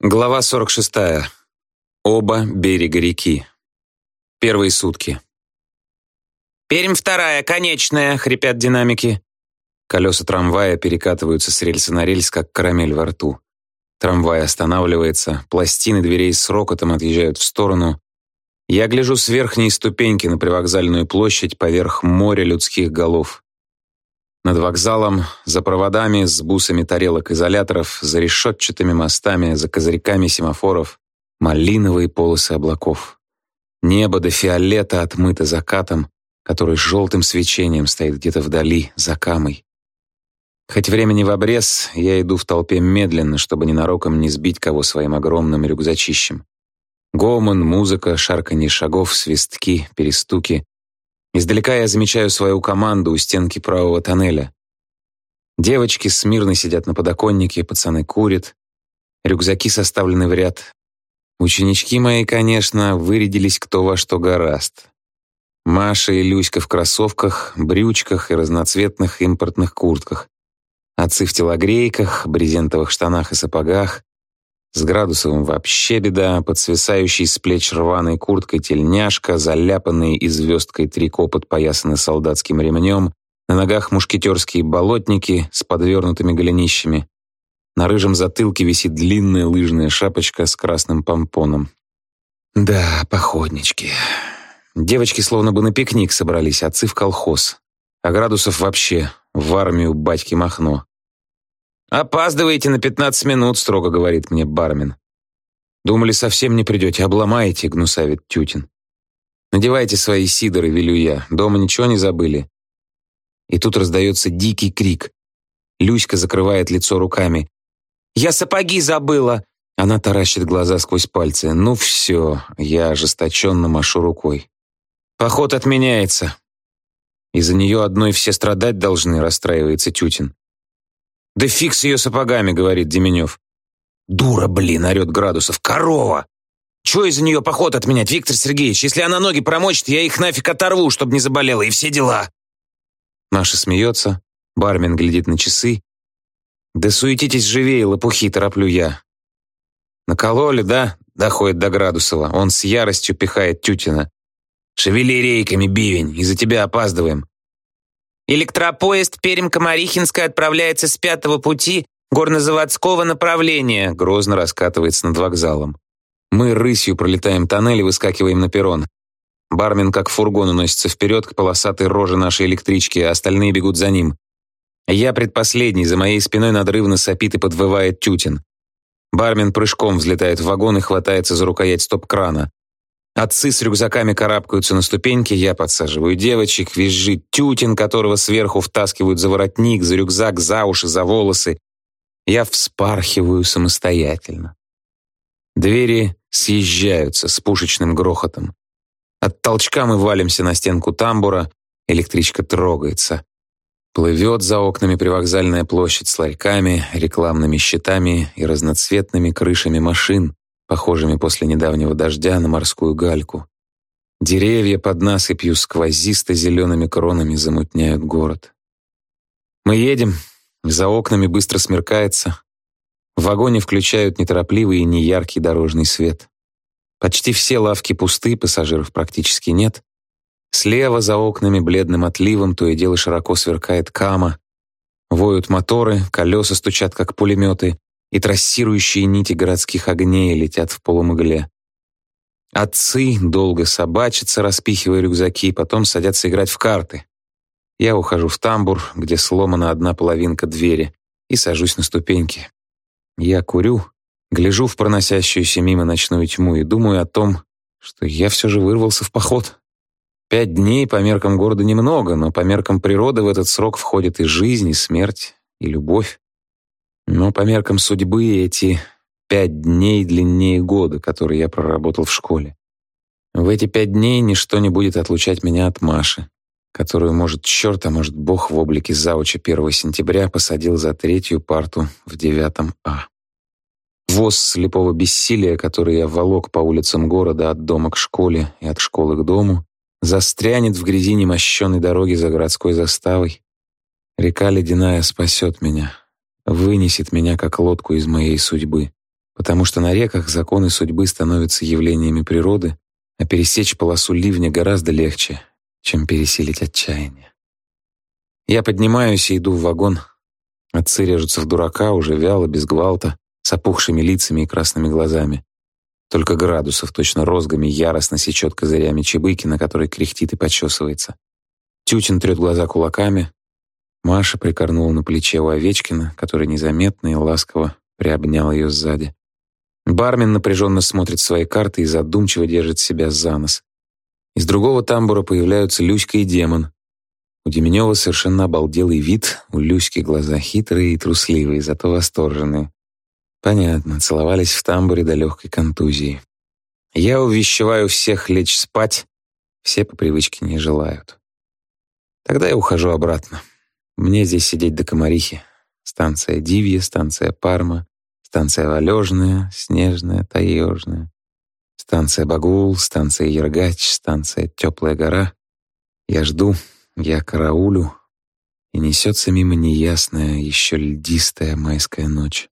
Глава 46. Оба берега реки. Первые сутки. «Пермь вторая, конечная!» — хрипят динамики. Колеса трамвая перекатываются с рельса на рельс, как карамель во рту. Трамвай останавливается, пластины дверей с рокотом отъезжают в сторону. Я гляжу с верхней ступеньки на привокзальную площадь поверх моря людских голов. Над вокзалом, за проводами с бусами тарелок изоляторов, за решетчатыми мостами, за козырьками семафоров, малиновые полосы облаков. Небо до фиолета отмыто закатом, который желтым свечением стоит где-то вдали, за камой. Хоть времени в обрез, я иду в толпе медленно, чтобы ненароком не сбить кого своим огромным рюкзачищем. Гомон, музыка, шарканье шагов, свистки, перестуки. Издалека я замечаю свою команду у стенки правого тоннеля. Девочки смирно сидят на подоконнике, пацаны курят. Рюкзаки составлены в ряд. Ученички мои, конечно, вырядились кто во что гораст. Маша и Люська в кроссовках, брючках и разноцветных импортных куртках. Отцы в телогрейках, брезентовых штанах и сапогах. С Градусовым вообще беда, под свисающей с плеч рваной курткой тельняшка, заляпанные и звездкой трико подпоясаны солдатским ремнем, на ногах мушкетерские болотники с подвернутыми голенищами. На рыжем затылке висит длинная лыжная шапочка с красным помпоном. Да, походнички. Девочки словно бы на пикник собрались, отцы в колхоз. А Градусов вообще в армию батьки Махно. «Опаздываете на пятнадцать минут», — строго говорит мне бармен. «Думали, совсем не придете, обломаете», — гнусавит Тютин. «Надевайте свои сидоры», — велю я. «Дома ничего не забыли?» И тут раздается дикий крик. Люська закрывает лицо руками. «Я сапоги забыла!» Она таращит глаза сквозь пальцы. «Ну все!» Я ожесточенно машу рукой. «Поход отменяется!» «Из-за нее одной все страдать должны», — расстраивается Тютин. «Да фиг с ее сапогами», — говорит Деменев. «Дура, блин!» — орет Градусов. «Корова!» «Чего из-за нее поход отменять, Виктор Сергеевич? Если она ноги промочит, я их нафиг оторву, чтобы не заболела, и все дела!» Маша смеется, бармен глядит на часы. «Да суетитесь живее, лопухи!» — тороплю я. «Накололи, да?» — доходит до Градусова. Он с яростью пихает Тютина. «Шевели рейками, бивень, из-за тебя опаздываем. Электропоезд Пермь-Комарихинская отправляется с пятого пути горнозаводского направления, грозно раскатывается над вокзалом. Мы рысью пролетаем тоннель и выскакиваем на перрон. Бармен как фургон уносится вперед к полосатой роже нашей электрички, а остальные бегут за ним. Я предпоследний, за моей спиной надрывно сопит и подвывает тютин. Бармен прыжком взлетает в вагон и хватается за рукоять стоп-крана. Отцы с рюкзаками карабкаются на ступеньки, я подсаживаю девочек, визжит тютин, которого сверху втаскивают за воротник, за рюкзак, за уши, за волосы. Я вспархиваю самостоятельно. Двери съезжаются с пушечным грохотом. От толчка мы валимся на стенку тамбура, электричка трогается. Плывет за окнами привокзальная площадь с ларьками, рекламными щитами и разноцветными крышами машин, похожими после недавнего дождя на морскую гальку. Деревья под насыпью сквозисто-зелеными кронами замутняют город. Мы едем, за окнами быстро смеркается. В вагоне включают неторопливый и неяркий дорожный свет. Почти все лавки пусты, пассажиров практически нет. Слева за окнами бледным отливом то и дело широко сверкает кама. Воют моторы, колеса стучат, как пулеметы и трассирующие нити городских огней летят в полумгле. Отцы долго собачатся, распихивая рюкзаки, потом садятся играть в карты. Я ухожу в тамбур, где сломана одна половинка двери, и сажусь на ступеньки. Я курю, гляжу в проносящуюся мимо ночную тьму и думаю о том, что я все же вырвался в поход. Пять дней по меркам города немного, но по меркам природы в этот срок входит и жизнь, и смерть, и любовь. Но по меркам судьбы эти пять дней длиннее года, которые я проработал в школе. В эти пять дней ничто не будет отлучать меня от Маши, которую, может, черт, а может, бог в облике зауча 1 сентября посадил за третью парту в девятом А. Воз слепого бессилия, который я волок по улицам города от дома к школе и от школы к дому, застрянет в грязи немощенной дороги за городской заставой. Река ледяная спасет меня, вынесет меня как лодку из моей судьбы. потому что на реках законы судьбы становятся явлениями природы, а пересечь полосу ливня гораздо легче, чем пересилить отчаяние. Я поднимаюсь и иду в вагон. Отцы режутся в дурака, уже вяло, без гвалта, с опухшими лицами и красными глазами. Только градусов точно розгами яростно сечет козырями чебыки, на которой кряхтит и почесывается. Тютин трет глаза кулаками. Маша прикорнула на плече у Овечкина, который незаметно и ласково приобнял ее сзади. Бармен напряженно смотрит свои карты и задумчиво держит себя за нос. Из другого тамбура появляются Люська и демон. У Деменева совершенно обалделый вид, у Люськи глаза хитрые и трусливые, зато восторженные. Понятно, целовались в тамбуре до легкой контузии. Я увещеваю всех лечь спать, все по привычке не желают. Тогда я ухожу обратно. Мне здесь сидеть до комарихи. Станция Дивья, станция Парма, станция Валежная, Снежная, Таежная, станция Багул, станция Ергач, станция Теплая гора. Я жду, я караулю, и несется мимо неясная, еще льдистая майская ночь.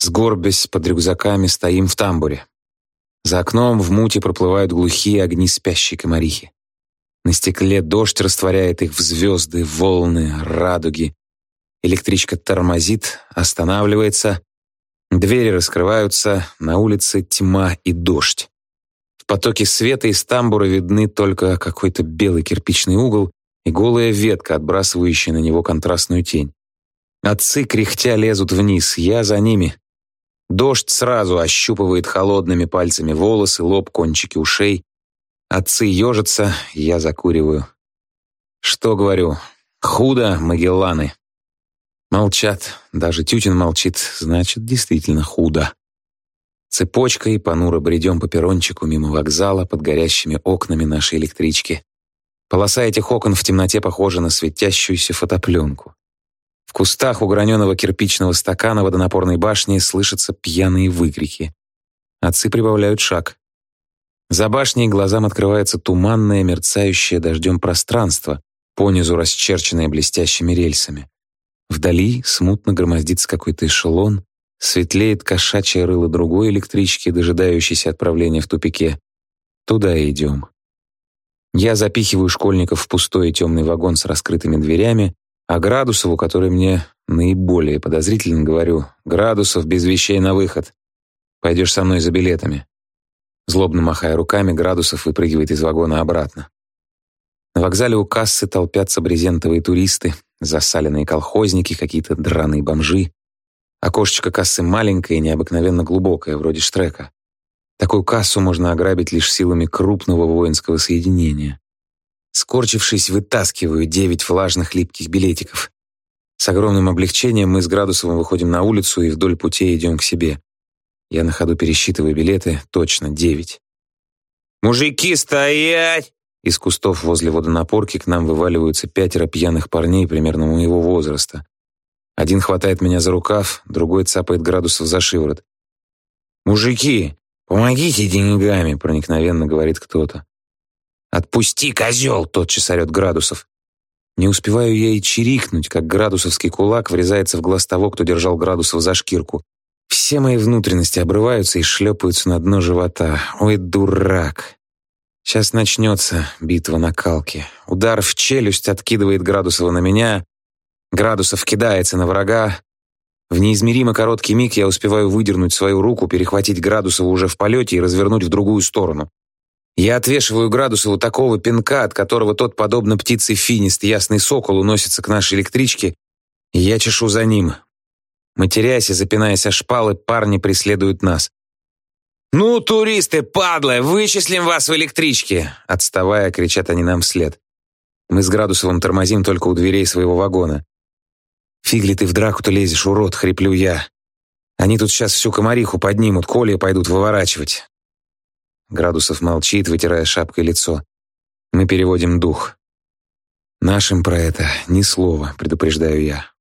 Сгорбясь под рюкзаками, стоим в тамбуре. За окном в муте проплывают глухие огни спящей комарихи. На стекле дождь растворяет их в звезды, волны, радуги. Электричка тормозит, останавливается. Двери раскрываются, на улице тьма и дождь. В потоке света из тамбура видны только какой-то белый кирпичный угол и голая ветка, отбрасывающая на него контрастную тень. Отцы кряхтя лезут вниз, я за ними. Дождь сразу ощупывает холодными пальцами волосы, лоб, кончики ушей. Отцы ежатся, я закуриваю. Что говорю? Худо, Магелланы. Молчат, даже Тютин молчит, значит, действительно худо. Цепочкой понуро бредем по перрончику мимо вокзала под горящими окнами нашей электрички. Полоса этих окон в темноте похожа на светящуюся фотопленку. В кустах у граненого кирпичного стакана водонапорной башни слышатся пьяные выкрики. Отцы прибавляют шаг. За башней глазам открывается туманное, мерцающее дождем пространство, понизу расчерченное блестящими рельсами. Вдали смутно громоздится какой-то эшелон, светлеет кошачье рыло другой электрички, дожидающейся отправления в тупике. Туда и идем. Я запихиваю школьников в пустой и темный вагон с раскрытыми дверями, а Градусову, который мне наиболее подозрительно, говорю, «Градусов без вещей на выход. Пойдешь со мной за билетами». Злобно махая руками, Градусов выпрыгивает из вагона обратно. На вокзале у кассы толпятся брезентовые туристы, засаленные колхозники, какие-то драные бомжи. Окошечко кассы маленькое и необыкновенно глубокое, вроде штрека. Такую кассу можно ограбить лишь силами крупного воинского соединения. Скорчившись, вытаскиваю девять влажных липких билетиков. С огромным облегчением мы с Градусовым выходим на улицу и вдоль путей идем к себе. Я на ходу пересчитываю билеты, точно девять. «Мужики, стоять!» Из кустов возле водонапорки к нам вываливаются пятеро пьяных парней примерно моего возраста. Один хватает меня за рукав, другой цапает Градусов за шиворот. «Мужики, помогите деньгами!» проникновенно говорит кто-то. «Отпусти, козел!» — тотчас орет Градусов. Не успеваю я и чирикнуть, как градусовский кулак врезается в глаз того, кто держал Градусов за шкирку. Все мои внутренности обрываются и шлепаются на дно живота. Ой, дурак! Сейчас начнется битва накалки. Удар в челюсть откидывает Градусова на меня. Градусов кидается на врага. В неизмеримо короткий миг я успеваю выдернуть свою руку, перехватить Градусова уже в полете и развернуть в другую сторону. Я отвешиваю Градусову такого пинка, от которого тот, подобно птице финист, ясный сокол, уносится к нашей электричке, и я чешу за ним. Матерясь и запинаясь о шпалы, парни преследуют нас. «Ну, туристы, падлы, вычислим вас в электричке!» Отставая, кричат они нам вслед. Мы с Градусовым тормозим только у дверей своего вагона. «Фигли ты в драку-то лезешь, урод!» — хриплю я. «Они тут сейчас всю комариху поднимут, коли пойдут выворачивать. Градусов молчит, вытирая шапкой лицо. Мы переводим дух. Нашим про это ни слова, предупреждаю я.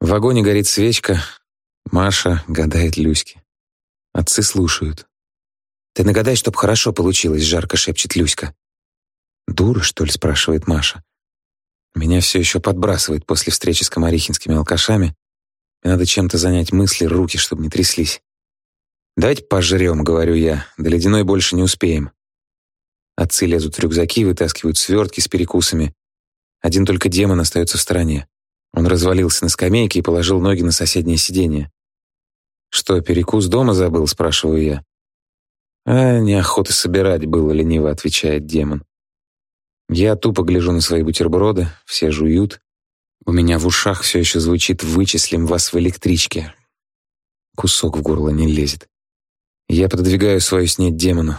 В вагоне горит свечка. Маша гадает Люське. Отцы слушают. «Ты нагадай, чтоб хорошо получилось», — жарко шепчет Люська. «Дура, что ли?» — спрашивает Маша. Меня все еще подбрасывает после встречи с комарихинскими алкашами. Мне надо чем-то занять мысли, руки, чтобы не тряслись. «Давайте пожрем», — говорю я. «До ледяной больше не успеем». Отцы лезут в рюкзаки, вытаскивают свертки с перекусами. Один только демон остается в стороне. Он развалился на скамейке и положил ноги на соседнее сиденье. «Что, перекус дома забыл?» — спрашиваю я. «А, неохота собирать было», — лениво отвечает демон. Я тупо гляжу на свои бутерброды, все жуют. У меня в ушах все еще звучит «вычислим вас в электричке». Кусок в горло не лезет. Я пододвигаю свою снеть демону.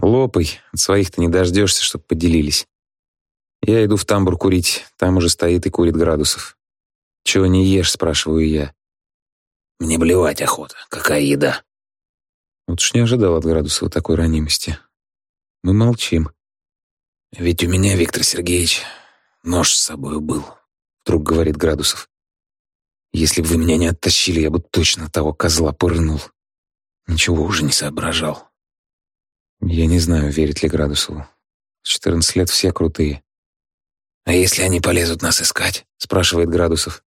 Лопай, от своих-то не дождешься, чтоб поделились. Я иду в тамбур курить, там уже стоит и курит градусов. «Чего не ешь?» — спрашиваю я. «Мне блевать охота. Какая еда?» Вот уж не ожидал от Градусова такой ранимости. Мы молчим. «Ведь у меня, Виктор Сергеевич, нож с собой был», — вдруг говорит Градусов. «Если бы вы меня не оттащили, я бы точно того козла пырнул. Ничего уже не соображал». Я не знаю, верит ли Градусову. Четырнадцать лет все крутые. «А если они полезут нас искать?» — спрашивает Градусов.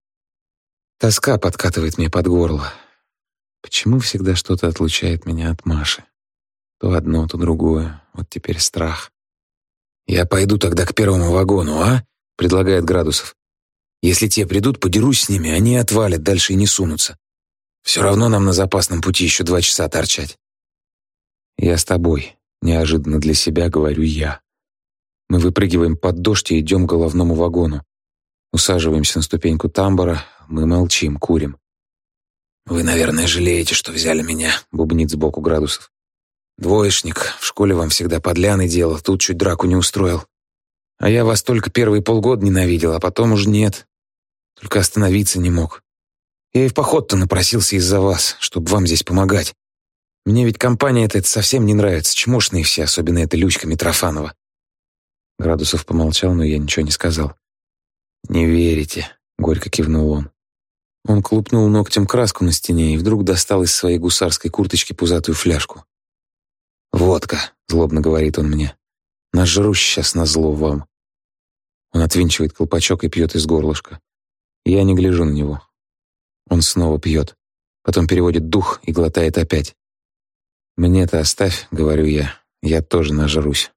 Тоска подкатывает мне под горло. Почему всегда что-то отлучает меня от Маши? То одно, то другое. Вот теперь страх. «Я пойду тогда к первому вагону, а?» — предлагает Градусов. «Если те придут, подерусь с ними, они отвалят, дальше и не сунутся. Все равно нам на запасном пути еще два часа торчать». «Я с тобой», — неожиданно для себя говорю я. Мы выпрыгиваем под дождь и идем к головному вагону. Усаживаемся на ступеньку тамбура, мы молчим, курим. «Вы, наверное, жалеете, что взяли меня», — бубнит сбоку градусов. «Двоечник, в школе вам всегда подляны делал, тут чуть драку не устроил. А я вас только первые полгода ненавидел, а потом уж нет. Только остановиться не мог. Я и в поход-то напросился из-за вас, чтобы вам здесь помогать. Мне ведь компания эта совсем не нравится, чмошные все, особенно эта Лючка Митрофанова». Градусов помолчал, но я ничего не сказал. «Не верите», — горько кивнул он. Он клупнул ногтем краску на стене и вдруг достал из своей гусарской курточки пузатую фляжку. «Водка», — злобно говорит он мне. «Нажру сейчас на зло вам». Он отвинчивает колпачок и пьет из горлышка. Я не гляжу на него. Он снова пьет, потом переводит дух и глотает опять. «Мне-то оставь», — говорю я, — «я тоже нажрусь».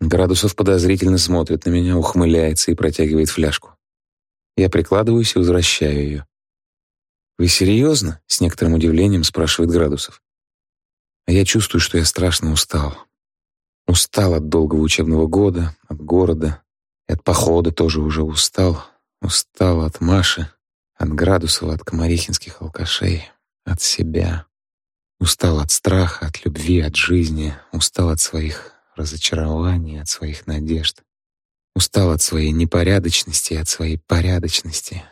Градусов подозрительно смотрит на меня, ухмыляется и протягивает фляжку. Я прикладываюсь и возвращаю ее. «Вы серьезно?» — с некоторым удивлением спрашивает Градусов. А я чувствую, что я страшно устал. Устал от долгого учебного года, от города, и от похода тоже уже устал. Устал от Маши, от Градусова, от комарихинских алкашей, от себя. Устал от страха, от любви, от жизни. Устал от своих разочарований, от своих надежд. Устал от своей непорядочности и от своей порядочности.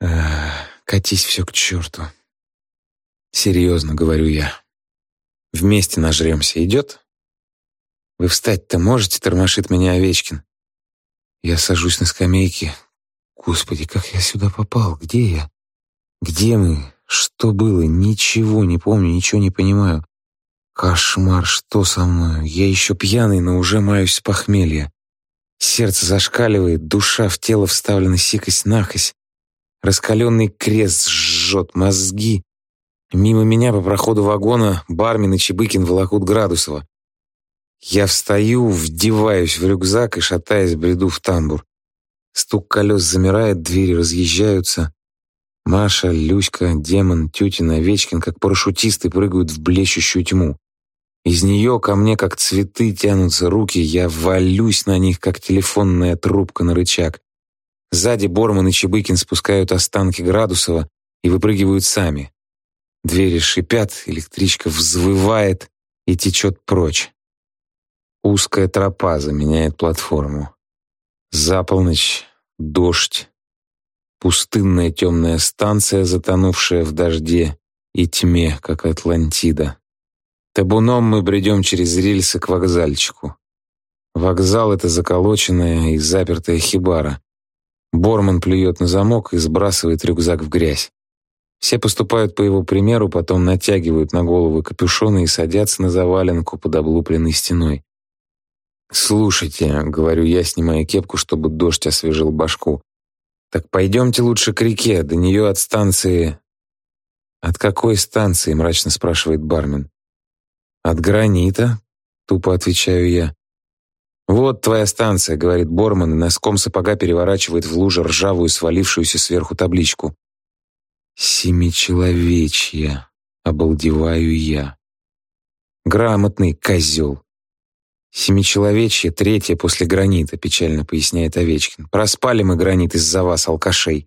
Ах, катись все к черту. Серьезно, говорю я. Вместе нажремся, идет? Вы встать-то можете, тормошит меня Овечкин. Я сажусь на скамейке. Господи, как я сюда попал? Где я? Где мы? Что было? Ничего не помню, ничего не понимаю. Кошмар, что со мной? Я еще пьяный, но уже маюсь с похмелья. Сердце зашкаливает, душа в тело вставлена сикость-нахость. Раскаленный крест жжет мозги. Мимо меня по проходу вагона Бармин и Чебыкин волокут Градусова. Я встаю, вдеваюсь в рюкзак и, шатаясь, бреду в тамбур. Стук колес замирает, двери разъезжаются. Маша, Люська, Демон, Тютин, Овечкин, как парашютисты, прыгают в блещущую тьму. Из нее ко мне, как цветы, тянутся руки, я валюсь на них, как телефонная трубка на рычаг. Сзади Борман и Чебыкин спускают останки Градусова и выпрыгивают сами. Двери шипят, электричка взвывает и течет прочь. Узкая тропа заменяет платформу. За полночь — дождь. Пустынная темная станция, затонувшая в дожде и тьме, как Атлантида. Табуном мы бредем через рельсы к вокзальчику. Вокзал — это заколоченная и запертая хибара. Борман плюет на замок и сбрасывает рюкзак в грязь. Все поступают по его примеру, потом натягивают на головы капюшоны и садятся на заваленку под облупленной стеной. «Слушайте», — говорю я, снимая кепку, чтобы дождь освежил башку, Так пойдемте лучше к реке, до нее от станции... От какой станции, мрачно спрашивает бармен. От гранита, тупо отвечаю я. «Вот твоя станция», — говорит Борман и носком сапога переворачивает в луже ржавую, свалившуюся сверху табличку. «Семичеловечья», — обалдеваю я. «Грамотный козел». «Семичеловечье, третье после гранита», — печально поясняет Овечкин. «Проспали мы гранит из-за вас, алкашей».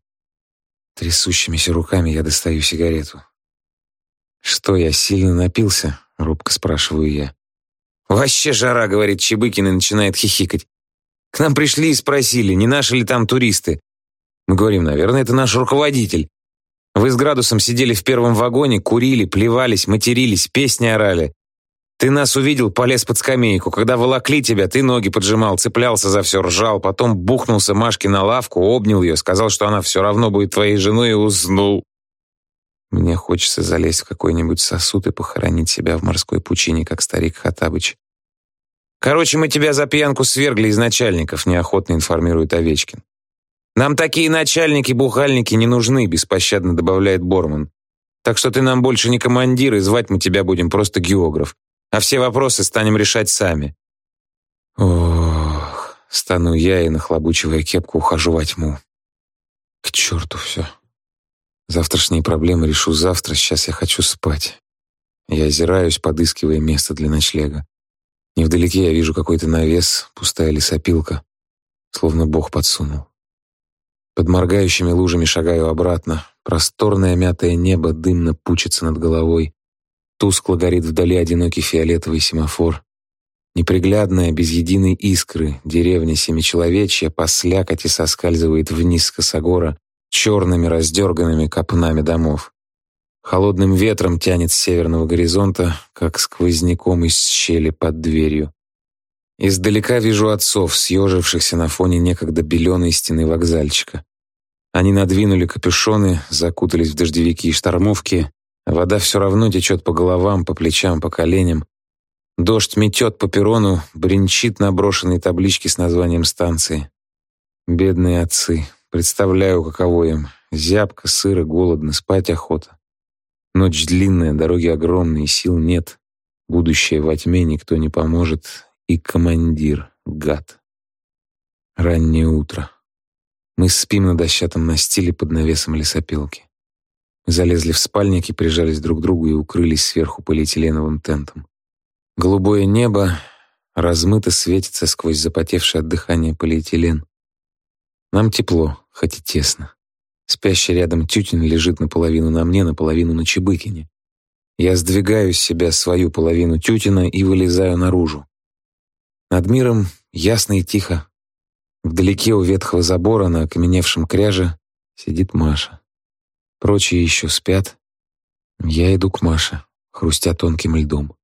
Трясущимися руками я достаю сигарету. «Что, я сильно напился?» — робко спрашиваю я. «Вообще жара», — говорит Чебыкин и начинает хихикать. «К нам пришли и спросили, не наши ли там туристы. Мы говорим, наверное, это наш руководитель. Вы с Градусом сидели в первом вагоне, курили, плевались, матерились, песни орали. Ты нас увидел, полез под скамейку. Когда волокли тебя, ты ноги поджимал, цеплялся за все, ржал, потом бухнулся Машке на лавку, обнял ее, сказал, что она все равно будет твоей женой и уснул. Мне хочется залезть в какой-нибудь сосуд и похоронить себя в морской пучине, как старик Хатабыч. «Короче, мы тебя за пьянку свергли из начальников», — неохотно информирует Овечкин. «Нам такие начальники-бухальники не нужны», — беспощадно добавляет Борман. «Так что ты нам больше не командир, и звать мы тебя будем просто географ. А все вопросы станем решать сами». Ох, стану я и, нахлобучивая кепку, ухожу во тьму. К черту все. Завтрашние проблемы решу завтра, сейчас я хочу спать. Я озираюсь, подыскивая место для ночлега. Невдалеке я вижу какой-то навес, пустая лесопилка, словно Бог подсунул. Под моргающими лужами шагаю обратно. Просторное мятое небо дымно пучится над головой. Тускло горит вдали одинокий фиолетовый семафор. Неприглядная, без единой искры, деревня Семичеловечья по слякоти соскальзывает вниз с косогора, черными раздерганными копнами домов. Холодным ветром тянет с северного горизонта, как сквозняком из щели под дверью. Издалека вижу отцов, съежившихся на фоне некогда беленой стены вокзальчика. Они надвинули капюшоны, закутались в дождевики и штормовки. Вода все равно течет по головам, по плечам, по коленям. Дождь метет по перрону, бренчит на брошенной табличке с названием станции. Бедные отцы, Представляю, каково им. Зябко, сыро, голодно, спать охота. Ночь длинная, дороги огромные, сил нет. Будущее во тьме, никто не поможет. И командир, гад. Раннее утро. Мы спим на дощатом настиле под навесом лесопилки. Залезли в спальники, прижались друг к другу и укрылись сверху полиэтиленовым тентом. Голубое небо размыто светится сквозь запотевшее от дыхания полиэтилен. Нам тепло, хоть и тесно. Спящий рядом Тютин лежит наполовину на мне, наполовину на Чебыкине. Я сдвигаю с себя свою половину Тютина и вылезаю наружу. Над миром ясно и тихо. Вдалеке у ветхого забора на окаменевшем кряже сидит Маша. Прочие еще спят. Я иду к Маше, хрустя тонким льдом.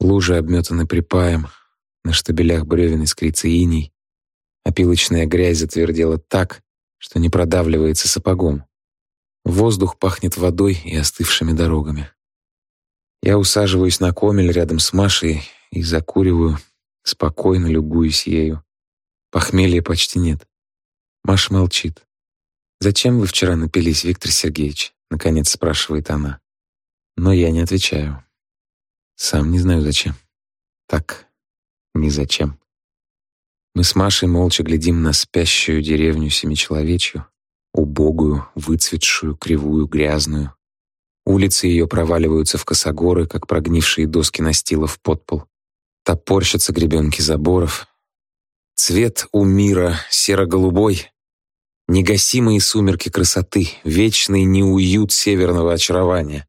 Лужи обметаны припаем, на штабелях бревен искрится иней. Опилочная грязь затвердела так, что не продавливается сапогом. Воздух пахнет водой и остывшими дорогами. Я усаживаюсь на комель рядом с Машей и закуриваю, спокойно любуюсь ею. Похмелья почти нет. Маша молчит. «Зачем вы вчера напились, Виктор Сергеевич?» — наконец спрашивает она. Но я не отвечаю. Сам не знаю зачем. Так, ни зачем. Мы с Машей молча глядим на спящую деревню Семичеловечью, убогую, выцветшую, кривую, грязную. Улицы ее проваливаются в косогоры, как прогнившие доски настила в подпол. Топорщатся гребенки заборов. Цвет у мира серо-голубой, негасимые сумерки красоты, вечный неуют северного очарования.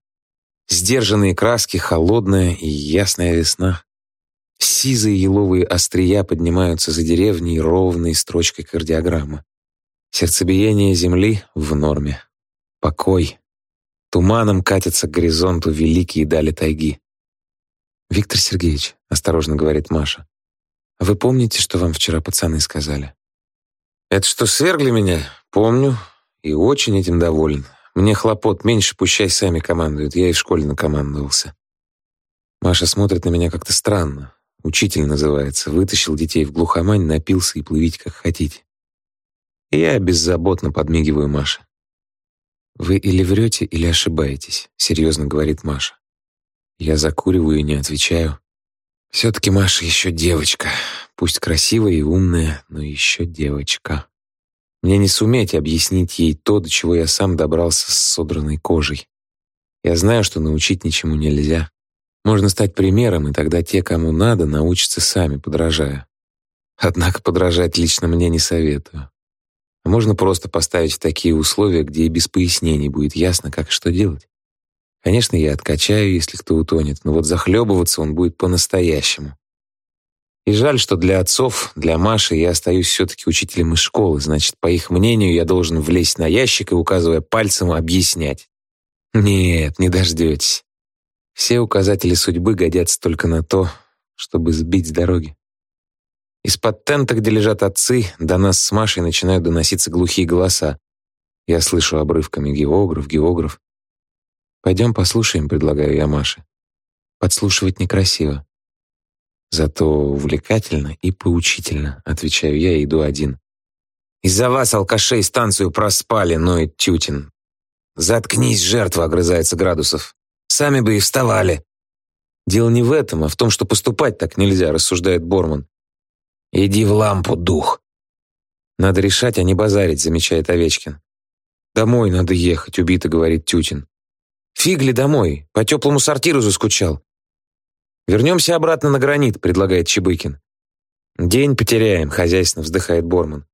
Сдержанные краски, холодная и ясная весна. Сизые еловые острия поднимаются за деревней ровной строчкой кардиограммы. Сердцебиение земли в норме. Покой. Туманом катятся к горизонту великие дали тайги. «Виктор Сергеевич», — осторожно говорит Маша, «а «вы помните, что вам вчера пацаны сказали?» «Это что, свергли меня? Помню. И очень этим доволен. Мне хлопот меньше, пущай сами командуют. Я и в школе накомандовался». Маша смотрит на меня как-то странно. Учитель называется. Вытащил детей в глухомань, напился и плывите как хотите. Я беззаботно подмигиваю Маше. «Вы или врете, или ошибаетесь», — серьезно говорит Маша. Я закуриваю и не отвечаю. Все-таки Маша еще девочка, пусть красивая и умная, но еще девочка. Мне не суметь объяснить ей то, до чего я сам добрался с содранной кожей. Я знаю, что научить ничему нельзя. Можно стать примером, и тогда те, кому надо, научатся сами, подражая. Однако подражать лично мне не советую. А можно просто поставить такие условия, где и без пояснений будет ясно, как и что делать. Конечно, я откачаю, если кто утонет, но вот захлебываться он будет по-настоящему. И жаль, что для отцов, для Маши я остаюсь все-таки учителем из школы, значит, по их мнению, я должен влезть на ящик и, указывая пальцем, объяснять. Нет, не дождетесь. Все указатели судьбы годятся только на то, чтобы сбить с дороги. Из-под тента, где лежат отцы, до нас с Машей начинают доноситься глухие голоса. Я слышу обрывками географ, географ. «Пойдем послушаем», — предлагаю я Маше. «Подслушивать некрасиво». «Зато увлекательно и поучительно», — отвечаю я и иду один. «Из-за вас, алкашей, станцию проспали», — ноет Тютин. «Заткнись, жертва», — огрызается Градусов. «Сами бы и вставали». «Дело не в этом, а в том, что поступать так нельзя», — рассуждает Борман. «Иди в лампу, дух». «Надо решать, а не базарить», — замечает Овечкин. «Домой надо ехать», — убито говорит Тютин. Фигли домой, по теплому сортиру заскучал. Вернемся обратно на гранит, предлагает Чебыкин. День потеряем, хозяйственно вздыхает Борман.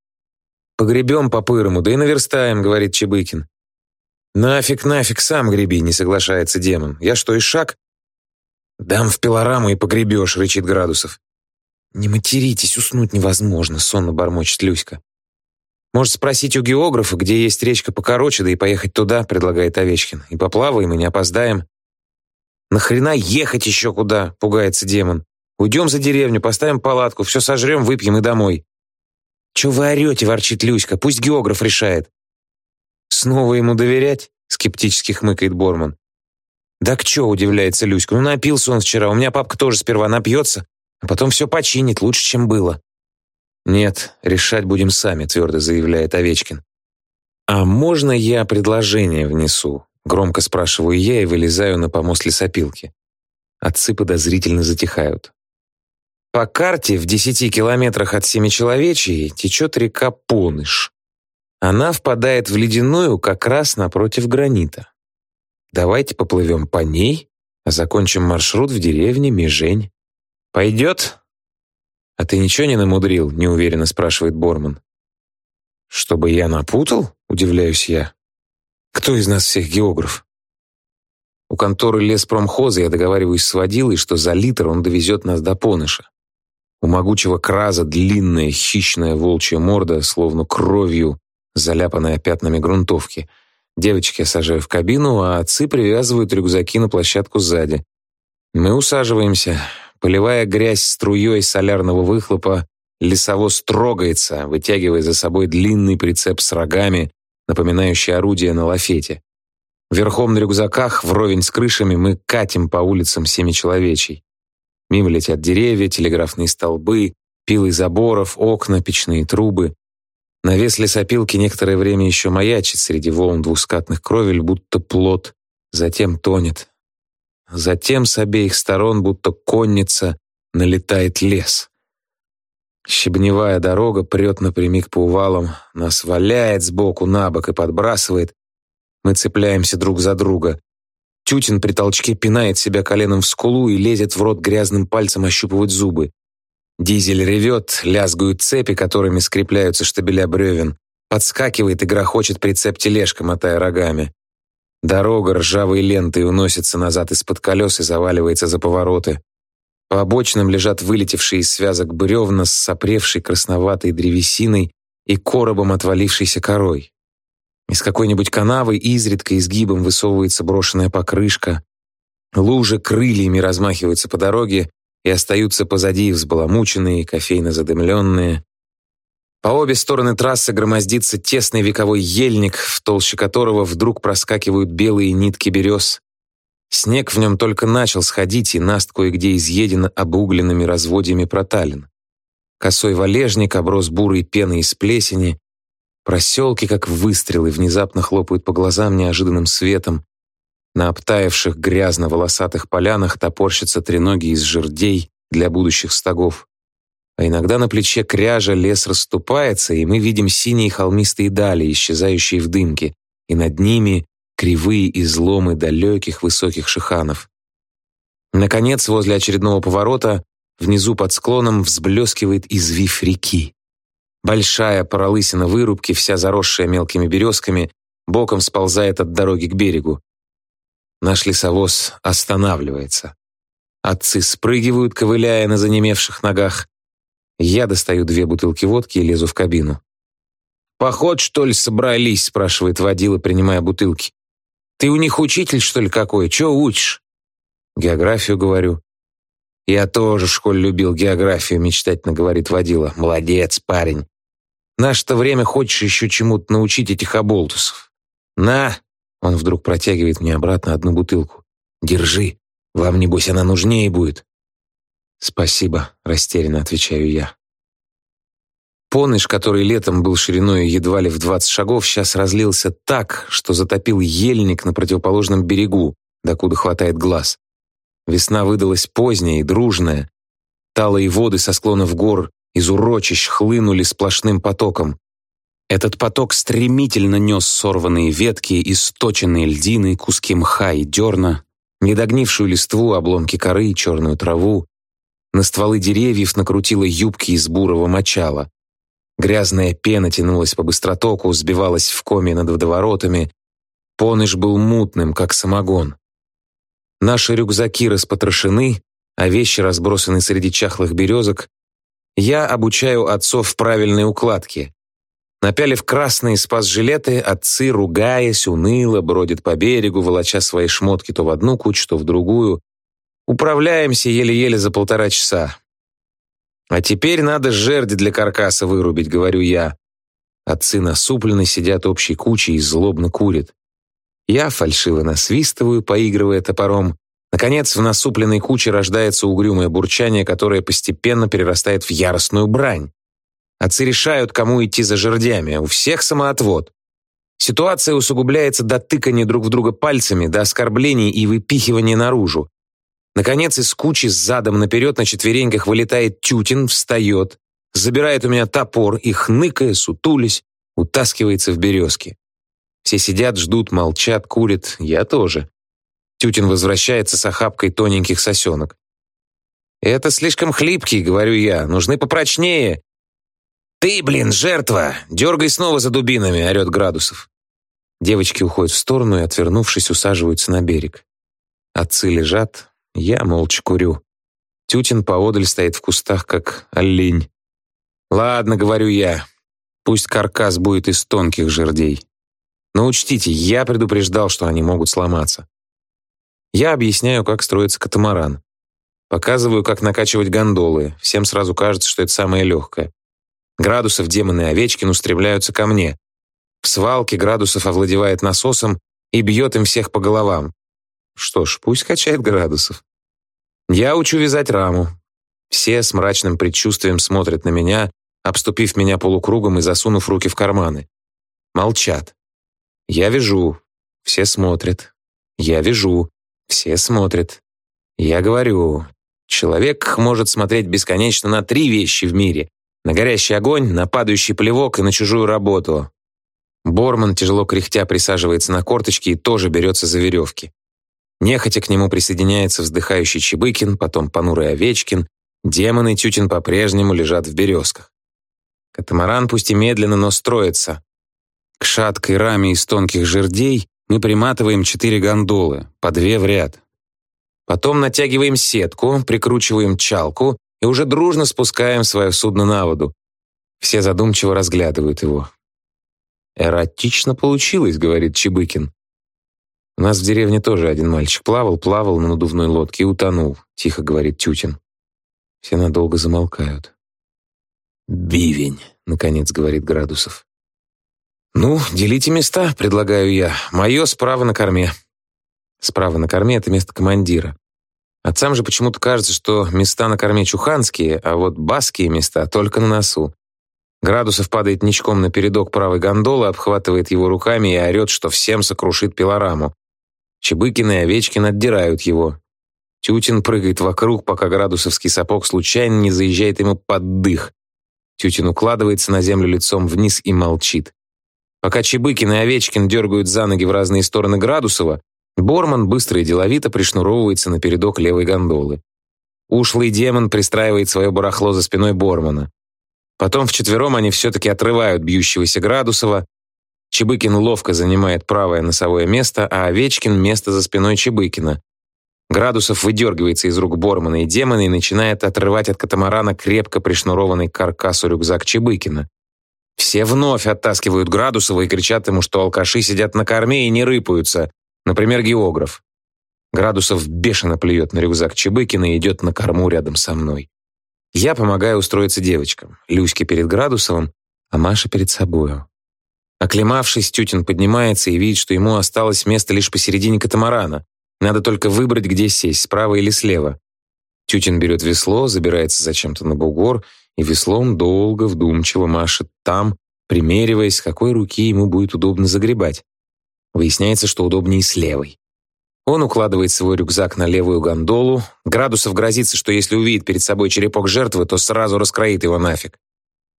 Погребем по-пырому, да и наверстаем, говорит Чебыкин. Нафиг, нафиг, сам греби, не соглашается демон. Я что, и шаг? Дам в пилораму и погребешь, рычит Градусов. Не материтесь, уснуть невозможно, сонно бормочет Люська. «Может, спросить у географа, где есть речка покороче, да и поехать туда», — предлагает Овечкин. «И поплаваем, и не опоздаем». «Нахрена ехать еще куда?» — пугается демон. «Уйдем за деревню, поставим палатку, все сожрем, выпьем и домой». «Че вы орете?» — ворчит Люська. «Пусть географ решает». «Снова ему доверять?» — скептически хмыкает Борман. «Да к чё?» — удивляется Люська. «Ну напился он вчера, у меня папка тоже сперва напьется, а потом все починит, лучше, чем было». «Нет, решать будем сами», — твердо заявляет Овечкин. «А можно я предложение внесу?» — громко спрашиваю я и вылезаю на помост лесопилки. Отцы подозрительно затихают. По карте в десяти километрах от Семичеловечьей течет река Поныш. Она впадает в ледяную как раз напротив гранита. Давайте поплывем по ней, а закончим маршрут в деревне Межень. Пойдет? «А ты ничего не намудрил?» — неуверенно спрашивает Борман. «Чтобы я напутал?» — удивляюсь я. «Кто из нас всех географ?» У конторы леспромхоза я договариваюсь с водилой, что за литр он довезет нас до Поныша. У могучего краза длинная хищная волчья морда, словно кровью, заляпанная пятнами грунтовки. Девочки я сажаю в кабину, а отцы привязывают рюкзаки на площадку сзади. Мы усаживаемся. Поливая грязь струей солярного выхлопа, лесовоз трогается, вытягивая за собой длинный прицеп с рогами, напоминающий орудие на лафете. Верхом на рюкзаках, вровень с крышами, мы катим по улицам Семичеловечий. Мимо летят деревья, телеграфные столбы, пилы заборов, окна, печные трубы. Навес лесопилки некоторое время еще маячит среди волн двускатных кровель, будто плод, затем тонет, Затем с обеих сторон, будто конница, налетает лес. Щебневая дорога прет напрямик по увалам, нас валяет сбоку на бок и подбрасывает. Мы цепляемся друг за друга. Тютин при толчке пинает себя коленом в скулу и лезет в рот грязным пальцем ощупывать зубы. Дизель ревет, лязгают цепи, которыми скрепляются штабеля бревен. Подскакивает и грохочет прицеп тележка, мотая рогами. Дорога ржавой лентой уносится назад из-под колес и заваливается за повороты. По обочинам лежат вылетевшие из связок бревна с сопревшей красноватой древесиной и коробом отвалившейся корой. Из какой-нибудь канавы изредка изгибом высовывается брошенная покрышка. Лужи крыльями размахиваются по дороге и остаются позади взбаламученные, кофейно задымленные. По обе стороны трассы громоздится тесный вековой ельник, в толще которого вдруг проскакивают белые нитки берез. Снег в нем только начал сходить, и наст кое-где изъеден обугленными разводьями проталин. Косой валежник оброс бурой пеной из плесени. Проселки, как выстрелы, внезапно хлопают по глазам неожиданным светом. На обтаявших грязно-волосатых полянах топорщатся треноги из жердей для будущих стогов. А иногда на плече кряжа лес расступается, и мы видим синие холмистые дали, исчезающие в дымке, и над ними кривые изломы далеких высоких шиханов. Наконец, возле очередного поворота, внизу под склоном взблескивает извив реки. Большая пролысина вырубки, вся заросшая мелкими березками, боком сползает от дороги к берегу. Наш лесовоз останавливается. Отцы спрыгивают, ковыляя на занемевших ногах. Я достаю две бутылки водки и лезу в кабину. «Поход, что ли, собрались?» — спрашивает водила, принимая бутылки. «Ты у них учитель, что ли, какой? Чего учишь?» «Географию, говорю». «Я тоже в школе любил географию», — мечтательно говорит водила. «Молодец, парень. Наше-то время хочешь еще чему-то научить этих оболтусов. На!» Он вдруг протягивает мне обратно одну бутылку. «Держи. Вам, небось, она нужнее будет». «Спасибо», — растерянно отвечаю я. Поныш, который летом был шириной едва ли в двадцать шагов, сейчас разлился так, что затопил ельник на противоположном берегу, докуда хватает глаз. Весна выдалась поздняя и дружная. Талые воды со склонов гор из урочищ хлынули сплошным потоком. Этот поток стремительно нес сорванные ветки, источенные льдины, куски мха и дерна, недогнившую листву, обломки коры и черную траву. На стволы деревьев накрутила юбки из бурого мочала. Грязная пена тянулась по быстротоку, сбивалась в коме над водоворотами. Поныш был мутным, как самогон. Наши рюкзаки распотрошены, а вещи разбросаны среди чахлых березок, я обучаю отцов правильной укладке. Напялив красные спас-жилеты, отцы, ругаясь, уныло бродят по берегу, волоча свои шмотки то в одну кучу, то в другую. Управляемся еле-еле за полтора часа. А теперь надо жерди для каркаса вырубить, говорю я. Отцы насуплены сидят общей кучей и злобно курят. Я фальшиво насвистываю, поигрывая топором, Наконец, в насупленной куче рождается угрюмое бурчание, которое постепенно перерастает в яростную брань. Отцы решают, кому идти за жердями, у всех самоотвод. Ситуация усугубляется до тыкания друг в друга пальцами, до оскорблений и выпихивания наружу. Наконец, из кучи с задом наперед на четвереньках вылетает Тютин, встает, забирает у меня топор и, хныкая, сутулись, утаскивается в березки. Все сидят, ждут, молчат, курят, я тоже. Тютин возвращается с охапкой тоненьких сосенок. «Это слишком хлипкий», — говорю я, — «нужны попрочнее». «Ты, блин, жертва! Дергай снова за дубинами!» — орет Градусов. Девочки уходят в сторону и, отвернувшись, усаживаются на берег. Отцы лежат, я молча курю. Тютин поодаль стоит в кустах, как олень. «Ладно», — говорю я, — «пусть каркас будет из тонких жердей. Но учтите, я предупреждал, что они могут сломаться. Я объясняю, как строится катамаран. Показываю, как накачивать гондолы. Всем сразу кажется, что это самое легкое. Градусов, демоны Овечкин устремляются ко мне. В свалке Градусов овладевает насосом и бьет им всех по головам. Что ж, пусть качает Градусов. Я учу вязать раму. Все с мрачным предчувствием смотрят на меня, обступив меня полукругом и засунув руки в карманы. Молчат. Я вяжу. Все смотрят. Я вяжу. Все смотрят. Я говорю, человек может смотреть бесконечно на три вещи в мире. На горящий огонь, на падающий плевок и на чужую работу. Борман, тяжело кряхтя, присаживается на корточки и тоже берется за веревки. Нехотя к нему присоединяется вздыхающий Чебыкин, потом понурый Овечкин. Демон и Тютин по-прежнему лежат в березках. Катамаран пусть и медленно, но строится. К шаткой раме из тонких жердей мы приматываем четыре гондолы, по две в ряд. Потом натягиваем сетку, прикручиваем чалку и уже дружно спускаем свое судно на воду. Все задумчиво разглядывают его. «Эротично получилось», — говорит Чебыкин. «У нас в деревне тоже один мальчик плавал, плавал на надувной лодке и утонул», — тихо говорит Тютин. Все надолго замолкают. «Бивень», — наконец говорит Градусов. «Ну, делите места», — предлагаю я. «Мое справа на корме». Справа на корме — это место командира. Отцам же почему-то кажется, что места на корме чуханские, а вот баские места только на носу. Градусов падает ничком на передок правой гондолы, обхватывает его руками и орет, что всем сокрушит пилораму. Чебыкин и Овечкин отдирают его. Тютин прыгает вокруг, пока градусовский сапог случайно не заезжает ему под дых. Тютин укладывается на землю лицом вниз и молчит. Пока Чебыкин и Овечкин дергают за ноги в разные стороны Градусова, Борман быстро и деловито пришнуровывается на передок левой гондолы. Ушлый демон пристраивает свое барахло за спиной Бормана. Потом вчетвером они все-таки отрывают бьющегося Градусова. Чебыкин ловко занимает правое носовое место, а Овечкин — место за спиной Чебыкина. Градусов выдергивается из рук Бормана и демона и начинает отрывать от катамарана крепко пришнурованный к каркасу рюкзак Чебыкина. Все вновь оттаскивают Градусова и кричат ему, что алкаши сидят на корме и не рыпаются. Например, географ. Градусов бешено плюет на рюкзак Чебыкина и идет на корму рядом со мной. Я помогаю устроиться девочкам. Люське перед Градусовым, а Маша перед собою. Оклемавшись, Тютин поднимается и видит, что ему осталось место лишь посередине катамарана. Надо только выбрать, где сесть, справа или слева. Тютин берет весло, забирается зачем-то на бугор и веслом долго, вдумчиво машет там, примериваясь, с какой руки ему будет удобно загребать. Выясняется, что удобнее с левой. Он укладывает свой рюкзак на левую гондолу. Градусов грозится, что если увидит перед собой черепок жертвы, то сразу раскроит его нафиг.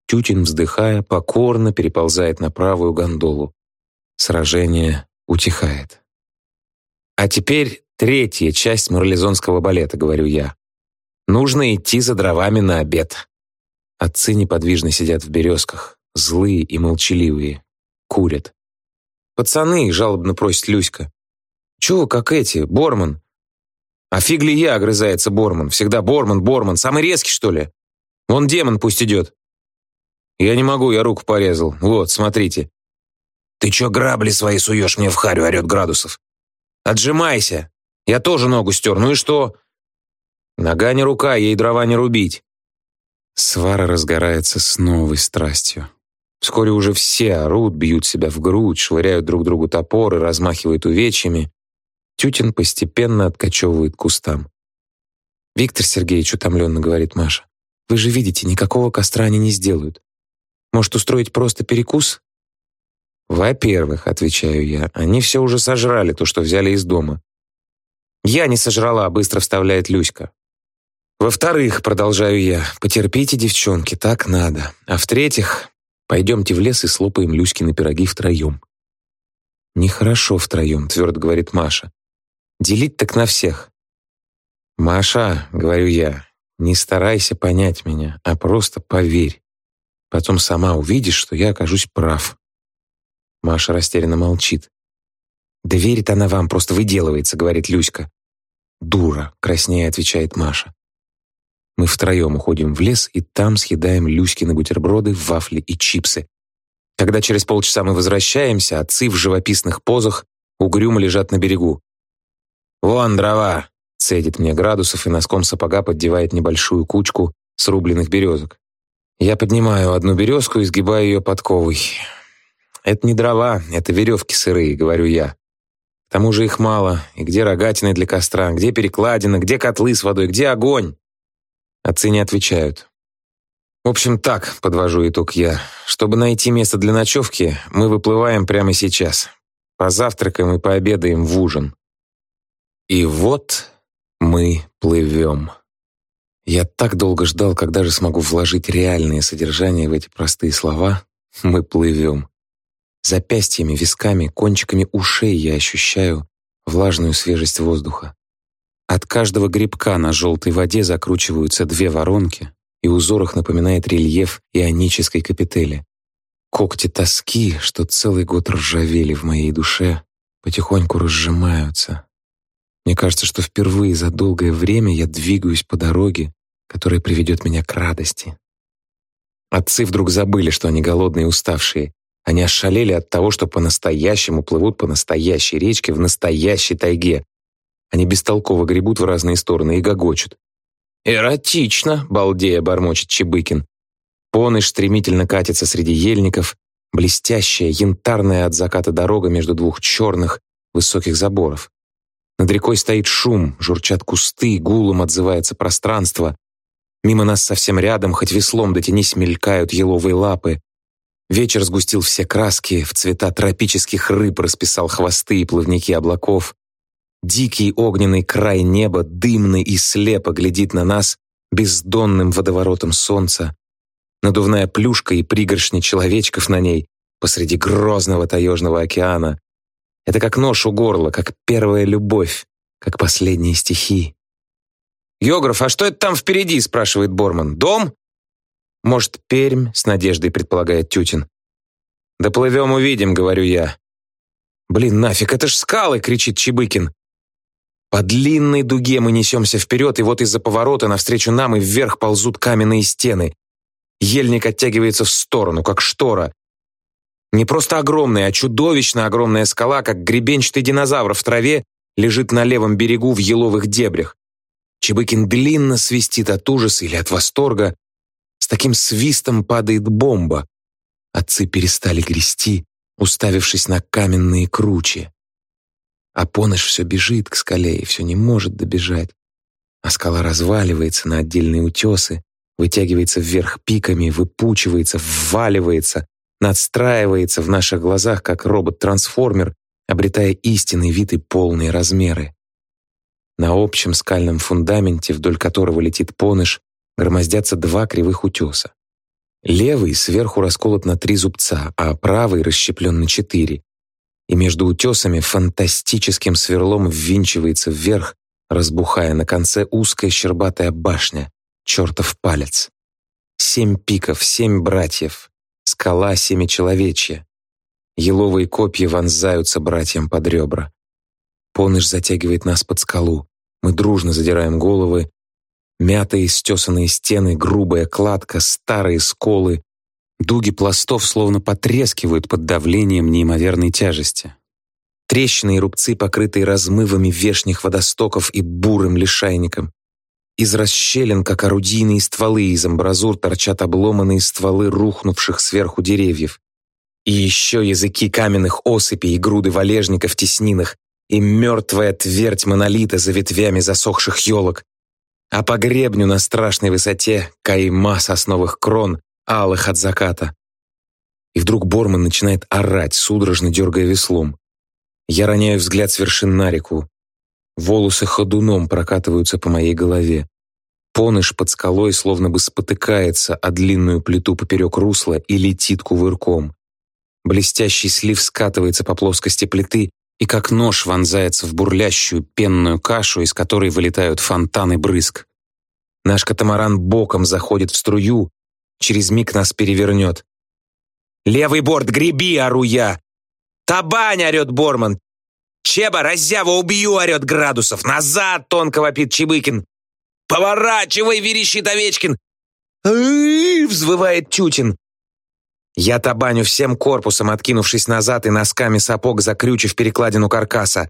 Тютин, вздыхая, покорно переползает на правую гондолу. Сражение утихает. А теперь третья часть марлезонского балета, говорю я. Нужно идти за дровами на обед. Отцы неподвижно сидят в березках, злые и молчаливые, курят. «Пацаны!» — жалобно просит Люська. «Чего, как эти, Борман?» «А фиг ли я?» — огрызается Борман. «Всегда Борман, Борман. Самый резкий, что ли? Вон демон пусть идет». «Я не могу, я руку порезал. Вот, смотрите». «Ты чё грабли свои суешь мне в харю?» — орёт Градусов. «Отжимайся! Я тоже ногу стер, ну и что?» «Нога не рука, ей дрова не рубить». Свара разгорается с новой страстью. Вскоре уже все орут, бьют себя в грудь, швыряют друг другу топоры, размахивают увечьями. Тютин постепенно откачевывает кустам. «Виктор Сергеевич», — утомленно говорит Маша, «вы же видите, никакого костра они не сделают. Может, устроить просто перекус?» «Во-первых», — отвечаю я, «они все уже сожрали то, что взяли из дома». «Я не сожрала», — быстро вставляет Люська. «Во-вторых», — продолжаю я, «потерпите, девчонки, так надо. А в-третьих, Пойдемте в лес и слопаем Люськины пироги втроем». «Нехорошо втроем», — твердо говорит Маша. «Делить так на всех». «Маша», — говорю я, — «не старайся понять меня, а просто поверь. Потом сама увидишь, что я окажусь прав». Маша растерянно молчит. «Да верит она вам, просто выделывается», — говорит Люська. «Дура», — краснее отвечает Маша. Мы втроем уходим в лес и там съедаем Люськины бутерброды, вафли и чипсы. Когда через полчаса мы возвращаемся, отцы в живописных позах угрюмо лежат на берегу. «Вон дрова!» — цедит мне градусов и носком сапога поддевает небольшую кучку срубленных березок. Я поднимаю одну березку и сгибаю ее подковой. «Это не дрова, это веревки сырые», — говорю я. К тому же их мало. И где рогатины для костра, где перекладина, где котлы с водой, где огонь? Отцы не отвечают. В общем, так, подвожу итог я. Чтобы найти место для ночевки, мы выплываем прямо сейчас. Позавтракаем и пообедаем в ужин. И вот мы плывем. Я так долго ждал, когда же смогу вложить реальное содержание в эти простые слова. Мы плывем. Запястьями, висками, кончиками ушей я ощущаю влажную свежесть воздуха. От каждого грибка на желтой воде закручиваются две воронки, и узор их напоминает рельеф ионической капители. Когти тоски, что целый год ржавели в моей душе, потихоньку разжимаются. Мне кажется, что впервые за долгое время я двигаюсь по дороге, которая приведет меня к радости. Отцы вдруг забыли, что они голодные и уставшие. Они ошалели от того, что по-настоящему плывут по настоящей речке в настоящей тайге, они бестолково гребут в разные стороны и гогочут. «Эротично!» — балдея бормочет Чебыкин. Поныш стремительно катится среди ельников, блестящая, янтарная от заката дорога между двух черных, высоких заборов. Над рекой стоит шум, журчат кусты, гулом отзывается пространство. Мимо нас совсем рядом, хоть веслом дотянись, мелькают еловые лапы. Вечер сгустил все краски, в цвета тропических рыб расписал хвосты и плавники облаков. Дикий огненный край неба, дымный и слепо глядит на нас бездонным водоворотом солнца. Надувная плюшка и пригоршни человечков на ней посреди грозного таежного океана. Это как нож у горла, как первая любовь, как последние стихи. «Географ, а что это там впереди?» – спрашивает Борман. «Дом?» «Может, Пермь?» — с надеждой предполагает Тютин. «Доплывем, увидим», — говорю я. «Блин, нафиг, это ж скалы!» — кричит Чебыкин. По длинной дуге мы несемся вперед, и вот из-за поворота навстречу нам и вверх ползут каменные стены. Ельник оттягивается в сторону, как штора. Не просто огромная, а чудовищно огромная скала, как гребенчатый динозавр в траве, лежит на левом берегу в еловых дебрях. Чебыкин длинно свистит от ужаса или от восторга, таким свистом падает бомба. Отцы перестали грести, уставившись на каменные кручи. А Поныш все бежит к скале и все не может добежать. А скала разваливается на отдельные утесы, вытягивается вверх пиками, выпучивается, вваливается, надстраивается в наших глазах, как робот-трансформер, обретая истинный вид и полные размеры. На общем скальном фундаменте, вдоль которого летит Поныш, громоздятся два кривых утеса. Левый сверху расколот на три зубца, а правый расщеплен на четыре. И между утесами фантастическим сверлом ввинчивается вверх, разбухая на конце узкая щербатая башня, чертов палец. Семь пиков, семь братьев, скала семичеловечья. Еловые копья вонзаются братьям под ребра. Поныш затягивает нас под скалу. Мы дружно задираем головы Мятые стесанные стены, грубая кладка, старые сколы. Дуги пластов словно потрескивают под давлением неимоверной тяжести. Трещины и рубцы, покрытые размывами вешних водостоков и бурым лишайником. Из расщелин, как орудийные стволы, из амбразур торчат обломанные стволы рухнувших сверху деревьев. И еще языки каменных осыпей и груды валежника в теснинах, и мертвая твердь монолита за ветвями засохших елок, а по гребню на страшной высоте кайма сосновых крон, алых от заката. И вдруг Борман начинает орать, судорожно дергая веслом. Я роняю взгляд с вершин на реку. Волосы ходуном прокатываются по моей голове. Поныш под скалой словно бы спотыкается о длинную плиту поперек русла и летит кувырком. Блестящий слив скатывается по плоскости плиты и как нож вонзается в бурлящую пенную кашу, из которой вылетают фонтаны брызг. Наш катамаран боком заходит в струю, через миг нас перевернет. «Левый борт, греби!» — ору я. «Табань!» — орет Борман. «Чеба, раззява, убью!» — орет Градусов. «Назад!» — тонко вопит Чебыкин. «Поворачивай!» — верещит Овечкин. взвывает Тютин. Я табаню всем корпусом, откинувшись назад и носками сапог закрючив перекладину каркаса.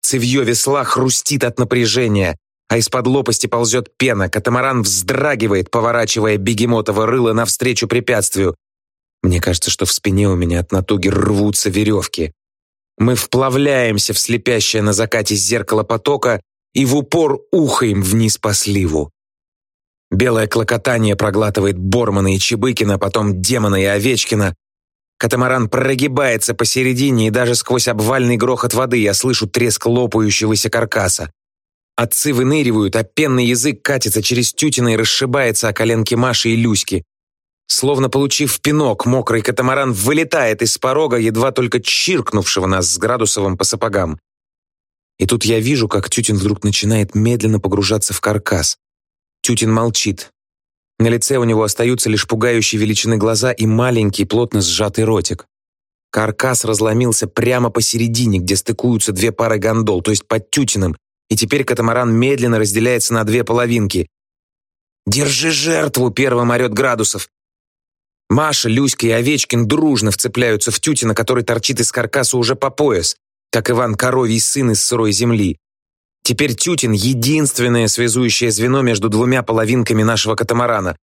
Цевье весла хрустит от напряжения, а из-под лопасти ползет пена, катамаран вздрагивает, поворачивая бегемотово рыло навстречу препятствию. Мне кажется, что в спине у меня от натуги рвутся веревки. Мы вплавляемся в слепящее на закате зеркало потока и в упор ухаем вниз по сливу. Белое клокотание проглатывает Бормана и Чебыкина, потом Демона и Овечкина. Катамаран прогибается посередине, и даже сквозь обвальный грохот воды я слышу треск лопающегося каркаса. Отцы выныривают, а пенный язык катится через тютина и расшибается о коленки Маши и Люськи. Словно получив пинок, мокрый катамаран вылетает из порога, едва только чиркнувшего нас с Градусовым по сапогам. И тут я вижу, как Тютин вдруг начинает медленно погружаться в каркас. Тютин молчит. На лице у него остаются лишь пугающие величины глаза и маленький, плотно сжатый ротик. Каркас разломился прямо посередине, где стыкуются две пары гондол, то есть под Тютиным, и теперь катамаран медленно разделяется на две половинки. «Держи жертву!» — первым орет Градусов. Маша, Люська и Овечкин дружно вцепляются в Тютина, который торчит из каркаса уже по пояс, как Иван Коровий сын из сырой земли. Теперь Тютин — единственное связующее звено между двумя половинками нашего катамарана.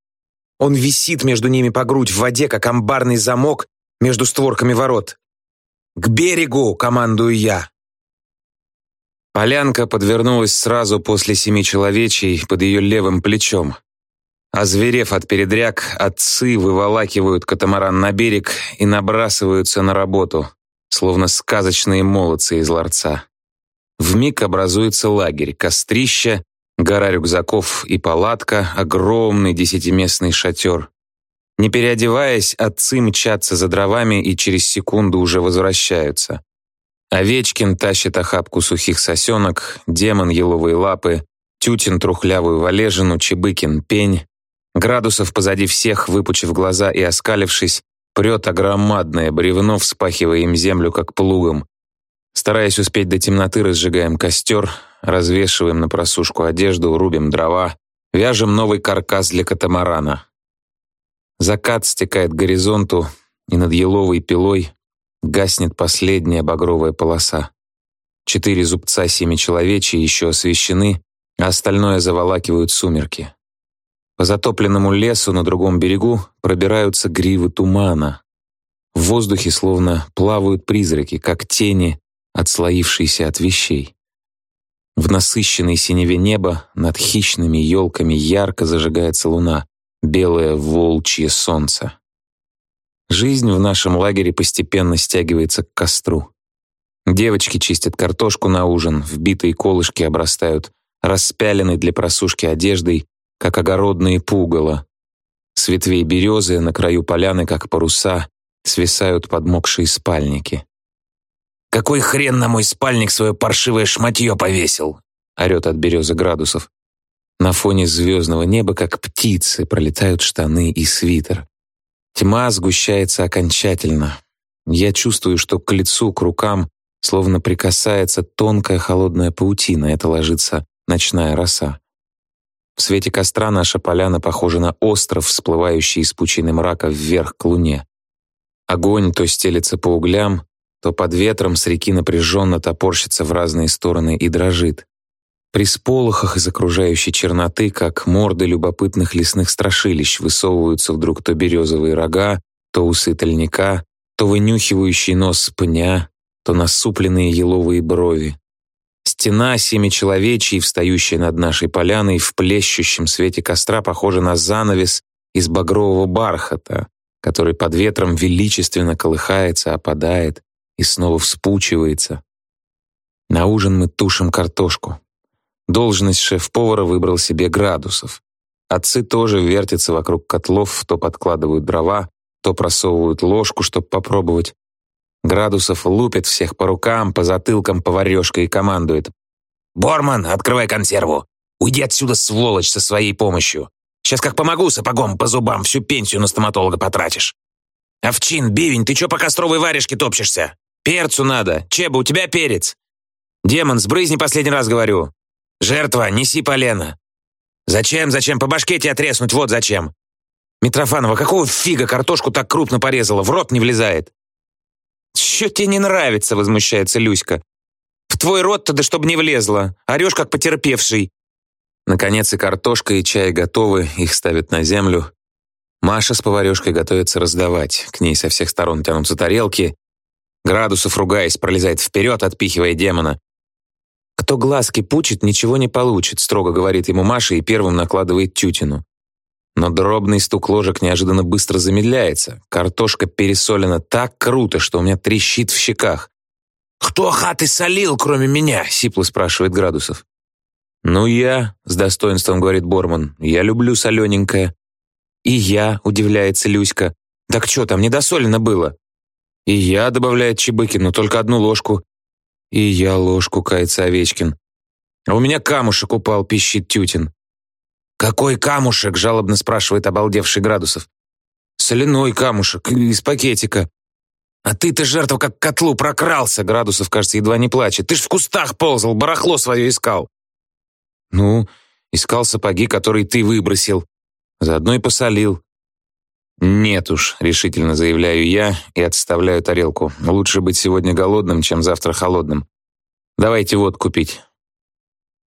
Он висит между ними по грудь в воде, как амбарный замок между створками ворот. «К берегу!» — командую я. Полянка подвернулась сразу после семи человечей под ее левым плечом. Озверев от передряг, отцы выволакивают катамаран на берег и набрасываются на работу, словно сказочные молодцы из ларца. Вмиг образуется лагерь, кострище, гора рюкзаков и палатка, огромный десятиместный шатер. Не переодеваясь, отцы мчатся за дровами и через секунду уже возвращаются. Овечкин тащит охапку сухих сосенок, демон еловые лапы, Тютин трухлявую валежину, Чебыкин пень, Градусов позади всех, выпучив глаза и оскалившись, прет огромадное бревно, вспахивая им землю, как плугом. Стараясь успеть до темноты, разжигаем костер, развешиваем на просушку одежду, рубим дрова, вяжем новый каркас для катамарана. Закат стекает к горизонту, и над еловой пилой гаснет последняя багровая полоса. Четыре зубца семичеловечьи еще освещены, а остальное заволакивают сумерки. По затопленному лесу на другом берегу пробираются гривы тумана. В воздухе словно плавают призраки, как тени, отслоившиеся от вещей. В насыщенной синеве неба над хищными елками ярко зажигается луна, белое волчье солнце. Жизнь в нашем лагере постепенно стягивается к костру. Девочки чистят картошку на ужин, вбитые колышки обрастают распяленной для просушки одеждой, как огородные пугало. С ветвей березы на краю поляны, как паруса, свисают подмокшие спальники. «Какой хрен на мой спальник свое паршивое шматье повесил?» орет от березы градусов. На фоне звездного неба, как птицы, пролетают штаны и свитер. Тьма сгущается окончательно. Я чувствую, что к лицу, к рукам, словно прикасается тонкая холодная паутина. Это ложится ночная роса. В свете костра наша поляна похожа на остров, всплывающий из пучины мрака вверх к луне. Огонь то стелется по углям, то под ветром с реки напряженно топорщится в разные стороны и дрожит. При сполохах из окружающей черноты, как морды любопытных лесных страшилищ, высовываются вдруг то березовые рога, то усы тольника, то вынюхивающий нос пня, то насупленные еловые брови. Стена семичеловечьей, встающая над нашей поляной, в плещущем свете костра, похожа на занавес из багрового бархата, который под ветром величественно колыхается, опадает и снова вспучивается. На ужин мы тушим картошку. Должность шеф-повара выбрал себе градусов. Отцы тоже вертятся вокруг котлов, то подкладывают дрова, то просовывают ложку, чтобы попробовать. Градусов лупит всех по рукам, по затылкам поварёшка и командует. «Борман, открывай консерву! Уйди отсюда, сволочь, со своей помощью! Сейчас как помогу сапогом по зубам, всю пенсию на стоматолога потратишь! Овчин, бивень, ты чё по костровой варежке топчешься? Перцу надо! Чеба, у тебя перец! Демон, сбрызни последний раз, говорю! Жертва, неси полено! Зачем, зачем, по башке тебя треснуть, вот зачем! Митрофанова, какого фига картошку так крупно порезала, в рот не влезает?» «Чё тебе не нравится?» — возмущается Люська. «В твой рот-то да чтоб не влезла. Орешь, как потерпевший». Наконец и картошка, и чай готовы, их ставят на землю. Маша с поварёшкой готовится раздавать. К ней со всех сторон тянутся тарелки. Градусов, ругаясь, пролезает вперед, отпихивая демона. «Кто глазки пучит, ничего не получит», строго говорит ему Маша и первым накладывает тютину. Но дробный стук ложек неожиданно быстро замедляется. Картошка пересолена так круто, что у меня трещит в щеках. «Кто хаты солил, кроме меня?» — сипло спрашивает Градусов. «Ну я», — с достоинством говорит Борман, — «я люблю солененькое». «И я», — удивляется Люська. «Так что там, недосолено было?» «И я», — добавляет Чебыкин, — «но только одну ложку». «И я ложку», — кается Овечкин. «А у меня камушек упал», — пищит Тютин. «Какой камушек?» — жалобно спрашивает обалдевший Градусов. «Соляной камушек, из пакетика». «А ты-то, жертва, как к котлу прокрался!» Градусов, кажется, едва не плачет. «Ты ж в кустах ползал, барахло свое искал!» «Ну, искал сапоги, которые ты выбросил. Заодно и посолил». «Нет уж», — решительно заявляю я и отставляю тарелку. «Лучше быть сегодня голодным, чем завтра холодным. Давайте вот купить.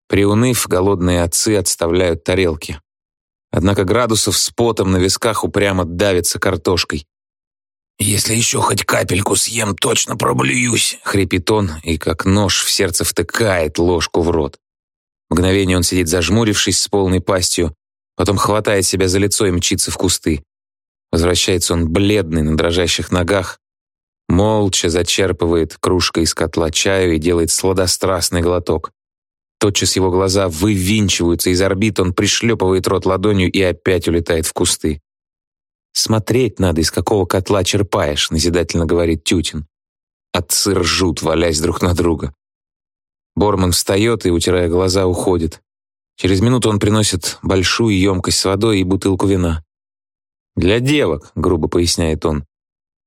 Приуныв, голодные отцы отставляют тарелки. Однако градусов с потом на висках упрямо давится картошкой. «Если еще хоть капельку съем, точно проблююсь», — хрипит он и как нож в сердце втыкает ложку в рот. Мгновение он сидит зажмурившись с полной пастью, потом хватает себя за лицо и мчится в кусты. Возвращается он бледный, на дрожащих ногах, молча зачерпывает кружкой из котла чаю и делает сладострастный глоток. Тотчас его глаза вывинчиваются из орбит, он пришлепывает рот ладонью и опять улетает в кусты. «Смотреть надо, из какого котла черпаешь», — назидательно говорит Тютин. Отцы ржут, валясь друг на друга. Борман встает и, утирая глаза, уходит. Через минуту он приносит большую емкость с водой и бутылку вина. «Для девок», — грубо поясняет он.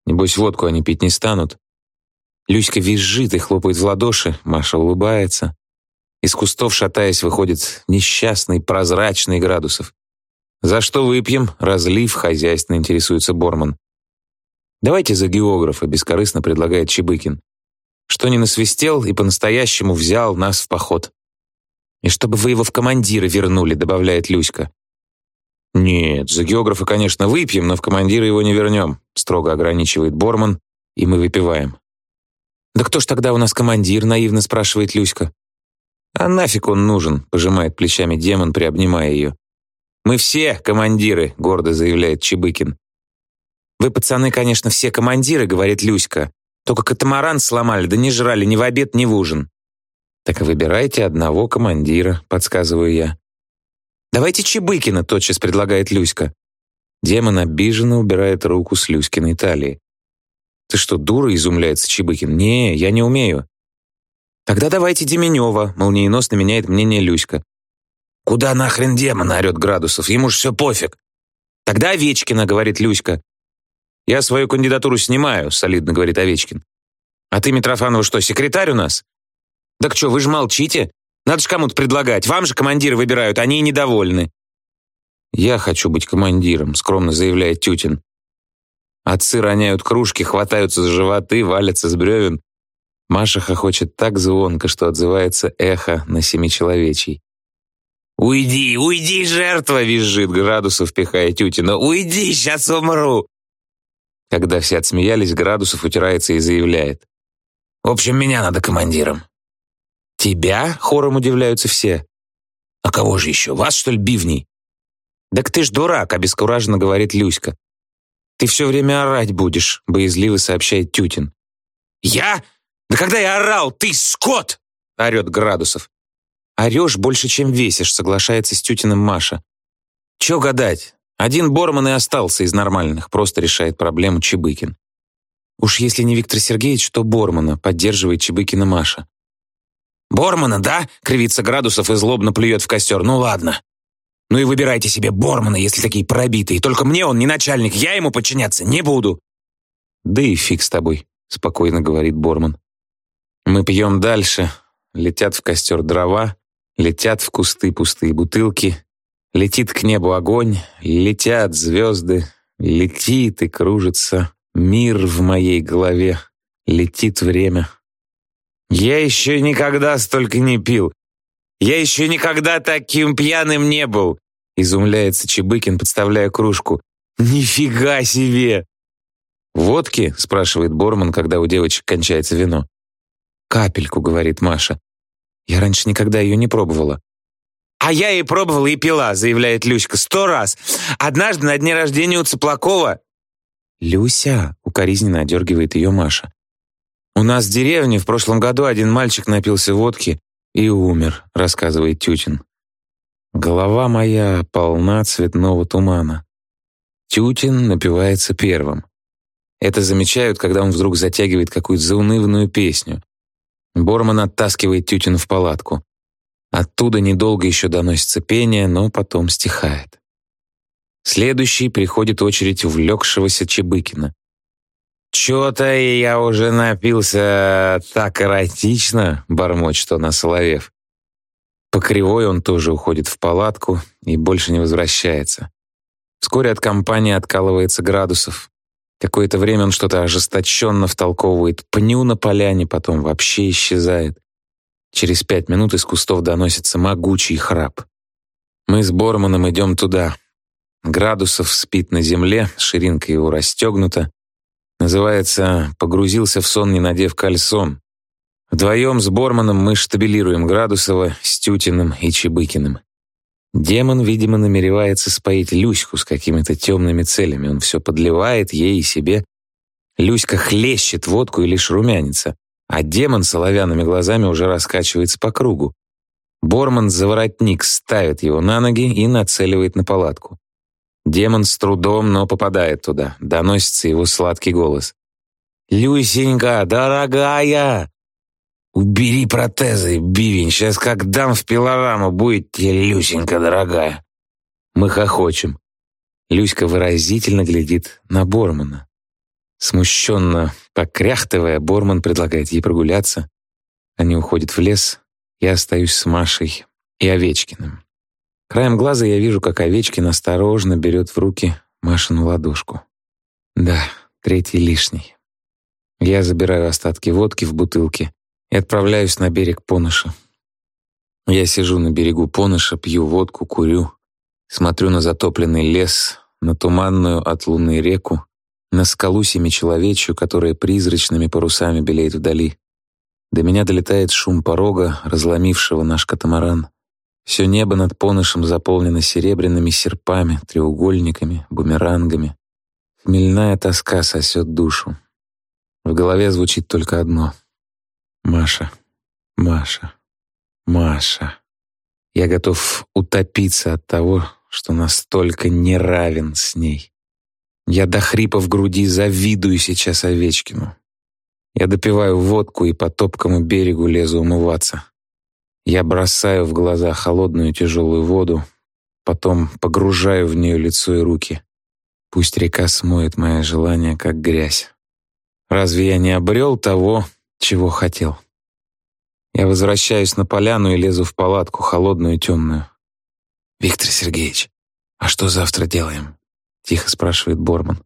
«Небось, водку они пить не станут». Люська визжит и хлопает в ладоши, Маша улыбается. Из кустов, шатаясь, выходит несчастный, прозрачный градусов. «За что выпьем?» — разлив, хозяйственно интересуется Борман. «Давайте за географа», — бескорыстно предлагает Чебыкин. «Что не насвистел и по-настоящему взял нас в поход». «И чтобы вы его в командиры вернули», — добавляет Люська. «Нет, за географа, конечно, выпьем, но в командира его не вернем», — строго ограничивает Борман, и мы выпиваем. «Да кто ж тогда у нас командир?» — наивно спрашивает Люська. «А нафиг он нужен?» — пожимает плечами демон, приобнимая ее. «Мы все командиры», — гордо заявляет Чебыкин. «Вы, пацаны, конечно, все командиры», — говорит Люська. «Только катамаран сломали, да не жрали ни в обед, ни в ужин». «Так выбирайте одного командира», — подсказываю я. «Давайте Чебыкина», — тотчас предлагает Люська. Демон обиженно убирает руку с Люськиной талии. «Ты что, дура?» — изумляется Чебыкин. «Не, я не умею». «Тогда давайте Деменева», — молниеносно меняет мнение Люська. «Куда нахрен демона?» — орет Градусов. «Ему ж все пофиг». «Тогда Овечкина», — говорит Люська. «Я свою кандидатуру снимаю», — солидно говорит Овечкин. «А ты, Митрофанова, что, секретарь у нас?» «Так что, вы же молчите? Надо же кому-то предлагать. Вам же командиры выбирают, они и недовольны». «Я хочу быть командиром», — скромно заявляет Тютин. Отцы роняют кружки, хватаются за животы, валятся с бревен. Маша хохочет так звонко, что отзывается эхо на семичеловечий. «Уйди, уйди, жертва!» — визжит Градусов, пихая Тютина. «Уйди, сейчас умру!» Когда все отсмеялись, Градусов утирается и заявляет. «В общем, меня надо командиром». «Тебя?» — хором удивляются все. «А кого же еще? Вас, что ли, бивней?» «Так ты ж дурак», — обескураженно говорит Люська. «Ты все время орать будешь», — боязливо сообщает Тютин. «Я? «Да когда я орал, ты скот!» — орет Градусов. «Орешь больше, чем весишь», — соглашается с Тютиным Маша. «Чё гадать? Один Борман и остался из нормальных», — просто решает проблему Чебыкин. Уж если не Виктор Сергеевич, то Бормана, поддерживает Чебыкина Маша. «Бормана, да?» — кривится Градусов и злобно плюет в костер. «Ну ладно. Ну и выбирайте себе Бормана, если такие пробитые. Только мне он не начальник, я ему подчиняться не буду». «Да и фиг с тобой», — спокойно говорит Борман. Мы пьем дальше. Летят в костер дрова, летят в кусты пустые бутылки, летит к небу огонь, летят звезды, летит и кружится мир в моей голове, летит время. Я еще никогда столько не пил. Я еще никогда таким пьяным не был, изумляется Чебыкин, подставляя кружку. Нифига себе! «Водки?» — спрашивает Борман, когда у девочек кончается вино. «Капельку», — говорит Маша. «Я раньше никогда ее не пробовала». «А я и пробовала, и пила», — заявляет Люська. «Сто раз. Однажды на дне рождения у Цыплакова...» «Люся», — укоризненно одергивает ее Маша. «У нас в деревне в прошлом году один мальчик напился водки и умер», — рассказывает Тютин. Голова моя полна цветного тумана. Тютин напивается первым. Это замечают, когда он вдруг затягивает какую-то заунывную песню. Борман оттаскивает Тютин в палатку. Оттуда недолго еще доносится пение, но потом стихает. Следующий приходит очередь увлекшегося Чебыкина. «Чё-то я уже напился так эротично», — бормочет он, осоловев. По кривой он тоже уходит в палатку и больше не возвращается. Вскоре от компании откалывается градусов. Какое-то время он что-то ожесточенно втолковывает пню на поляне, потом вообще исчезает. Через пять минут из кустов доносится могучий храп. Мы с Борманом идем туда. Градусов спит на земле, ширинка его расстегнута. Называется «Погрузился в сон, не надев кальсон». Вдвоем с Борманом мы штабелируем Градусова с Тютиным и Чебыкиным. Демон, видимо, намеревается споить Люську с какими-то темными целями. Он все подливает ей и себе. Люська хлещет водку и лишь румянится, а демон с оловянными глазами уже раскачивается по кругу. Борман за воротник ставит его на ноги и нацеливает на палатку. Демон с трудом, но попадает туда. Доносится его сладкий голос. «Люсенька, дорогая! Убери протезы, бивень, сейчас как дам в пилораму, будет тебе Люсенька, дорогая!» Мы хохочем. Люська выразительно глядит на Бормана. Смущенно покряхтывая, Борман предлагает ей прогуляться. Они уходят в лес, я остаюсь с Машей и Овечкиным. Краем глаза я вижу, как Овечкин осторожно берет в руки Машину ладошку. Да, третий лишний. Я забираю остатки водки в бутылке и отправляюсь на берег Поныша. Я сижу на берегу Поныша, пью водку, курю, смотрю на затопленный лес, на туманную от луны реку, на скалу семичеловечью, которая призрачными парусами белеет вдали. До меня долетает шум порога, разломившего наш катамаран. Все небо над Понышем заполнено серебряными серпами, треугольниками, бумерангами. Хмельная тоска сосет душу. В голове звучит только одно. Маша, Маша, Маша. Я готов утопиться от того, что настолько неравен с ней. Я до хрипа в груди завидую сейчас Овечкину. Я допиваю водку и по топкому берегу лезу умываться. Я бросаю в глаза холодную тяжелую воду, потом погружаю в нее лицо и руки. Пусть река смоет мое желание, как грязь. Разве я не обрел того, чего хотел? Я возвращаюсь на поляну и лезу в палатку, холодную и темную. «Виктор Сергеевич, а что завтра делаем?» — тихо спрашивает Борман.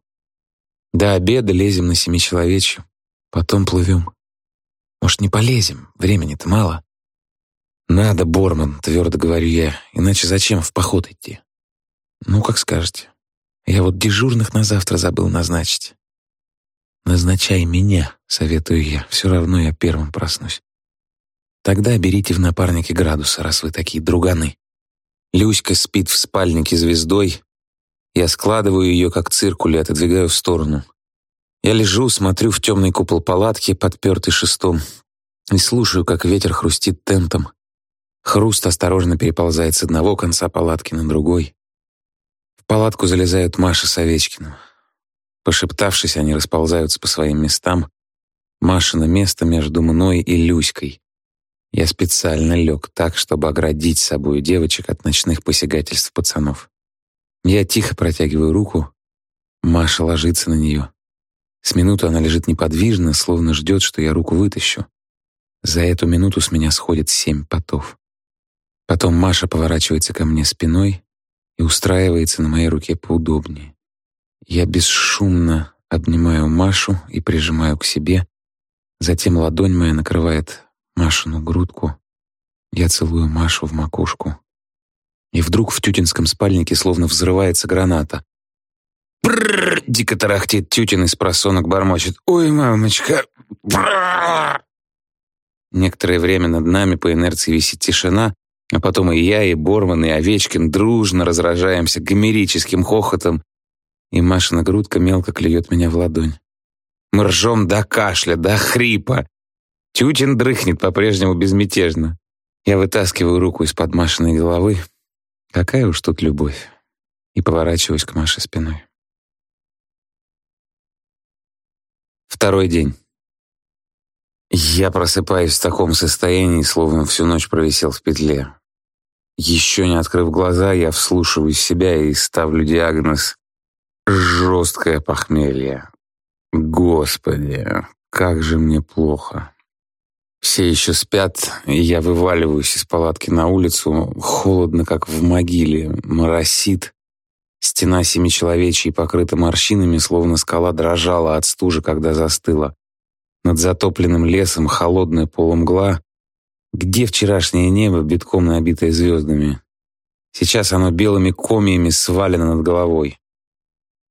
«До обеда лезем на семичеловечью. Потом плывем. Может, не полезем? Времени-то мало. Надо, Борман, твердо говорю я, иначе зачем в поход идти? Ну, как скажете. Я вот дежурных на завтра забыл назначить. Назначай меня, советую я, все равно я первым проснусь. Тогда берите в напарнике градуса, раз вы такие друганы. Люська спит в спальнике звездой. Я складываю ее, как циркуль, и отодвигаю в сторону. Я лежу, смотрю в темный купол палатки, подпертый шестом, и слушаю, как ветер хрустит тентом. Хруст осторожно переползает с одного конца палатки на другой. В палатку залезают Маша с Овечкиным. Пошептавшись, они расползаются по своим местам. Маша на место между мной и Люськой. Я специально лег так, чтобы оградить собой девочек от ночных посягательств пацанов. Я тихо протягиваю руку. Маша ложится на нее. С минуту она лежит неподвижно, словно ждет, что я руку вытащу. За эту минуту с меня сходит семь потов. Потом Маша поворачивается ко мне спиной и устраивается на моей руке поудобнее. Я бесшумно обнимаю Машу и прижимаю к себе. Затем ладонь моя накрывает Машину грудку. Я целую Машу в макушку. И вдруг в тютинском спальнике словно взрывается граната. Бррр, дико тарахтит Тютин из просонок бормочет. Ой, мамочка. Бррр. Некоторое время над нами по инерции висит тишина, а потом и я, и Борман, и Овечкин дружно разражаемся гомерическим хохотом, и Машина грудка мелко клюет меня в ладонь. Мы ржем до кашля, до хрипа. Тютин дрыхнет по-прежнему безмятежно. Я вытаскиваю руку из-под Машиной головы. Какая уж тут любовь. И поворачиваюсь к Маше спиной. Второй день. Я просыпаюсь в таком состоянии, словно всю ночь провисел в петле. Еще не открыв глаза, я вслушиваюсь в себя и ставлю диагноз «жесткое похмелье». Господи, как же мне плохо. Все еще спят, и я вываливаюсь из палатки на улицу. Холодно, как в могиле, моросит. Стена семичеловечьей покрыта морщинами, словно скала дрожала от стужи, когда застыла. Над затопленным лесом холодная полумгла. Где вчерашнее небо, битком набитое звездами? Сейчас оно белыми комьями свалено над головой.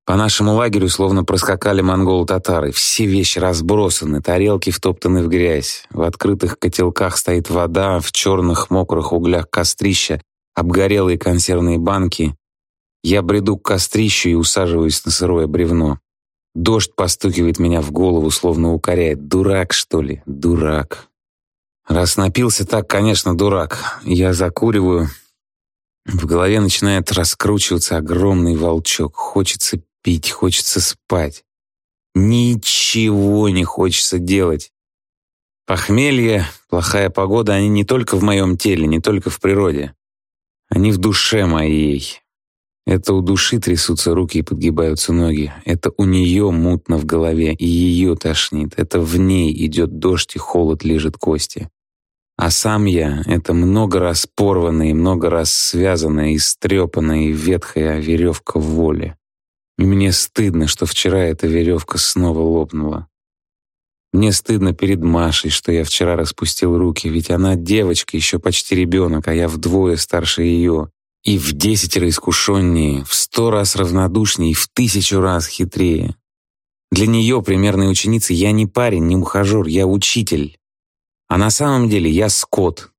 По нашему лагерю словно проскакали монголы-татары. Все вещи разбросаны, тарелки втоптаны в грязь. В открытых котелках стоит вода, в черных мокрых углях кострища обгорелые консервные банки. Я бреду к кострищу и усаживаюсь на сырое бревно. Дождь постукивает меня в голову, словно укоряет. Дурак, что ли? Дурак. Раз напился так, конечно, дурак. Я закуриваю. В голове начинает раскручиваться огромный волчок. Хочется пить, хочется спать. Ничего не хочется делать. Похмелье, плохая погода, они не только в моем теле, не только в природе. Они в душе моей. Это у души трясутся руки и подгибаются ноги. Это у нее мутно в голове, и ее тошнит. Это в ней идет дождь и холод лежит кости. А сам я — это много раз порванная и много раз связанная, истрепанная и ветхая веревка в воле. И мне стыдно, что вчера эта веревка снова лопнула. Мне стыдно перед Машей, что я вчера распустил руки, ведь она девочка, еще почти ребенок, а я вдвое старше ее и в десятеро искушеннее, в сто раз равнодушнее в тысячу раз хитрее. Для нее, примерной ученицы, я не парень, не ухажер, я учитель. А на самом деле я скот.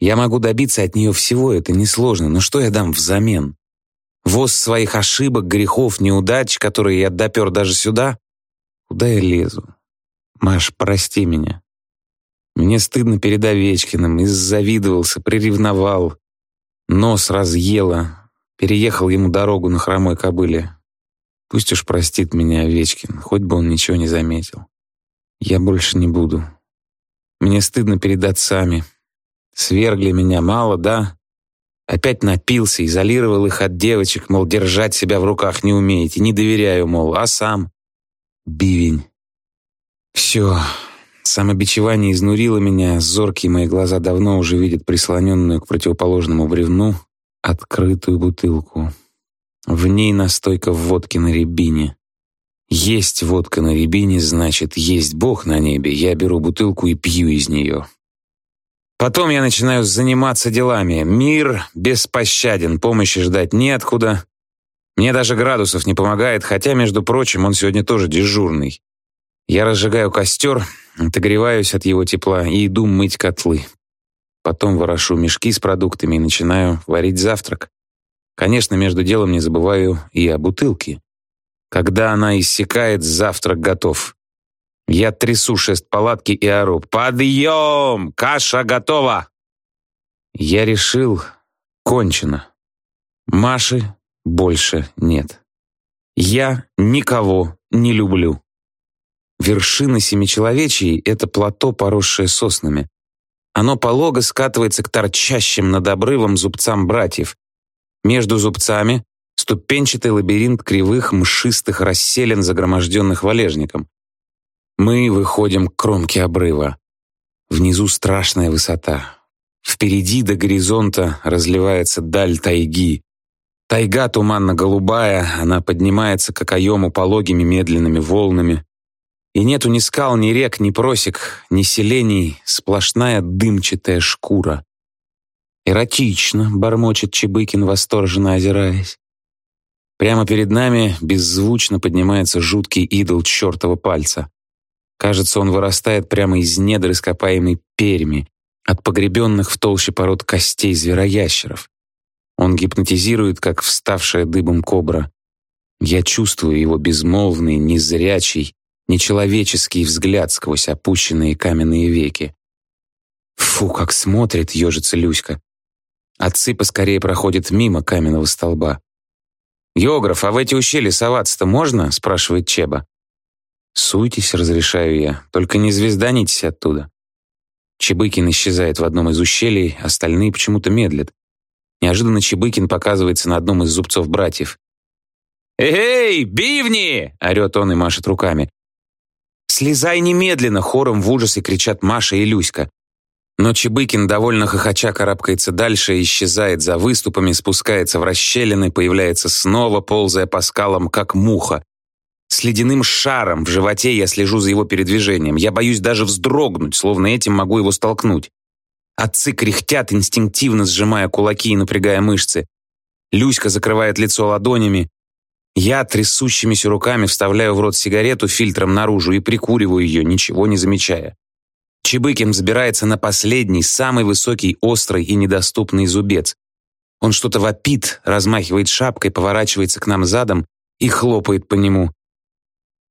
Я могу добиться от нее всего, это несложно, но что я дам взамен? Воз своих ошибок, грехов, неудач, которые я допер даже сюда? Куда я лезу? Маш, прости меня. Мне стыдно перед Овечкиным, иззавидовался, приревновал. Нос разъела, переехал ему дорогу на хромой кобыле. Пусть уж простит меня Овечкин, хоть бы он ничего не заметил. Я больше не буду. Мне стыдно перед отцами. Свергли меня, мало, да? Опять напился, изолировал их от девочек, мол, держать себя в руках не умеете, не доверяю, мол, а сам? Бивень. Все, Самобичевание изнурило меня, зоркие мои глаза давно уже видят прислоненную к противоположному бревну открытую бутылку. В ней настойка водки на рябине. Есть водка на рябине, значит, есть Бог на небе. Я беру бутылку и пью из нее. Потом я начинаю заниматься делами. Мир беспощаден, помощи ждать неоткуда. Мне даже градусов не помогает, хотя, между прочим, он сегодня тоже дежурный. Я разжигаю костер, отогреваюсь от его тепла и иду мыть котлы. Потом ворошу мешки с продуктами и начинаю варить завтрак. Конечно, между делом не забываю и о бутылке. Когда она иссякает, завтрак готов. Я трясу шест палатки и ору «Подъем! Каша готова!» Я решил, кончено. Маши больше нет. Я никого не люблю. Вершина Семичеловечьей — это плато, поросшее соснами. Оно полого скатывается к торчащим над обрывом зубцам братьев. Между зубцами — ступенчатый лабиринт кривых мшистых расселен, загроможденных валежником. Мы выходим к кромке обрыва. Внизу страшная высота. Впереди до горизонта разливается даль тайги. Тайга туманно-голубая, она поднимается к окоему пологими медленными волнами. И нету ни скал, ни рек, ни просек, ни селений, сплошная дымчатая шкура. «Эротично», — бормочет Чебыкин, восторженно озираясь. Прямо перед нами беззвучно поднимается жуткий идол чертова пальца. Кажется, он вырастает прямо из недр ископаемой перми, от погребенных в толще пород костей звероящеров. Он гипнотизирует, как вставшая дыбом кобра. Я чувствую его безмолвный, незрячий, нечеловеческий взгляд сквозь опущенные каменные веки. Фу, как смотрит, ежится Люська. Отцы поскорее проходят мимо каменного столба. «Географ, а в эти ущелья соваться-то можно?» — спрашивает Чеба. «Суйтесь», — разрешаю я, — «только не звезданитесь оттуда». Чебыкин исчезает в одном из ущелий, остальные почему-то медлят. Неожиданно Чебыкин показывается на одном из зубцов братьев. «Эй, бивни!» — орет он и машет руками. «Слезай немедленно!» — хором в ужасе кричат Маша и Люська. Но Чебыкин, довольно хохоча, карабкается дальше, исчезает за выступами, спускается в расщелины, появляется снова, ползая по скалам, как муха. С ледяным шаром в животе я слежу за его передвижением. Я боюсь даже вздрогнуть, словно этим могу его столкнуть. Отцы кряхтят, инстинктивно сжимая кулаки и напрягая мышцы. Люська закрывает лицо ладонями, я трясущимися руками вставляю в рот сигарету фильтром наружу и прикуриваю ее, ничего не замечая. Чебыкин взбирается на последний, самый высокий, острый и недоступный зубец. Он что-то вопит, размахивает шапкой, поворачивается к нам задом и хлопает по нему.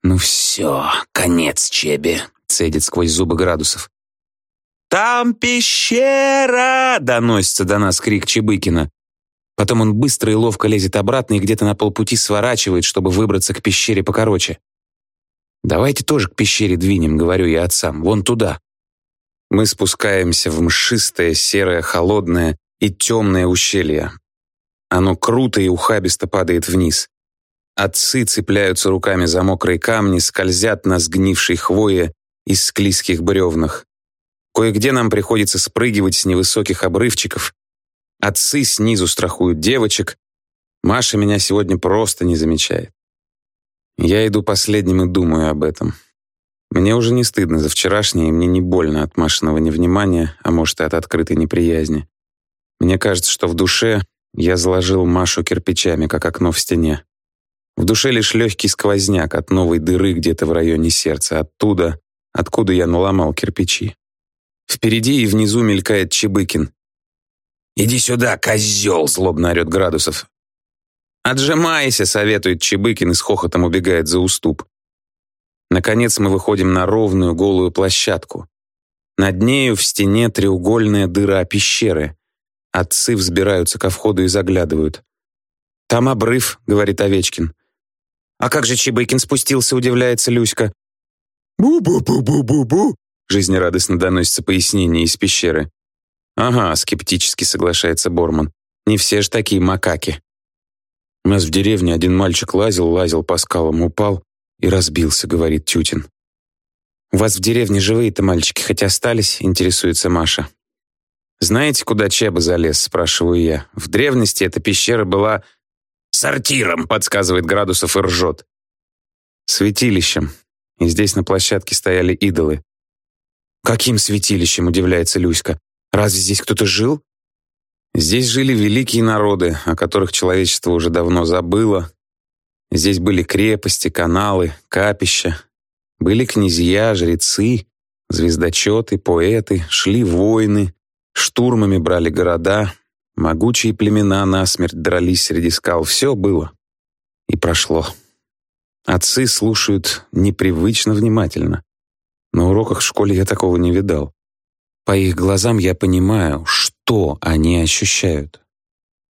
«Ну все, конец Чебе», — цедит сквозь зубы градусов. «Там пещера!» — доносится до нас крик Чебыкина. Потом он быстро и ловко лезет обратно и где-то на полпути сворачивает, чтобы выбраться к пещере покороче. «Давайте тоже к пещере двинем», — говорю я отцам, — «вон туда». Мы спускаемся в мшистое, серое, холодное и темное ущелье. Оно круто и ухабисто падает вниз. Отцы цепляются руками за мокрые камни, скользят на сгнившей хвое и склизких бревнах. Кое-где нам приходится спрыгивать с невысоких обрывчиков. Отцы снизу страхуют девочек. Маша меня сегодня просто не замечает. Я иду последним и думаю об этом. Мне уже не стыдно за вчерашнее, и мне не больно от Машиного невнимания, а может и от открытой неприязни. Мне кажется, что в душе я заложил Машу кирпичами, как окно в стене. В душе лишь легкий сквозняк от новой дыры где-то в районе сердца, оттуда, откуда я наломал кирпичи. Впереди и внизу мелькает Чебыкин. «Иди сюда, козел!» — злобно орет Градусов. «Отжимайся!» — советует Чебыкин и с хохотом убегает за уступ. Наконец мы выходим на ровную голую площадку. Над нею в стене треугольная дыра пещеры. Отцы взбираются ко входу и заглядывают. «Там обрыв», — говорит Овечкин. «А как же Чебыкин спустился?» — удивляется Люська. «Бу-бу-бу-бу-бу-бу!» — жизнерадостно доносится пояснение из пещеры. «Ага», — скептически соглашается Борман. «Не все ж такие макаки». «У нас в деревне один мальчик лазил, лазил по скалам, упал и разбился», — говорит Тютин. «У вас в деревне живые-то мальчики хоть остались?» — интересуется Маша. «Знаете, куда Чеба залез?» — спрашиваю я. «В древности эта пещера была «Сортиром», — подсказывает Градусов и ржет. «Святилищем. И здесь на площадке стояли идолы». «Каким святилищем?» — удивляется Люська. «Разве здесь кто-то жил?» Здесь жили великие народы, о которых человечество уже давно забыло. Здесь были крепости, каналы, капища. Были князья, жрецы, звездочеты, поэты, шли войны, штурмами брали города, Могучие племена насмерть дрались среди скал. Все было. И прошло. Отцы слушают непривычно внимательно. На уроках в школе я такого не видал. По их глазам я понимаю, что они ощущают.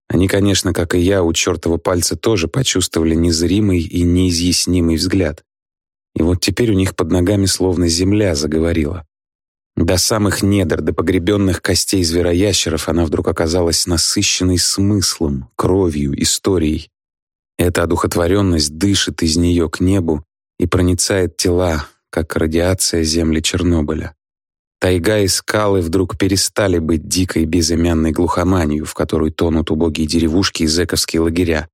Они, конечно, как и я, у чертова пальца тоже почувствовали незримый и неизъяснимый взгляд. И вот теперь у них под ногами словно земля заговорила. До самых недр, до погребенных костей звероящеров она вдруг оказалась насыщенной смыслом, кровью, историей. Эта одухотворенность дышит из нее к небу и проницает тела, как радиация земли Чернобыля. Тайга и скалы вдруг перестали быть дикой безымянной глухоманью, в которой тонут убогие деревушки и зэковские лагеря.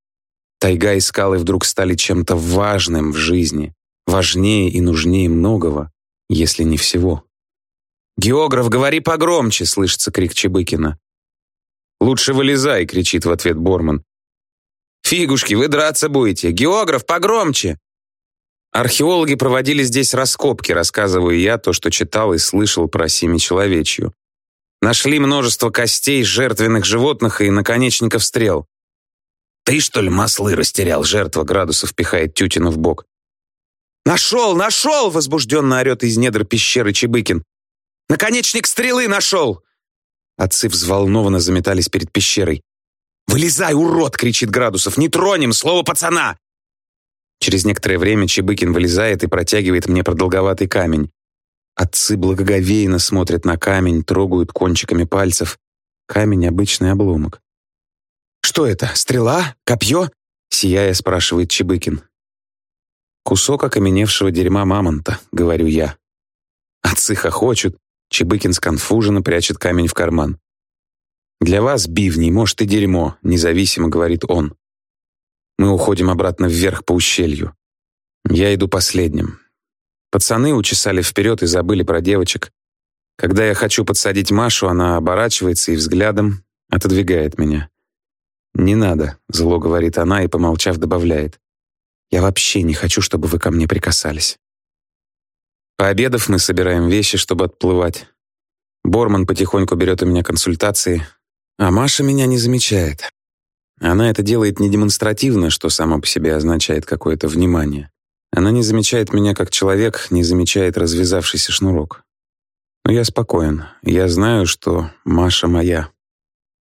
Тайга и скалы вдруг стали чем-то важным в жизни, важнее и нужнее многого, если не всего. «Географ, говори погромче!» — слышится крик Чебыкина. «Лучше вылезай!» — кричит в ответ Борман. «Фигушки, вы драться будете! Географ, погромче!» Археологи проводили здесь раскопки, рассказываю я то, что читал и слышал про семичеловечью. Нашли множество костей жертвенных животных и наконечников стрел. «Ты, что ли, маслы растерял?» Жертва градусов пихает Тютину в бок. «Нашел, нашел!» — возбужденно орет из недр пещеры Чебыкин. Наконечник стрелы нашел!» Отцы взволнованно заметались перед пещерой. «Вылезай, урод!» — кричит Градусов. «Не тронем! Слово пацана!» Через некоторое время Чебыкин вылезает и протягивает мне продолговатый камень. Отцы благоговейно смотрят на камень, трогают кончиками пальцев. Камень — обычный обломок. «Что это? Стрела? Копье?» — сияя спрашивает Чебыкин. «Кусок окаменевшего дерьма мамонта», — говорю я. Отцы хохочут, Чебыкин сконфуженно прячет камень в карман. «Для вас, бивни, может и дерьмо», — независимо говорит он. Мы уходим обратно вверх по ущелью. Я иду последним. Пацаны учесали вперед и забыли про девочек. Когда я хочу подсадить Машу, она оборачивается и взглядом отодвигает меня. «Не надо», — зло говорит она и, помолчав, добавляет. «Я вообще не хочу, чтобы вы ко мне прикасались». Пообедав, мы собираем вещи, чтобы отплывать. Борман потихоньку берет у меня консультации, а Маша меня не замечает. Она это делает не демонстративно, что само по себе означает какое-то внимание. Она не замечает меня как человек, не замечает развязавшийся шнурок. Но я спокоен. Я знаю, что Маша моя.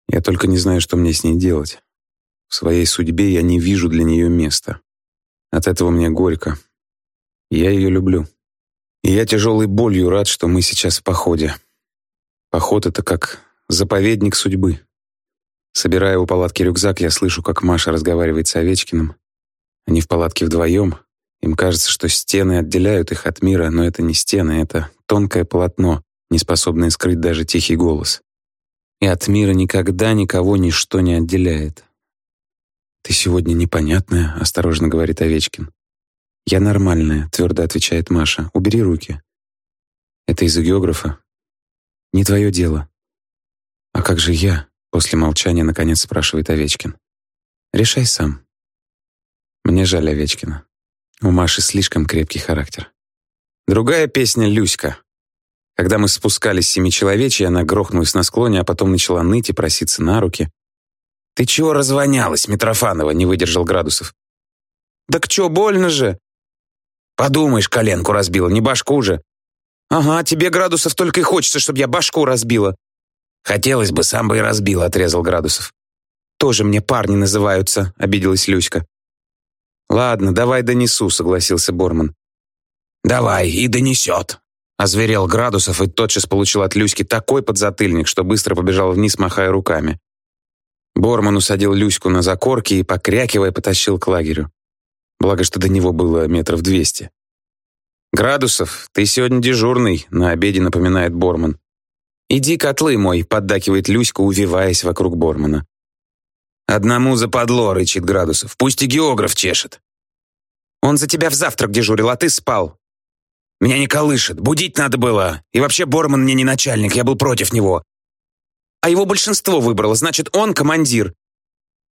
Я только не знаю, что мне с ней делать. В своей судьбе я не вижу для нее места. От этого мне горько. Я ее люблю. И я тяжелой болью рад, что мы сейчас в походе. Поход — это как заповедник судьбы. Собирая у палатки рюкзак, я слышу, как Маша разговаривает с Овечкиным. Они в палатке вдвоем. Им кажется, что стены отделяют их от мира, но это не стены, это тонкое полотно, не способное скрыть даже тихий голос. И от мира никогда никого ничто не отделяет. «Ты сегодня непонятная», — осторожно говорит Овечкин. «Я нормальная», — твердо отвечает Маша. «Убери руки». «Это из-за географа?» «Не твое дело». «А как же я?» — после молчания наконец спрашивает Овечкин. «Решай сам». Мне жаль Овечкина. У Маши слишком крепкий характер. Другая песня «Люська». Когда мы спускались с семичеловечьей, она грохнулась на склоне, а потом начала ныть и проситься на руки. «Ты чего развонялась, Митрофанова?» — не выдержал Градусов. «Так чё, больно же?» «Подумаешь, коленку разбила, не башку же». «Ага, тебе, Градусов, только и хочется, чтобы я башку разбила». «Хотелось бы, сам бы и разбил», — отрезал Градусов. «Тоже мне парни называются», — обиделась Люська. «Ладно, давай донесу», — согласился Борман. «Давай, и донесет», — озверел Градусов и тотчас получил от Люськи такой подзатыльник, что быстро побежал вниз, махая руками. Борман усадил Люську на закорки и, покрякивая, потащил к лагерю. Благо, что до него было метров двести. «Градусов, ты сегодня дежурный», — на обеде напоминает Борман. «Иди котлы мой», — поддакивает Люська, увиваясь вокруг Бормана. «Одному западло», — рычит Градусов. «Пусть и географ чешет». «Он за тебя в завтрак дежурил, а ты спал». «Меня не колышет. Будить надо было. И вообще Борман мне не начальник, я был против него. А его большинство выбрало, значит, он командир.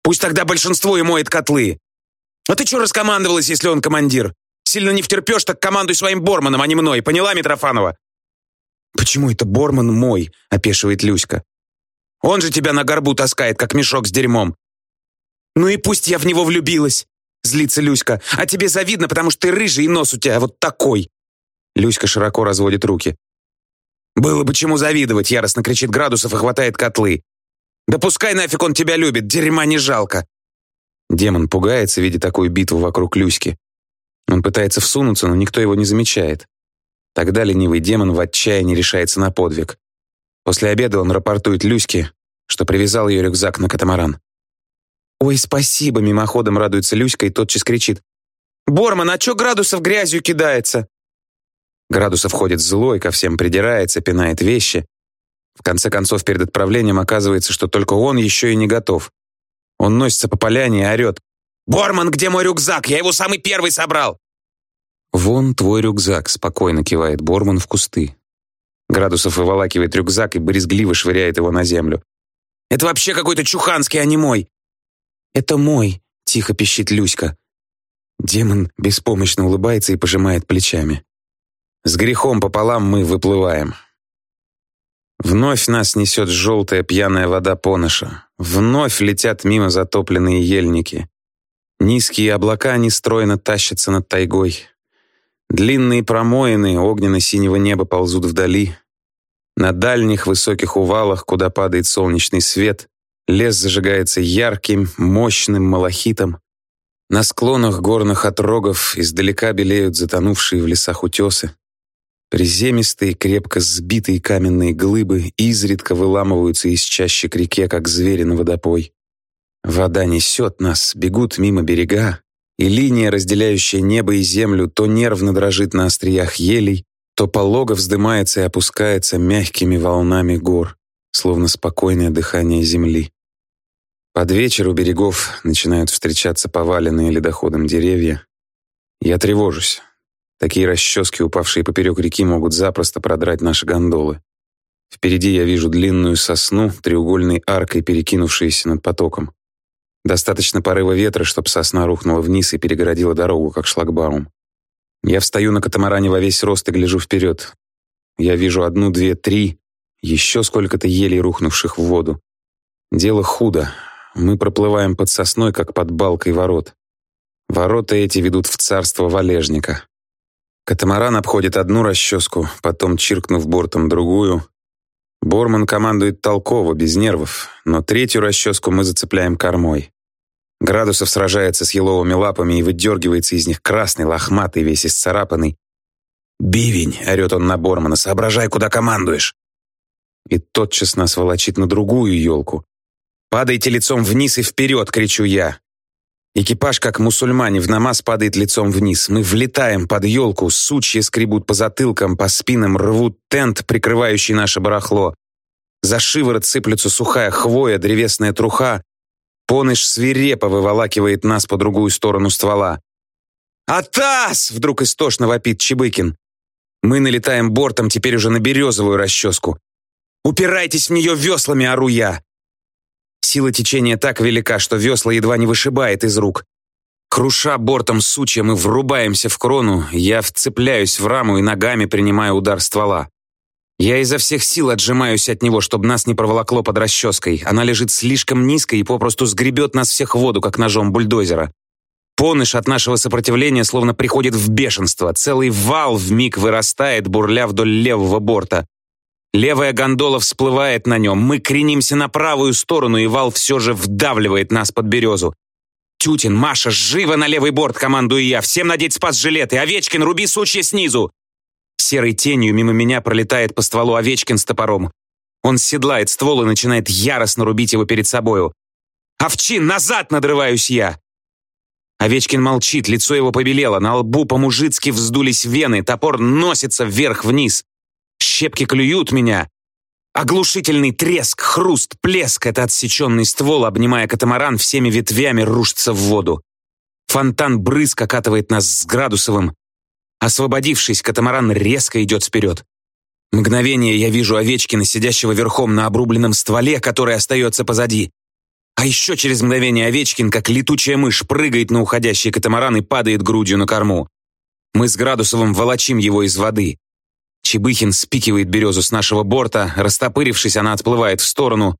Пусть тогда большинство и моет котлы. А ты что раскомандовалась, если он командир? Сильно не втерпешь, так командуй своим Борманом, а не мной. Поняла, Митрофанова?» «Почему это Борман мой?» — опешивает Люська. «Он же тебя на горбу таскает, как мешок с дерьмом. «Ну и пусть я в него влюбилась!» Злится Люська. «А тебе завидно, потому что ты рыжий, и нос у тебя вот такой!» Люська широко разводит руки. «Было бы чему завидовать!» Яростно кричит Градусов и хватает котлы. «Да пускай нафиг он тебя любит! Дерьма не жалко!» Демон пугается, видя такую битву вокруг Люськи. Он пытается всунуться, но никто его не замечает. Тогда ленивый демон в отчаянии решается на подвиг. После обеда он рапортует Люське, что привязал ее рюкзак на катамаран. «Ой, спасибо!» — мимоходом радуется Люська и тотчас кричит. «Борман, а чё Градусов грязью кидается?» Градусов ходит злой, ко всем придирается, пинает вещи. В конце концов, перед отправлением оказывается, что только он еще и не готов. Он носится по поляне и орет. «Борман, где мой рюкзак? Я его самый первый собрал!» «Вон твой рюкзак», — спокойно кивает Борман в кусты. Градусов выволакивает рюкзак и брезгливо швыряет его на землю. «Это вообще какой-то чуханский, а не мой. «Это мой», — тихо пищит Люська. Демон беспомощно улыбается и пожимает плечами. С грехом пополам мы выплываем. Вновь нас несет желтая пьяная вода поноша. Вновь летят мимо затопленные ельники. Низкие облака нестройно тащатся над тайгой. Длинные промоины огненно-синего неба ползут вдали. На дальних высоких увалах, куда падает солнечный свет, Лес зажигается ярким, мощным малахитом. На склонах горных отрогов издалека белеют затонувшие в лесах утесы. Приземистые, крепко сбитые каменные глыбы изредка выламываются из чащи к реке, как звери на водопой. Вода несет нас, бегут мимо берега, и линия, разделяющая небо и землю, то нервно дрожит на остриях елей, то полого вздымается и опускается мягкими волнами гор, словно спокойное дыхание земли. Под вечер у берегов начинают встречаться поваленные ледоходом деревья. Я тревожусь. Такие расчески, упавшие поперек реки, могут запросто продрать наши гондолы. Впереди я вижу длинную сосну, треугольной аркой, перекинувшуюся над потоком. Достаточно порыва ветра, чтобы сосна рухнула вниз и перегородила дорогу, как шлагбаум. Я встаю на катамаране во весь рост и гляжу вперед. Я вижу одну, две, три, еще сколько-то елей рухнувших в воду. Дело худо, мы проплываем под сосной, как под балкой ворот. Ворота эти ведут в царство валежника. Катамаран обходит одну расческу, потом, чиркнув бортом другую. Борман командует толково, без нервов, но третью расческу мы зацепляем кормой. Градусов сражается с еловыми лапами и выдергивается из них красный, лохматый, весь исцарапанный. «Бивень!» — орет он на Бормана. «Соображай, куда командуешь!» И тотчас нас волочит на другую елку. «Падайте лицом вниз и вперед!» — кричу я. Экипаж, как мусульмане, в намаз падает лицом вниз. Мы влетаем под елку, сучья скребут по затылкам, по спинам, рвут тент, прикрывающий наше барахло. За шиворот сыплются сухая хвоя, древесная труха. Поныш свирепо выволакивает нас по другую сторону ствола. «Атас!» — вдруг истошно вопит Чебыкин. Мы налетаем бортом теперь уже на березовую расческу. «Упирайтесь в нее веслами, ору я!» Сила течения так велика, что весла едва не вышибает из рук. Круша бортом сучья, мы врубаемся в крону, я вцепляюсь в раму и ногами принимаю удар ствола. Я изо всех сил отжимаюсь от него, чтобы нас не проволокло под расческой. Она лежит слишком низко и попросту сгребет нас всех в воду, как ножом бульдозера. Поныш от нашего сопротивления словно приходит в бешенство. Целый вал в миг вырастает, бурля вдоль левого борта. Левая гондола всплывает на нем. Мы кренимся на правую сторону, и вал все же вдавливает нас под березу. «Тютин, Маша, живо на левый борт!» — командую я. «Всем надеть спас-жилеты! Овечкин, руби сучья снизу!» Серой тенью мимо меня пролетает по стволу Овечкин с топором. Он седлает ствол и начинает яростно рубить его перед собою. «Овчин, назад!» — надрываюсь я. Овечкин молчит, лицо его побелело, на лбу по-мужицки вздулись вены, топор носится вверх-вниз. Щепки клюют меня. Оглушительный треск, хруст, плеск — это отсеченный ствол, обнимая катамаран, всеми ветвями рушится в воду. Фонтан брызг окатывает нас с Градусовым. Освободившись, катамаран резко идет вперед. Мгновение я вижу Овечкина, сидящего верхом на обрубленном стволе, который остается позади. А еще через мгновение Овечкин, как летучая мышь, прыгает на уходящий катамаран и падает грудью на корму. Мы с Градусовым волочим его из воды. Чебыхин спикивает березу с нашего борта, растопырившись, она отплывает в сторону.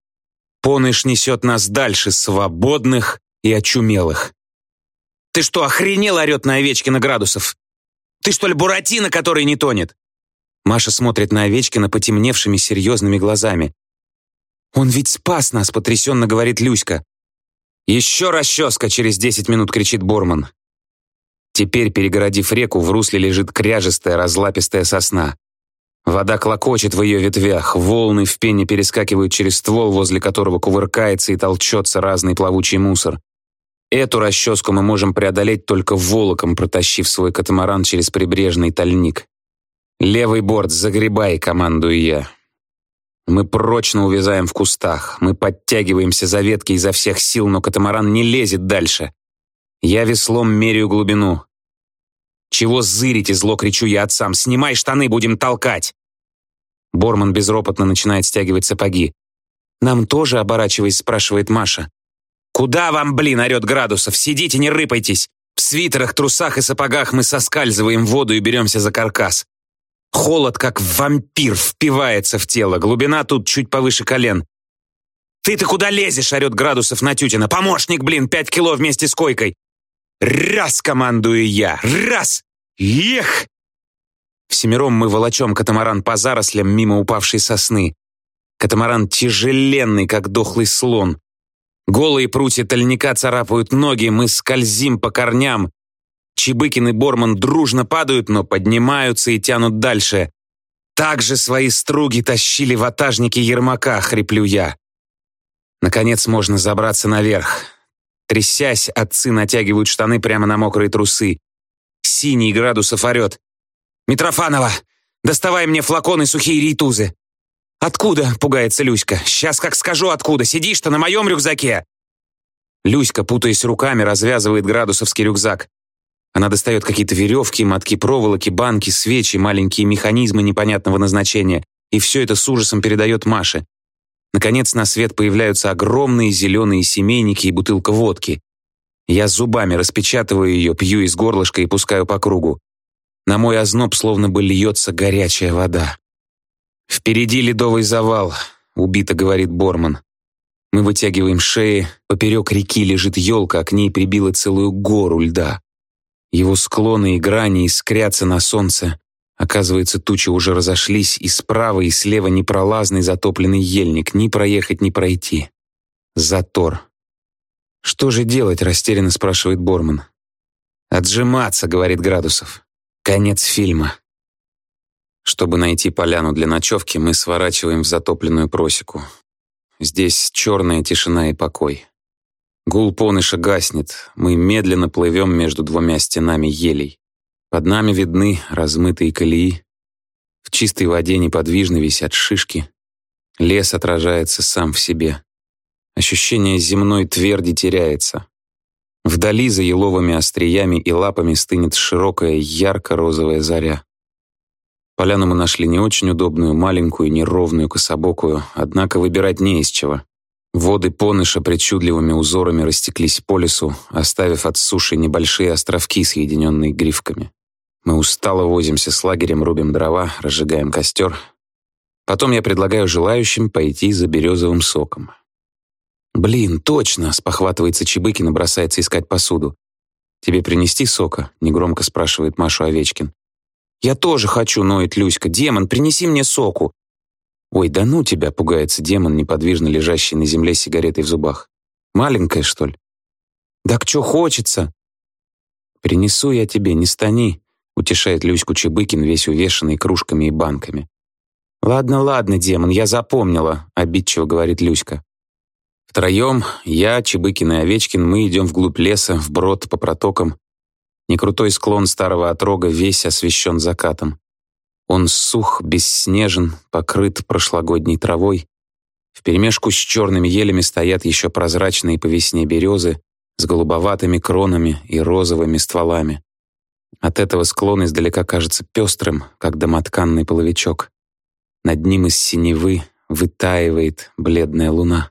Поныш несет нас дальше, свободных и очумелых. «Ты что, охренел?» — орет на Овечкина Градусов. «Ты что ли Буратино, который не тонет?» Маша смотрит на Овечкина потемневшими серьезными глазами. «Он ведь спас нас!» — потрясенно говорит Люська. «Еще расческа!» — через десять минут кричит Борман. Теперь, перегородив реку, в русле лежит кряжестая разлапистая сосна. Вода клокочет в ее ветвях, волны в пене перескакивают через ствол, возле которого кувыркается и толчется разный плавучий мусор. Эту расческу мы можем преодолеть только волоком, протащив свой катамаран через прибрежный тальник. «Левый борт, загребай!» — командую я. Мы прочно увязаем в кустах, мы подтягиваемся за ветки изо всех сил, но катамаран не лезет дальше. Я веслом меряю глубину. «Чего зырите?» — зло кричу я отцам. «Снимай штаны, будем толкать!» Борман безропотно начинает стягивать сапоги. «Нам тоже, оборачиваясь, спрашивает Маша. «Куда вам, блин?» — орет Градусов. «Сидите, не рыпайтесь!» В свитерах, трусах и сапогах мы соскальзываем в воду и беремся за каркас. Холод, как вампир, впивается в тело. Глубина тут чуть повыше колен. «Ты-то куда лезешь?» — орет Градусов на Тютина. «Помощник, блин, пять кило вместе с койкой!» «Раз!» — командую я. «Раз! Ех!» Всемиром мы волочем катамаран по зарослям мимо упавшей сосны. Катамаран тяжеленный, как дохлый слон. Голые прутья тальника царапают ноги, мы скользим по корням, Чебыкин и Борман дружно падают, но поднимаются и тянут дальше. Также свои струги тащили ватажники Ермака, хриплю я. Наконец можно забраться наверх. Трясясь, отцы натягивают штаны прямо на мокрые трусы. Синий градусов орет. «Митрофанова, доставай мне флаконы сухие рейтузы!» «Откуда?» — пугается Люська. «Сейчас как скажу откуда. Сидишь-то на моем рюкзаке!» Люська, путаясь руками, развязывает градусовский рюкзак. Она достает какие-то веревки, мотки проволоки, банки, свечи, маленькие механизмы непонятного назначения, и все это с ужасом передает Маше. Наконец на свет появляются огромные зеленые семейники и бутылка водки. Я зубами распечатываю ее, пью из горлышка и пускаю по кругу. На мой озноб словно бы льется горячая вода. «Впереди ледовый завал», — убито говорит Борман. Мы вытягиваем шеи, поперек реки лежит елка, а к ней прибило целую гору льда. Его склоны и грани искрятся на солнце. Оказывается, тучи уже разошлись, и справа, и слева непролазный затопленный ельник, ни проехать, ни пройти. Затор. «Что же делать?» — растерянно спрашивает Борман. «Отжиматься», — говорит Градусов. Конец фильма. Чтобы найти поляну для ночевки, мы сворачиваем в затопленную просеку. Здесь черная тишина и покой. Гул поныша гаснет, мы медленно плывем между двумя стенами елей. Под нами видны размытые колеи. В чистой воде неподвижно висят шишки. Лес отражается сам в себе. Ощущение земной тверди теряется. Вдали за еловыми остриями и лапами стынет широкая ярко-розовая заря. Поляну мы нашли не очень удобную, маленькую, неровную, кособокую, однако выбирать не из чего. Воды Поныша причудливыми узорами растеклись по лесу, оставив от суши небольшие островки, соединенные грифками. Мы устало возимся с лагерем, рубим дрова, разжигаем костер. Потом я предлагаю желающим пойти за березовым соком. «Блин, точно!» — спохватывается Чебыкин и бросается искать посуду. «Тебе принести сока?» — негромко спрашивает Машу Овечкин. «Я тоже хочу», — ноет Люська. «Демон, принеси мне соку!» «Ой, да ну тебя!» — пугается демон, неподвижно лежащий на земле сигаретой в зубах. «Маленькая, что ли?» «Так чё хочется?» «Принесу я тебе, не стани», — утешает Люську Чебыкин, весь увешанный кружками и банками. «Ладно, ладно, демон, я запомнила», — обидчиво говорит Люська. Втроем, я, Чебыкин и Овечкин, мы идем вглубь леса, вброд по протокам. Некрутой склон старого отрога весь освещен закатом. Он сух, бесснежен, покрыт прошлогодней травой. Вперемешку с черными елями стоят еще прозрачные по весне березы с голубоватыми кронами и розовыми стволами. От этого склон издалека кажется пестрым, как домотканный половичок. Над ним из синевы вытаивает бледная луна.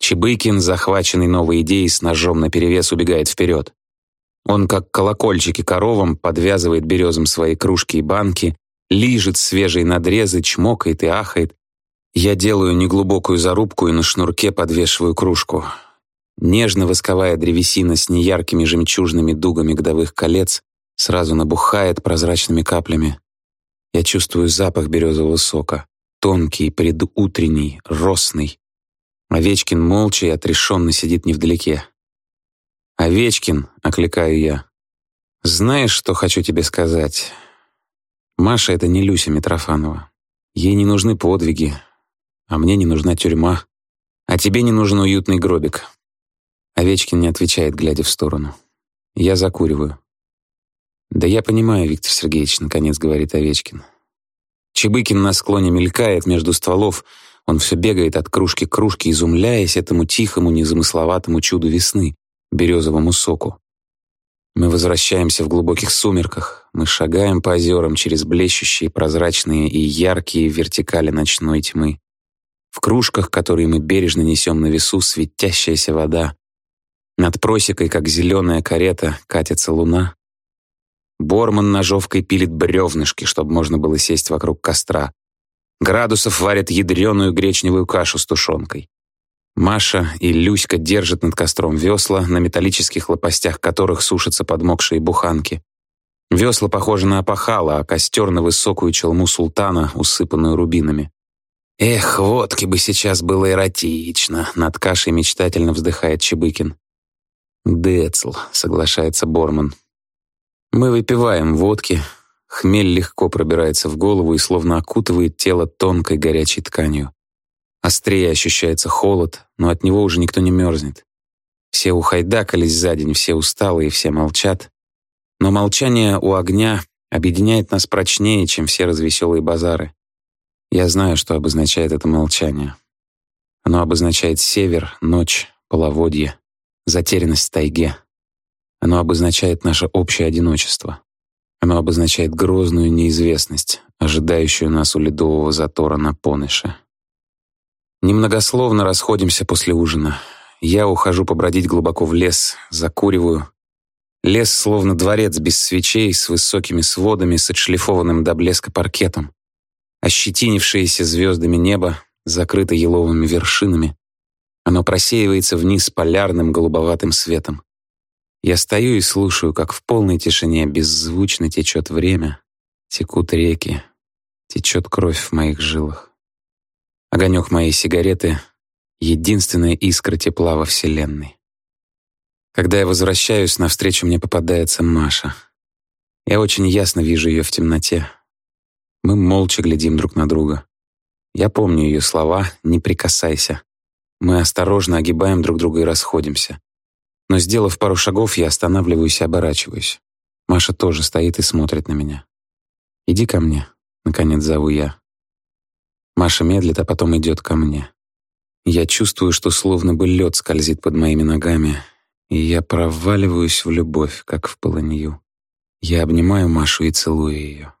Чебыкин, захваченный новой идеей, с ножом наперевес убегает вперед. Он, как колокольчики коровам, подвязывает березам свои кружки и банки, лижет свежие надрезы, чмокает и ахает. Я делаю неглубокую зарубку и на шнурке подвешиваю кружку. Нежно-восковая древесина с неяркими жемчужными дугами годовых колец сразу набухает прозрачными каплями. Я чувствую запах березового сока. Тонкий, предутренний, росный. Овечкин молча и отрешенно сидит невдалеке. «Овечкин», — окликаю я, — «знаешь, что хочу тебе сказать? Маша — это не Люся Митрофанова. Ей не нужны подвиги, а мне не нужна тюрьма, а тебе не нужен уютный гробик». Овечкин не отвечает, глядя в сторону. Я закуриваю. «Да я понимаю, Виктор Сергеевич», — наконец говорит Овечкин. Чебыкин на склоне мелькает между стволов, он все бегает от кружки к кружке, изумляясь этому тихому, незамысловатому чуду весны, березовому соку. Мы возвращаемся в глубоких сумерках, мы шагаем по озерам через блещущие, прозрачные и яркие вертикали ночной тьмы. В кружках, которые мы бережно несем на весу, светящаяся вода. Над просекой, как зеленая карета, катится луна. Борман ножовкой пилит бревнышки, чтобы можно было сесть вокруг костра. Градусов варят ядреную гречневую кашу с тушенкой. Маша и Люська держат над костром весла, на металлических лопастях которых сушатся подмокшие буханки. Весла похожи на опахало, а костер на высокую челму султана, усыпанную рубинами. «Эх, водки бы сейчас было эротично», — над кашей мечтательно вздыхает Чебыкин. «Децл», — соглашается Борман. Мы выпиваем водки, Хмель легко пробирается в голову и словно окутывает тело тонкой горячей тканью. Острее ощущается холод, но от него уже никто не мерзнет. Все ухайдакались за день, все усталые, все молчат. Но молчание у огня объединяет нас прочнее, чем все развеселые базары. Я знаю, что обозначает это молчание. Оно обозначает север, ночь, половодье, затерянность в тайге. Оно обозначает наше общее одиночество. Оно обозначает грозную неизвестность, ожидающую нас у ледового затора на Поныше. Немногословно расходимся после ужина. Я ухожу побродить глубоко в лес, закуриваю. Лес словно дворец без свечей, с высокими сводами, с отшлифованным до блеска паркетом. Ощетинившееся звездами небо, закрыто еловыми вершинами. Оно просеивается вниз полярным голубоватым светом. Я стою и слушаю, как в полной тишине беззвучно течет время, текут реки, течет кровь в моих жилах. Огонек моей сигареты — единственная искра тепла во Вселенной. Когда я возвращаюсь, навстречу мне попадается Маша. Я очень ясно вижу ее в темноте. Мы молча глядим друг на друга. Я помню ее слова «не прикасайся». Мы осторожно огибаем друг друга и расходимся. Но, сделав пару шагов, я останавливаюсь и оборачиваюсь. Маша тоже стоит и смотрит на меня. «Иди ко мне», — наконец зову я. Маша медлит, а потом идет ко мне. Я чувствую, что словно бы лед скользит под моими ногами, и я проваливаюсь в любовь, как в полынью. Я обнимаю Машу и целую ее.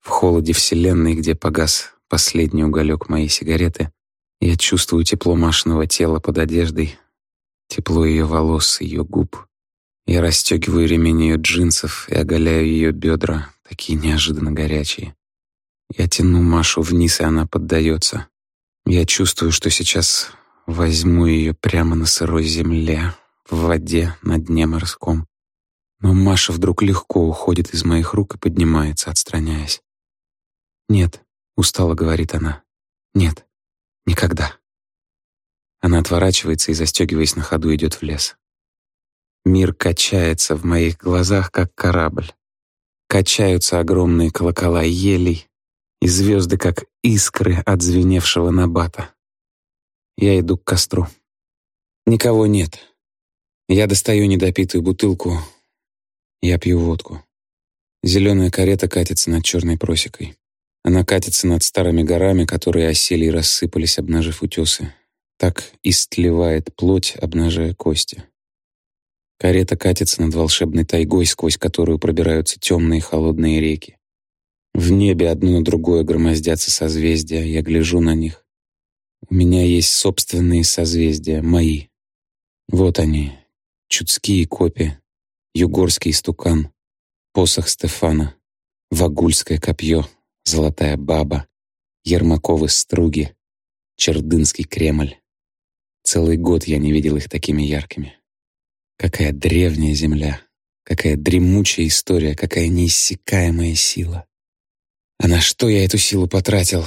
В холоде Вселенной, где погас последний уголек моей сигареты, я чувствую тепло Машиного тела под одеждой, тепло ее волос, ее губ. Я расстегиваю ремень ее джинсов и оголяю ее бедра, такие неожиданно горячие. Я тяну Машу вниз, и она поддается. Я чувствую, что сейчас возьму ее прямо на сырой земле, в воде, на дне морском. Но Маша вдруг легко уходит из моих рук и поднимается, отстраняясь. «Нет», — устало говорит она, — «нет, никогда». Она отворачивается и, застегиваясь на ходу, идет в лес. Мир качается в моих глазах, как корабль. Качаются огромные колокола елей, и звезды, как искры от звеневшего набата. Я иду к костру. Никого нет. Я достаю недопитую бутылку. Я пью водку. Зеленая карета катится над черной просекой. Она катится над старыми горами, которые осели и рассыпались, обнажив утесы. Так истлевает плоть, обнажая кости. Карета катится над волшебной тайгой, сквозь которую пробираются темные холодные реки. В небе одно на другое громоздятся созвездия, я гляжу на них. У меня есть собственные созвездия, мои. Вот они, чудские копи, югорский стукан, посох Стефана, вагульское копье, золотая баба, Ермаковы струги, Чердынский Кремль. Целый год я не видел их такими яркими. Какая древняя земля, какая дремучая история, какая неиссякаемая сила. А на что я эту силу потратил?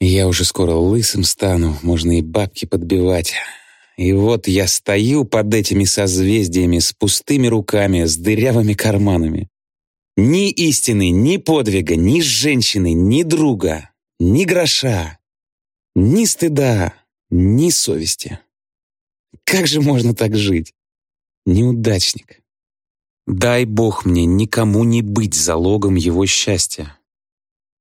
Я уже скоро лысым стану, можно и бабки подбивать. И вот я стою под этими созвездиями с пустыми руками, с дырявыми карманами. Ни истины, ни подвига, ни женщины, ни друга, ни гроша, ни стыда, ни совести. Как же можно так жить? Неудачник. Дай Бог мне никому не быть залогом его счастья.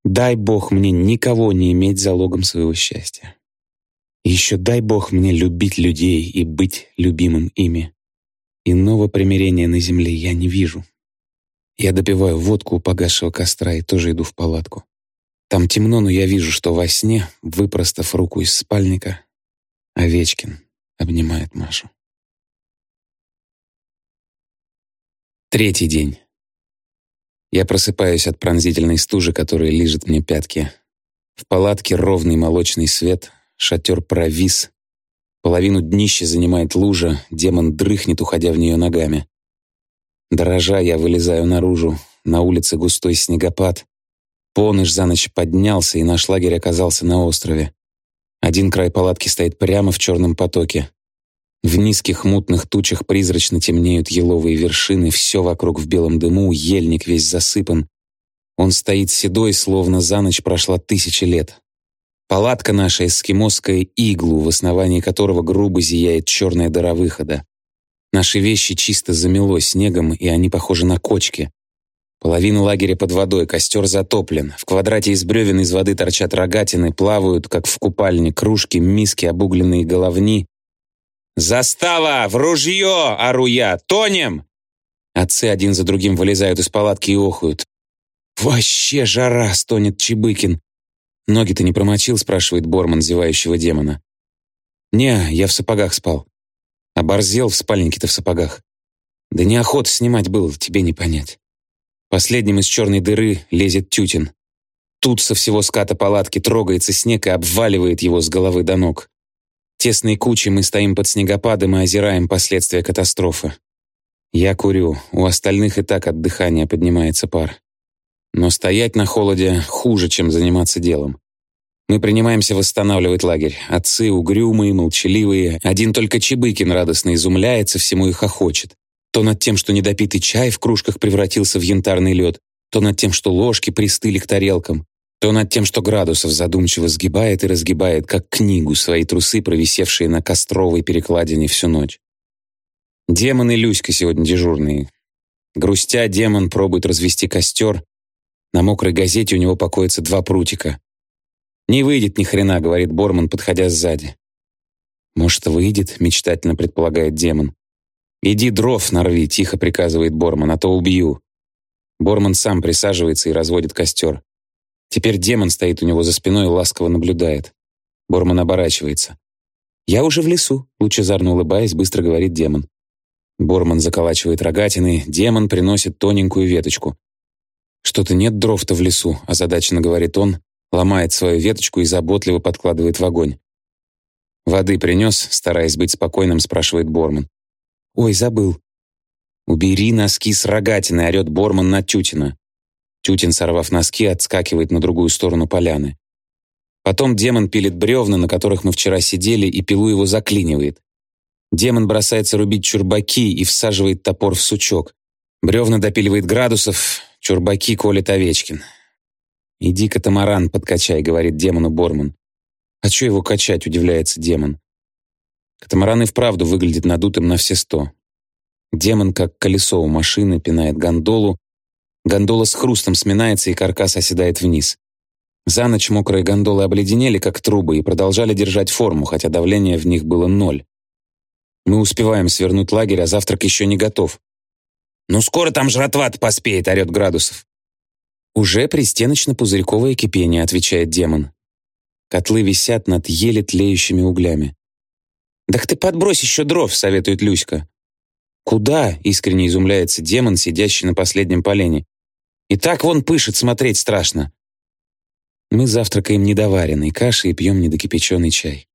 Дай Бог мне никого не иметь залогом своего счастья. И еще дай Бог мне любить людей и быть любимым ими. Иного примирения на земле я не вижу. Я допиваю водку у погасшего костра и тоже иду в палатку. Там темно, но я вижу, что во сне, выпростав руку из спальника, Овечкин обнимает Машу. Третий день. Я просыпаюсь от пронзительной стужи, которая лижет мне пятки. В палатке ровный молочный свет, шатер провис. Половину днища занимает лужа, демон дрыхнет, уходя в нее ногами. Дрожа, я вылезаю наружу. На улице густой снегопад. Поныш за ночь поднялся, и наш лагерь оказался на острове. Один край палатки стоит прямо в черном потоке. В низких мутных тучах призрачно темнеют еловые вершины, все вокруг в белом дыму, ельник весь засыпан. Он стоит седой, словно за ночь прошла тысячи лет. Палатка наша эскимосская иглу, в основании которого грубо зияет черная дыра выхода. Наши вещи чисто замело снегом, и они похожи на кочки. Половина лагеря под водой, костер затоплен. В квадрате из бревен из воды торчат рогатины, плавают, как в купальне, кружки, миски, обугленные головни. «Застава! В ружье!» — ору я. «Тонем!» Отцы один за другим вылезают из палатки и охуют. «Вообще жара!» — стонет Чебыкин. «Ноги ты не промочил?» — спрашивает Борман, зевающего демона. «Не, я в сапогах спал». Оборзел в спальнике-то в сапогах. Да неохота снимать было, тебе не понять. Последним из черной дыры лезет Тютин. Тут со всего ската палатки трогается снег и обваливает его с головы до ног. Тесной кучей мы стоим под снегопадом и озираем последствия катастрофы. Я курю, у остальных и так от дыхания поднимается пар. Но стоять на холоде хуже, чем заниматься делом. Мы принимаемся восстанавливать лагерь. Отцы угрюмые, молчаливые. Один только Чебыкин радостно изумляется, всему и хохочет. То над тем, что недопитый чай в кружках превратился в янтарный лед, то над тем, что ложки пристыли к тарелкам, то над тем, что Градусов задумчиво сгибает и разгибает, как книгу, свои трусы, провисевшие на костровой перекладине всю ночь. Демон и Люська сегодня дежурные. Грустя, демон пробует развести костер. На мокрой газете у него покоятся два прутика. «Не выйдет ни хрена», — говорит Борман, подходя сзади. «Может, выйдет», — мечтательно предполагает демон. «Иди дров нарви», — тихо приказывает Борман, — «а то убью». Борман сам присаживается и разводит костер. Теперь демон стоит у него за спиной и ласково наблюдает. Борман оборачивается. «Я уже в лесу», — лучезарно улыбаясь, быстро говорит демон. Борман заколачивает рогатины, демон приносит тоненькую веточку. «Что-то нет дров-то в лесу», — озадаченно говорит он, ломает свою веточку и заботливо подкладывает в огонь. «Воды принес?» — стараясь быть спокойным, спрашивает Борман. «Ой, забыл». «Убери носки с рогатины», — орёт Борман на Тютина. Тютин, сорвав носки, отскакивает на другую сторону поляны. Потом демон пилит бревна, на которых мы вчера сидели, и пилу его заклинивает. Демон бросается рубить чурбаки и всаживает топор в сучок. Бревна допиливает градусов, чурбаки колет Овечкин. «Иди, катамаран, подкачай», — говорит демону Борман. «А чё его качать?» — удивляется демон. Катамаран и вправду выглядит надутым на все сто. Демон, как колесо у машины, пинает гондолу. Гондола с хрустом сминается, и каркас оседает вниз. За ночь мокрые гондолы обледенели, как трубы, и продолжали держать форму, хотя давление в них было ноль. Мы успеваем свернуть лагерь, а завтрак еще не готов. «Ну скоро там жратва поспеет», — орет Градусов. «Уже пристеночно-пузырьковое кипение», — отвечает демон. Котлы висят над еле тлеющими углями. «Так ты подбрось еще дров», — советует Люська. «Куда?» — искренне изумляется демон, сидящий на последнем полене. «И так вон пышет, смотреть страшно». Мы завтракаем недоваренной кашей и пьем недокипяченый чай.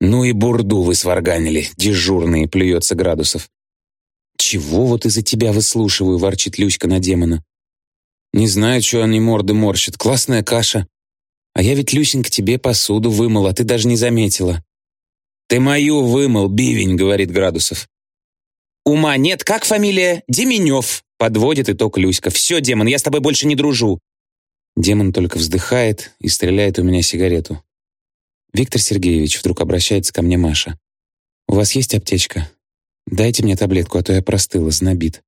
«Ну и бурду вы сварганили, дежурные», — плюется Градусов. «Чего вот из-за тебя выслушиваю?» — ворчит Люська на демона. «Не знаю, что они морды морщат. Классная каша. А я ведь, Люсенька, тебе посуду вымыл, а ты даже не заметила». «Ты мою вымыл, бивень», — говорит Градусов. «Ума нет, как фамилия? Деменев», — подводит итог Люська. «Все, демон, я с тобой больше не дружу». Демон только вздыхает и стреляет у меня сигарету. «Виктор Сергеевич», — вдруг обращается ко мне Маша. «У вас есть аптечка? Дайте мне таблетку, а то я простыла, знобит».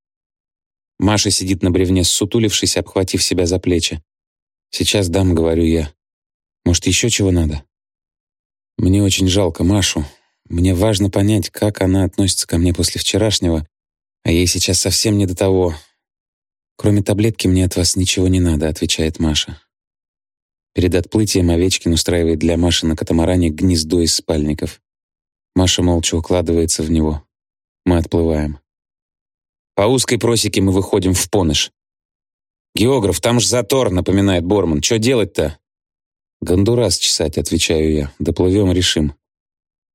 Маша сидит на бревне, сутулившись, обхватив себя за плечи. «Сейчас дам», — говорю я. «Может, еще чего надо?» Мне очень жалко Машу. Мне важно понять, как она относится ко мне после вчерашнего, а ей сейчас совсем не до того. «Кроме таблетки мне от вас ничего не надо», — отвечает Маша. Перед отплытием Овечкин устраивает для Маши на катамаране гнездо из спальников. Маша молча укладывается в него. Мы отплываем. По узкой просеке мы выходим в Поныш. «Географ, там ж затор», — напоминает Борман. «Что делать-то?» «Гондурас чесать», — отвечаю я. «Доплывем, решим».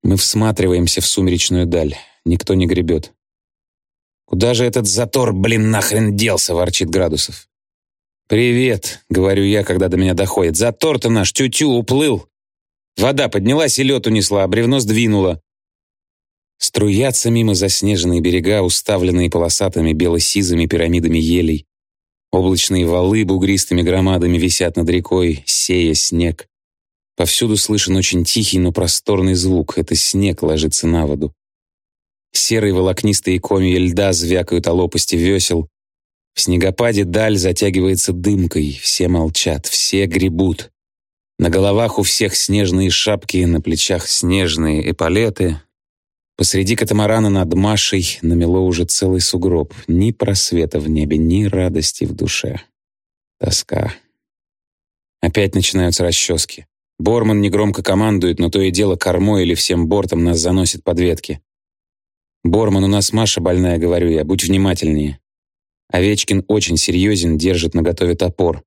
Мы всматриваемся в сумеречную даль. Никто не гребет. «Куда же этот затор, блин, нахрен делся?» — ворчит Градусов. «Привет», — говорю я, когда до меня доходит. «Затор-то наш тю-тю уплыл. Вода поднялась и лед унесла, а бревно сдвинула. Струятся мимо заснеженные берега, уставленные полосатыми бело-сизыми пирамидами елей. Облачные валы бугристыми громадами висят над рекой, сея снег. Повсюду слышен очень тихий, но просторный звук. Это снег ложится на воду. Серые волокнистые комья льда звякают о лопасти весел. В снегопаде даль затягивается дымкой. Все молчат, все гребут. На головах у всех снежные шапки, на плечах снежные эполеты, Посреди катамарана над Машей намело уже целый сугроб. Ни просвета в небе, ни радости в душе. Тоска. Опять начинаются расчески. Борман негромко командует, но то и дело кормой или всем бортом нас заносит под ветки. «Борман, у нас Маша больная», — говорю я, — «будь внимательнее». Овечкин очень серьезен, держит наготове топор.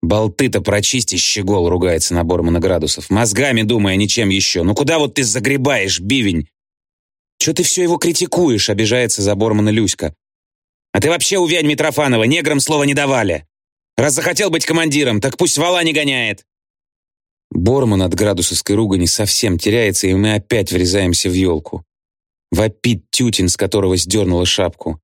«Болты-то прочисти, щегол!» — ругается на Бормана Градусов. «Мозгами думай, а ничем еще. Ну куда вот ты загребаешь, бивень?» «Че ты все его критикуешь?» — обижается за Бормана Люська. «А ты вообще увянь Митрофанова, неграм слова не давали. Раз захотел быть командиром, так пусть вала не гоняет». Борман от градусовской ругани совсем теряется, и мы опять врезаемся в елку. Вопит тютин, с которого сдернула шапку.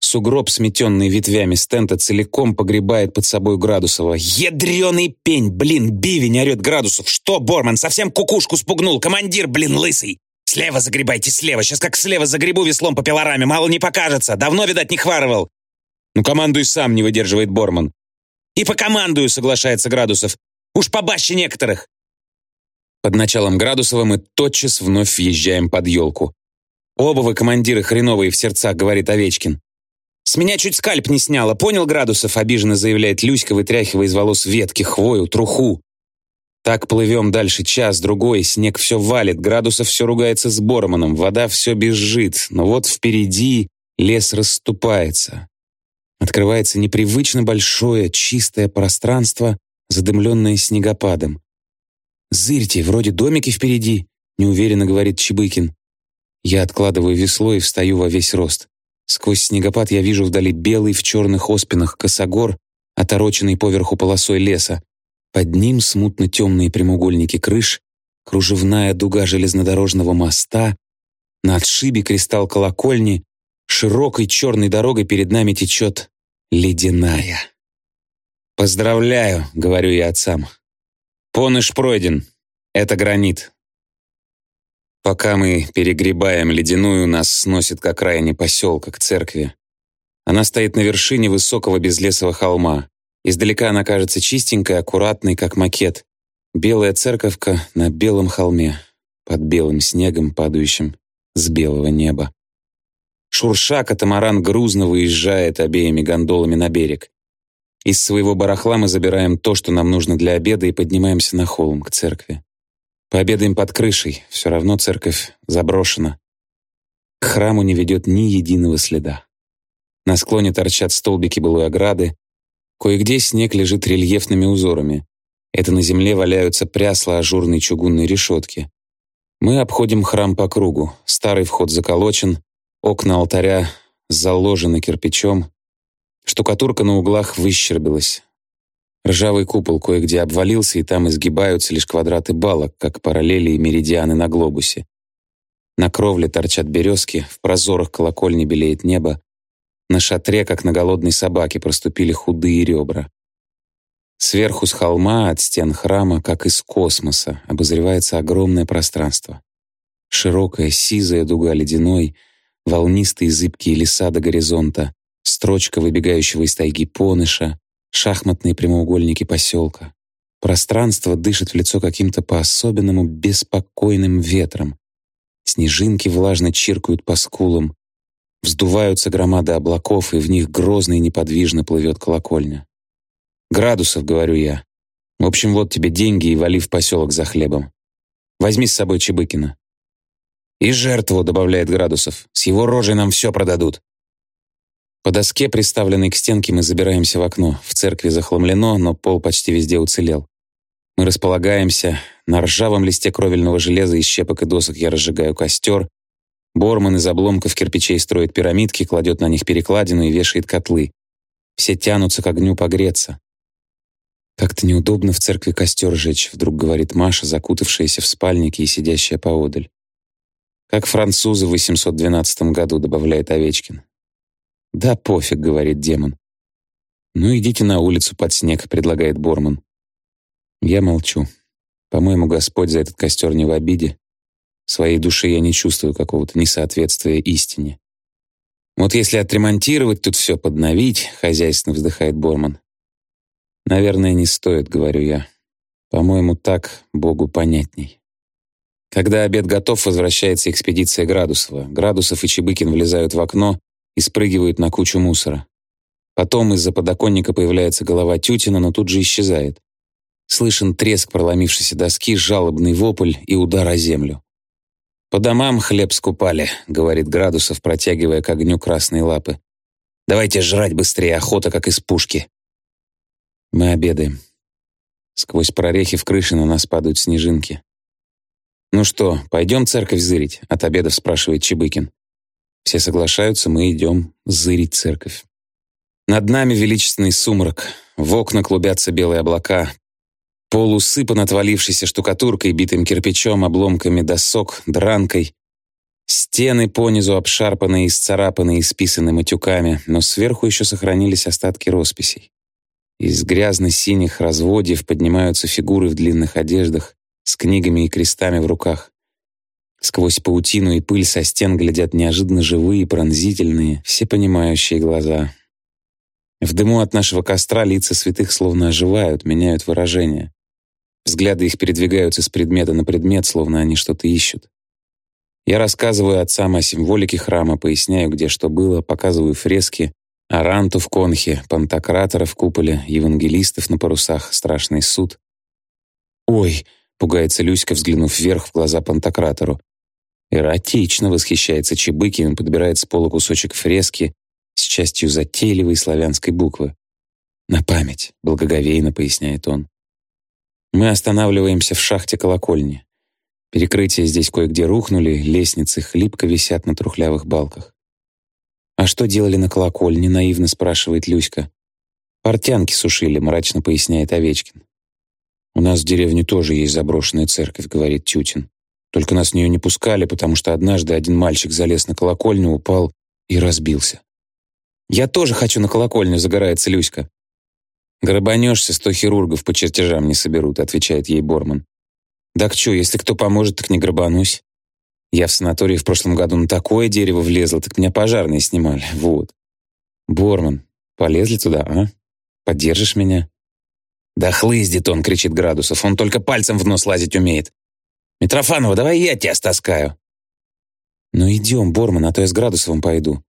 Сугроб, сметенный ветвями стента, целиком погребает под собой Градусова. «Ядреный пень! Блин, бивень орет Градусов! Что, Борман, совсем кукушку спугнул? Командир, блин, лысый! Слева загребайте, слева! Сейчас как слева загребу веслом по пилораме, мало не покажется! Давно, видать, не хварывал!» «Ну, командуй сам!» — не выдерживает Борман. «И по командую!» — соглашается Градусов. «Уж побаще некоторых!» Под началом Градусова мы тотчас вновь въезжаем под елку. «Оба вы командиры хреновые в сердцах», — говорит Овечкин. «С меня чуть скальп не сняло, понял, Градусов?» — обиженно заявляет Люська, вытряхивая из волос ветки, хвою, труху. Так плывем дальше час-другой, снег все валит, Градусов все ругается с Борманом, вода все бежит, но вот впереди лес расступается. Открывается непривычно большое, чистое пространство, задымленное снегопадом. «Зырьте, вроде домики впереди», — неуверенно говорит Чебыкин. Я откладываю весло и встаю во весь рост. Сквозь снегопад я вижу вдали белый в черных оспинах косогор, отороченный поверху полосой леса. Под ним смутно темные прямоугольники крыш, кружевная дуга железнодорожного моста, на отшибе кристалл колокольни, широкой черной дорогой перед нами течет ледяная. «Поздравляю», — говорю я отцам. «Поныш пройден. Это гранит. Пока мы перегребаем ледяную, нас сносит к окраине поселка, к церкви. Она стоит на вершине высокого безлесого холма. Издалека она кажется чистенькой, аккуратной, как макет. Белая церковка на белом холме, под белым снегом, падающим с белого неба. Шурша катамаран грузно выезжает обеими гондолами на берег. Из своего барахла мы забираем то, что нам нужно для обеда, и поднимаемся на холм к церкви. Пообедаем под крышей, все равно церковь заброшена. К храму не ведет ни единого следа. На склоне торчат столбики былой ограды, кое-где снег лежит рельефными узорами. Это на земле валяются прясла ажурной чугунной решетки. Мы обходим храм по кругу. Старый вход заколочен, окна алтаря заложены кирпичом, штукатурка на углах выщербилась, Ржавый купол кое-где обвалился, и там изгибаются лишь квадраты балок, как параллели и меридианы на глобусе. На кровле торчат березки, в прозорах колокольни белеет небо. На шатре, как на голодной собаке, проступили худые ребра. Сверху с холма, от стен храма, как из космоса, обозревается огромное пространство. Широкая сизая дуга ледяной, волнистые зыбкие леса до горизонта, строчка выбегающего из тайги поныша, шахматные прямоугольники поселка. Пространство дышит в лицо каким-то по-особенному беспокойным ветром. Снежинки влажно чиркают по скулам. Вздуваются громады облаков, и в них грозно и неподвижно плывет колокольня. «Градусов», — говорю я. «В общем, вот тебе деньги и вали в поселок за хлебом. Возьми с собой Чебыкина». «И жертву», — добавляет Градусов. «С его рожей нам все продадут». По доске, приставленной к стенке, мы забираемся в окно. В церкви захламлено, но пол почти везде уцелел. Мы располагаемся. На ржавом листе кровельного железа из щепок и досок я разжигаю костер. Борман из обломков кирпичей строит пирамидки, кладет на них перекладину и вешает котлы. Все тянутся к огню погреться. «Как-то неудобно в церкви костер жечь», — вдруг говорит Маша, закутавшаяся в спальнике и сидящая поодаль. «Как французы в 812 году», — добавляет Овечкин. «Да пофиг», — говорит демон. «Ну, идите на улицу под снег», — предлагает Борман. Я молчу. По-моему, Господь за этот костер не в обиде. В своей душе я не чувствую какого-то несоответствия истине. Вот если отремонтировать тут все, подновить, хозяйственно вздыхает Борман. Наверное, не стоит, говорю я. По-моему, так Богу понятней. Когда обед готов, возвращается экспедиция Градусова. Градусов и Чебыкин влезают в окно, и спрыгивают на кучу мусора. Потом из-за подоконника появляется голова Тютина, но тут же исчезает. Слышен треск проломившейся доски, жалобный вопль и удар о землю. «По домам хлеб скупали», — говорит Градусов, протягивая к огню красные лапы. «Давайте жрать быстрее, охота как из пушки». Мы обедаем. Сквозь прорехи в крыше на нас падают снежинки. «Ну что, пойдем церковь зырить?» — от обедов спрашивает Чебыкин. Все соглашаются, мы идем зырить церковь. Над нами величественный сумрак, в окна клубятся белые облака, пол усыпан отвалившейся штукатуркой, битым кирпичом, обломками досок, дранкой. Стены понизу обшарпанные, исцарапанные, исписаны матюками, но сверху еще сохранились остатки росписей. Из грязно-синих разводьев поднимаются фигуры в длинных одеждах с книгами и крестами в руках. Сквозь паутину и пыль со стен глядят неожиданно живые, пронзительные, всепонимающие глаза. В дыму от нашего костра лица святых словно оживают, меняют выражение. Взгляды их передвигаются с предмета на предмет, словно они что-то ищут. Я рассказываю отцам о символике храма, поясняю, где что было, показываю фрески, Аранту в конхе, Пантократора в куполе, евангелистов на парусах, страшный суд. «Ой!» — пугается Люська, взглянув вверх в глаза Пантократору. Эротично восхищается Чебыкин, подбирает с пола кусочек фрески с частью затейливой славянской буквы. «На память», — благоговейно поясняет он. Мы останавливаемся в шахте колокольни. Перекрытия здесь кое-где рухнули, лестницы хлипко висят на трухлявых балках. «А что делали на колокольне?» — наивно спрашивает Люська. «Портянки сушили», — мрачно поясняет Овечкин. «У нас в деревне тоже есть заброшенная церковь», — говорит Тютин. «Только нас в нее не пускали, потому что однажды один мальчик залез на колокольню, упал и разбился». «Я тоже хочу на колокольню», — загорается Люська. «Грабанешься, сто хирургов по чертежам не соберут», — отвечает ей Борман. «Так что, если кто поможет, так не грабанусь». Я в санатории в прошлом году на такое дерево влезла, так меня пожарные снимали. Вот. Борман, полезли туда, а? Поддержишь меня? Да хлыздит он, кричит Градусов. Он только пальцем в нос лазить умеет. Митрофанова, давай я тебя стаскаю. Ну идем, Борман, а то я с Градусовым пойду.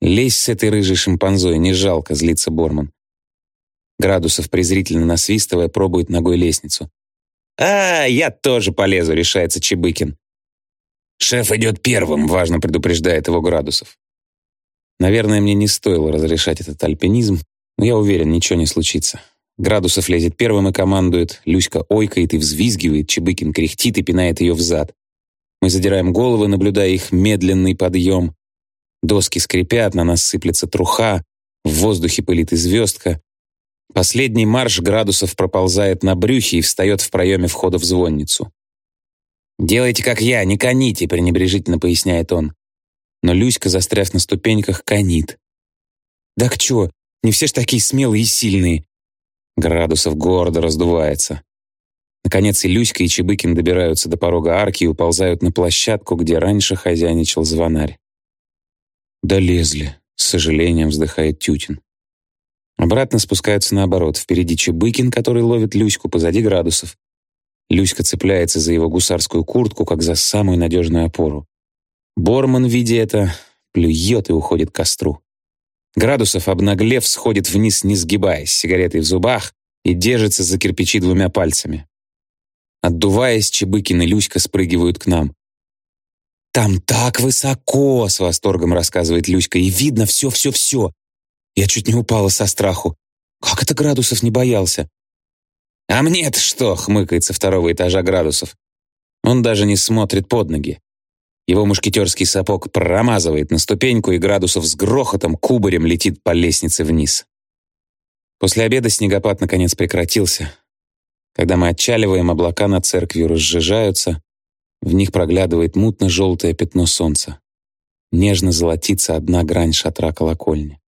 Лезь с этой рыжей шимпанзой, не жалко, злится Борман. Градусов, презрительно насвистывая, пробует ногой лестницу. «А, я тоже полезу», — решается Чебыкин. «Шеф идет первым», — важно предупреждает его Градусов. Наверное, мне не стоило разрешать этот альпинизм, но я уверен, ничего не случится. Градусов лезет первым и командует, Люська ойкает и взвизгивает, Чебыкин кряхтит и пинает ее в зад. Мы задираем головы, наблюдая их медленный подъем. Доски скрипят, на нас сыплется труха, в воздухе пылит и звездка. Последний марш градусов проползает на брюхе и встает в проеме входа в звонницу. «Делайте, как я, не коните», — пренебрежительно поясняет он. Но Люська, застряв на ступеньках, конит. «Так чё, не все ж такие смелые и сильные». Градусов гордо раздувается. Наконец и Люська, и Чебыкин добираются до порога арки и уползают на площадку, где раньше хозяйничал звонарь. «Долезли», — с сожалением вздыхает Тютин. Обратно спускаются наоборот. Впереди Чебыкин, который ловит Люську, позади Градусов. Люська цепляется за его гусарскую куртку, как за самую надежную опору. Борман, видя это, плюет и уходит к костру. Градусов, обнаглев, сходит вниз, не сгибаясь, сигаретой в зубах, и держится за кирпичи двумя пальцами. Отдуваясь, Чебыкин и Люська спрыгивают к нам. «Там так высоко!» — с восторгом рассказывает Люська. «И видно все-все-все!» Я чуть не упала со страху. Как это Градусов не боялся? «А мне-то что?» — хмыкает со второго этажа градусов. Он даже не смотрит под ноги. Его мушкетерский сапог промазывает на ступеньку, и градусов с грохотом кубарем летит по лестнице вниз. После обеда снегопад наконец прекратился. Когда мы отчаливаем, облака над церковью разжижаются, в них проглядывает мутно-желтое пятно солнца. Нежно золотится одна грань шатра колокольни.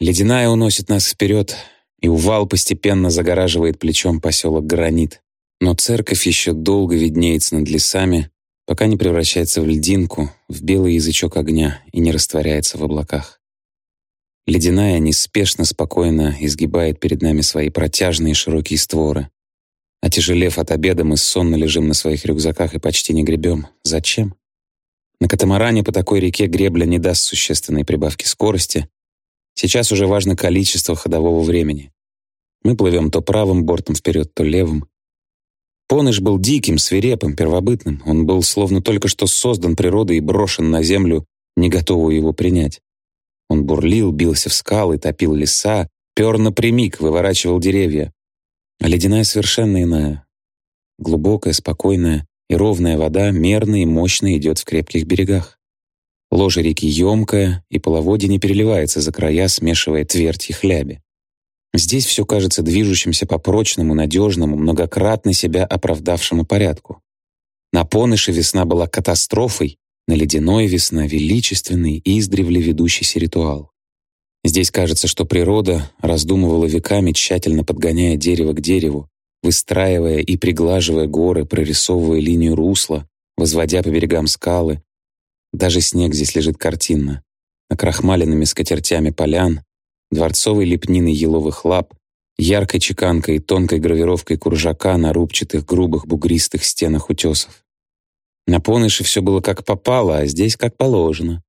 Ледяная уносит нас вперед, и увал постепенно загораживает плечом поселок Гранит. Но церковь еще долго виднеется над лесами, пока не превращается в льдинку, в белый язычок огня и не растворяется в облаках. Ледяная неспешно, спокойно изгибает перед нами свои протяжные широкие створы. Отяжелев от обеда, мы сонно лежим на своих рюкзаках и почти не гребем. Зачем? На катамаране по такой реке гребля не даст существенной прибавки скорости, Сейчас уже важно количество ходового времени. Мы плывем то правым бортом вперед, то левым. Поныш был диким, свирепым, первобытным. Он был словно только что создан природой и брошен на землю, не готовую его принять. Он бурлил, бился в скалы, топил леса, Пер напрямик, выворачивал деревья. А ледяная совершенно иная. Глубокая, спокойная и ровная вода мерно и мощно идет в крепких берегах. Ложе реки емкое, и половодье не переливается за края, смешивая твердь и хляби. Здесь все кажется движущимся по прочному, надежному, многократно себя оправдавшему порядку. На Поныше весна была катастрофой, на Ледяной весна — величественный издревле ведущийся ритуал. Здесь кажется, что природа раздумывала веками, тщательно подгоняя дерево к дереву, выстраивая и приглаживая горы, прорисовывая линию русла, возводя по берегам скалы. Даже снег здесь лежит картинно, накрахмаленными скатертями полян, дворцовой лепниной еловых лап, яркой чеканкой и тонкой гравировкой куржака на рубчатых, грубых, бугристых стенах утесов. На Поныше все было как попало, а здесь как положено.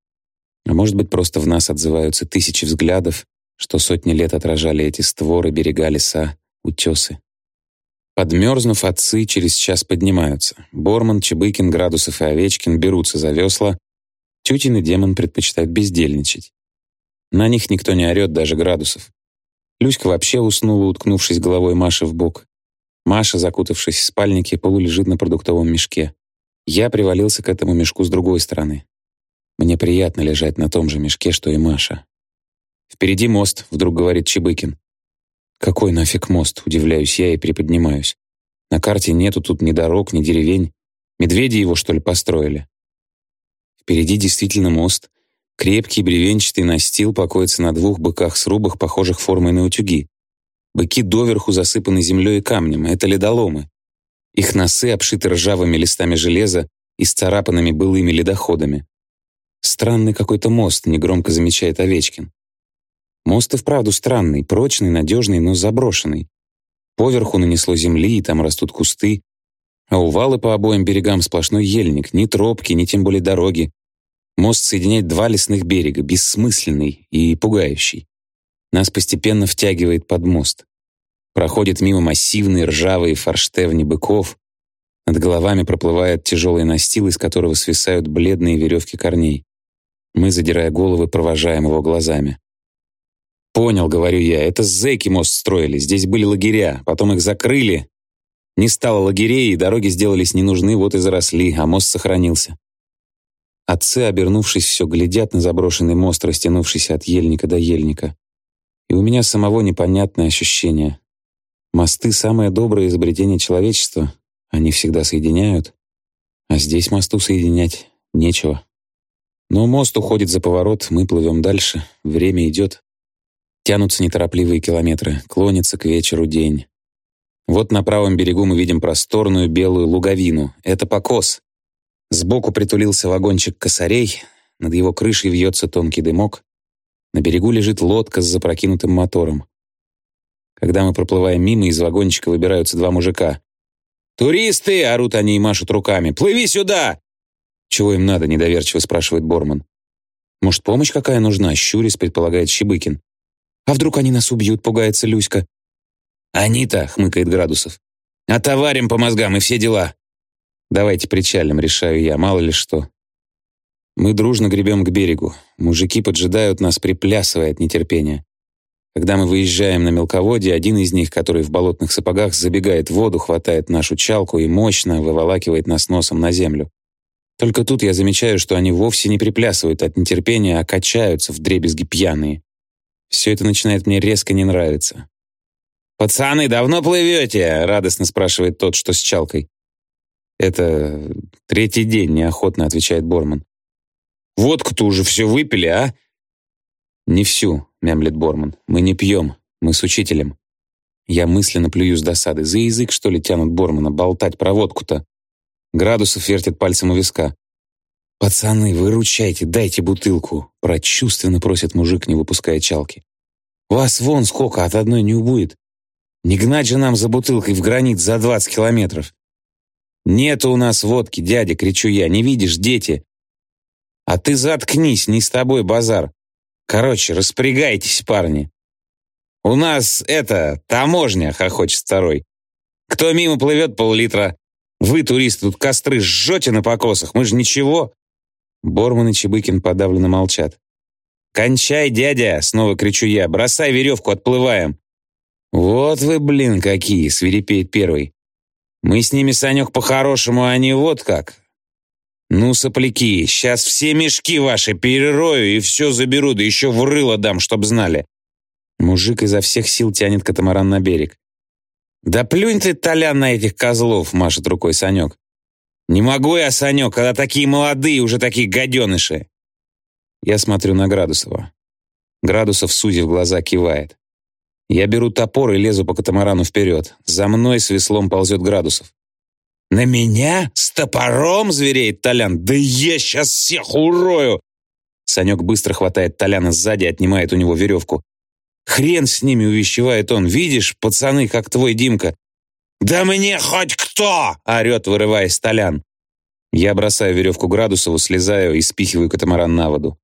А может быть, просто в нас отзываются тысячи взглядов, что сотни лет отражали эти створы, берега леса, утесы. Подмерзнув, отцы через час поднимаются. Борман, Чебыкин, Градусов и Овечкин берутся за весла. Тютин и демон предпочитают бездельничать. На них никто не орёт, даже Градусов. Люська вообще уснула, уткнувшись головой Маши в бок. Маша, закутавшись в спальнике, полулежит на продуктовом мешке. Я привалился к этому мешку с другой стороны. Мне приятно лежать на том же мешке, что и Маша. «Впереди мост», — вдруг говорит Чебыкин. «Какой нафиг мост?» — удивляюсь я и приподнимаюсь. «На карте нету тут ни дорог, ни деревень. Медведи его, что ли, построили?» Впереди действительно мост. Крепкий бревенчатый настил покоится на двух быках-срубах, похожих формой на утюги. Быки доверху засыпаны землей и камнем. Это ледоломы. Их носы обшиты ржавыми листами железа и сцарапанными былыми ледоходами. Странный какой-то мост, негромко замечает Овечкин. Мост и вправду странный, прочный, надежный, но заброшенный. Поверху нанесло земли, и там растут кусты. А у вала по обоим берегам сплошной ельник, ни тропки, ни тем более дороги. Мост соединяет два лесных берега, бессмысленный и пугающий. Нас постепенно втягивает под мост. Проходит мимо массивные ржавые форштевни быков. Над головами проплывает тяжелый настил, из которого свисают бледные веревки корней. Мы, задирая головы, провожаем его глазами. «Понял», — говорю я, — «это зэки мост строили, здесь были лагеря, потом их закрыли. Не стало лагерей, и дороги сделались не нужны, вот и заросли, а мост сохранился». Отцы, обернувшись, все глядят на заброшенный мост, растянувшийся от ельника до ельника. И у меня самого непонятное ощущение. Мосты — самое доброе изобретение человечества. Они всегда соединяют. А здесь мосту соединять нечего. Но мост уходит за поворот, мы плывем дальше. Время идет. Тянутся неторопливые километры, клонится к вечеру день. Вот на правом берегу мы видим просторную белую луговину. Это покос. Сбоку притулился вагончик косарей, над его крышей вьется тонкий дымок. На берегу лежит лодка с запрокинутым мотором. Когда мы проплываем мимо, из вагончика выбираются два мужика. «Туристы!» — орут они и машут руками. «Плыви сюда!» «Чего им надо?» — недоверчиво спрашивает Борман. «Может, помощь какая нужна?» — щурясь предполагает Щебыкин. «А вдруг они нас убьют?» — пугается Люська. «Они-то!» — хмыкает Градусов. «Отоварим по мозгам и все дела!» «Давайте причалим», — решаю я, мало ли что. Мы дружно гребем к берегу. Мужики поджидают нас, приплясывая от нетерпения. Когда мы выезжаем на мелководье, один из них, который в болотных сапогах, забегает в воду, хватает нашу чалку и мощно выволакивает нас носом на землю. Только тут я замечаю, что они вовсе не приплясывают от нетерпения, а качаются в дребезги пьяные. Все это начинает мне резко не нравиться. «Пацаны, давно плывете?» — радостно спрашивает тот, что с чалкой. «Это третий день», — неохотно отвечает Борман. «Водку-то уже все выпили, а?» «Не всю», — мямлет Борман. «Мы не пьем. Мы с учителем». Я мысленно плюю с досады. За язык, что ли, тянут Бормана, болтать про водку-то. Градусов вертит пальцем у виска. «Пацаны, выручайте, дайте бутылку!» Прочувственно просит мужик, не выпуская чалки. «Вас вон сколько, от одной не убудет. Не гнать же нам за бутылкой в гранит за двадцать километров!» «Нету у нас водки, дядя!» — кричу я. «Не видишь, дети!» «А ты заткнись, не с тобой базар!» Короче, распрягайтесь, парни. У нас это, таможня, хохочет второй. Кто мимо плывет пол-литра. Вы, туристы, тут костры жжете на покосах, мы же ничего. Борман и Чебыкин подавленно молчат. «Кончай, дядя!» — снова кричу я. «Бросай веревку, отплываем!» «Вот вы, блин, какие!» — свирепеет первый. «Мы с ними, Санек, по-хорошему, а не вот как. Ну, сопляки, сейчас все мешки ваши перерою и все заберу, да еще в рыло дам, чтоб знали». Мужик изо всех сил тянет катамаран на берег. «Да плюнь ты, Толян, на этих козлов!» — машет рукой Санек. «Не могу я, Санек, когда такие молодые, уже такие гаденыши!» Я смотрю на Градусова. Градусов, судя в глаза, кивает. Я беру топор и лезу по катамарану вперед. За мной с веслом ползет Градусов. «На меня? С топором?» — звереет Толян. «Да я сейчас всех урою!» Санек быстро хватает Толяна сзади отнимает у него веревку. «Хрен с ними!» — увещевает он. «Видишь, пацаны, как твой Димка!» «Да мне хоть кто!» — орет, вырываясь Толян. Я бросаю веревку Градусову, слезаю и спихиваю катамаран на воду.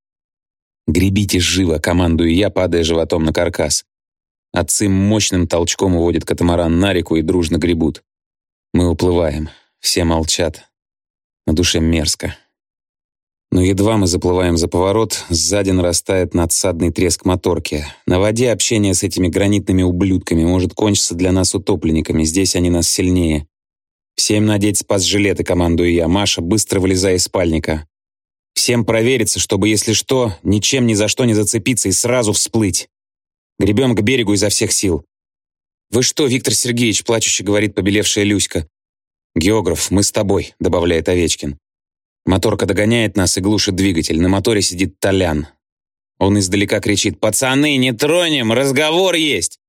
«Гребите живо!» — командую я, падая животом на каркас. Отцы мощным толчком уводят катамаран на реку и дружно гребут. Мы уплываем. Все молчат. На душе мерзко. Но едва мы заплываем за поворот, сзади нарастает надсадный треск моторки. На воде общение с этими гранитными ублюдками может кончиться для нас утопленниками. Здесь они нас сильнее. Всем надеть спас-жилеты, командую я. Маша, быстро вылезай из спальника. Всем провериться, чтобы, если что, ничем ни за что не зацепиться и сразу всплыть. Гребем к берегу изо всех сил. «Вы что, Виктор Сергеевич?» – плачуще говорит побелевшая Люська. «Географ, мы с тобой», – добавляет Овечкин. Моторка догоняет нас и глушит двигатель. На моторе сидит Толян. Он издалека кричит «Пацаны, не тронем, разговор есть!»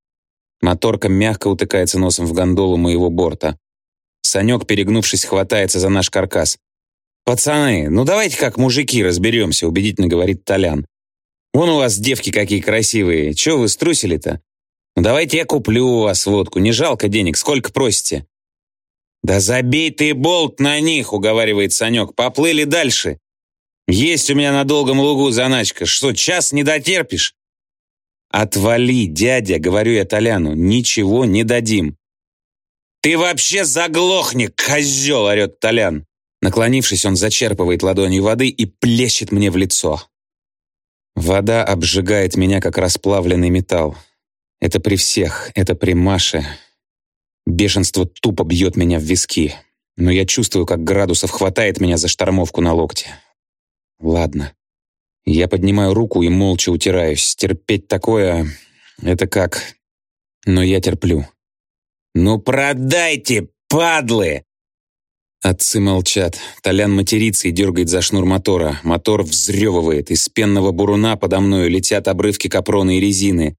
Моторка мягко утыкается носом в гондолу моего борта. Санек, перегнувшись, хватается за наш каркас. «Пацаны, ну давайте как мужики разберемся», — убедительно говорит Толян. «Вон у вас девки какие красивые. Чего вы струсили-то? Ну давайте я куплю у вас водку. Не жалко денег. Сколько просите?» «Да забей ты болт на них», — уговаривает Санек. «Поплыли дальше. Есть у меня на долгом лугу заначка. Что, час не дотерпишь?» «Отвали, дядя», — говорю я Толяну. «Ничего не дадим». «Ты вообще заглохни, козел!» — орет Толян. Наклонившись, он зачерпывает ладонью воды и плещет мне в лицо. Вода обжигает меня, как расплавленный металл. Это при всех, это при Маше. Бешенство тупо бьет меня в виски, но я чувствую, как Градусов хватает меня за штормовку на локте. Ладно. Я поднимаю руку и молча утираюсь. Терпеть такое — это как... Но я терплю. «Ну продайте, падлы!» Отцы молчат. Толян матерится и дергает за шнур мотора. Мотор взрёвывает. Из пенного буруна подо мною летят обрывки капрона и резины.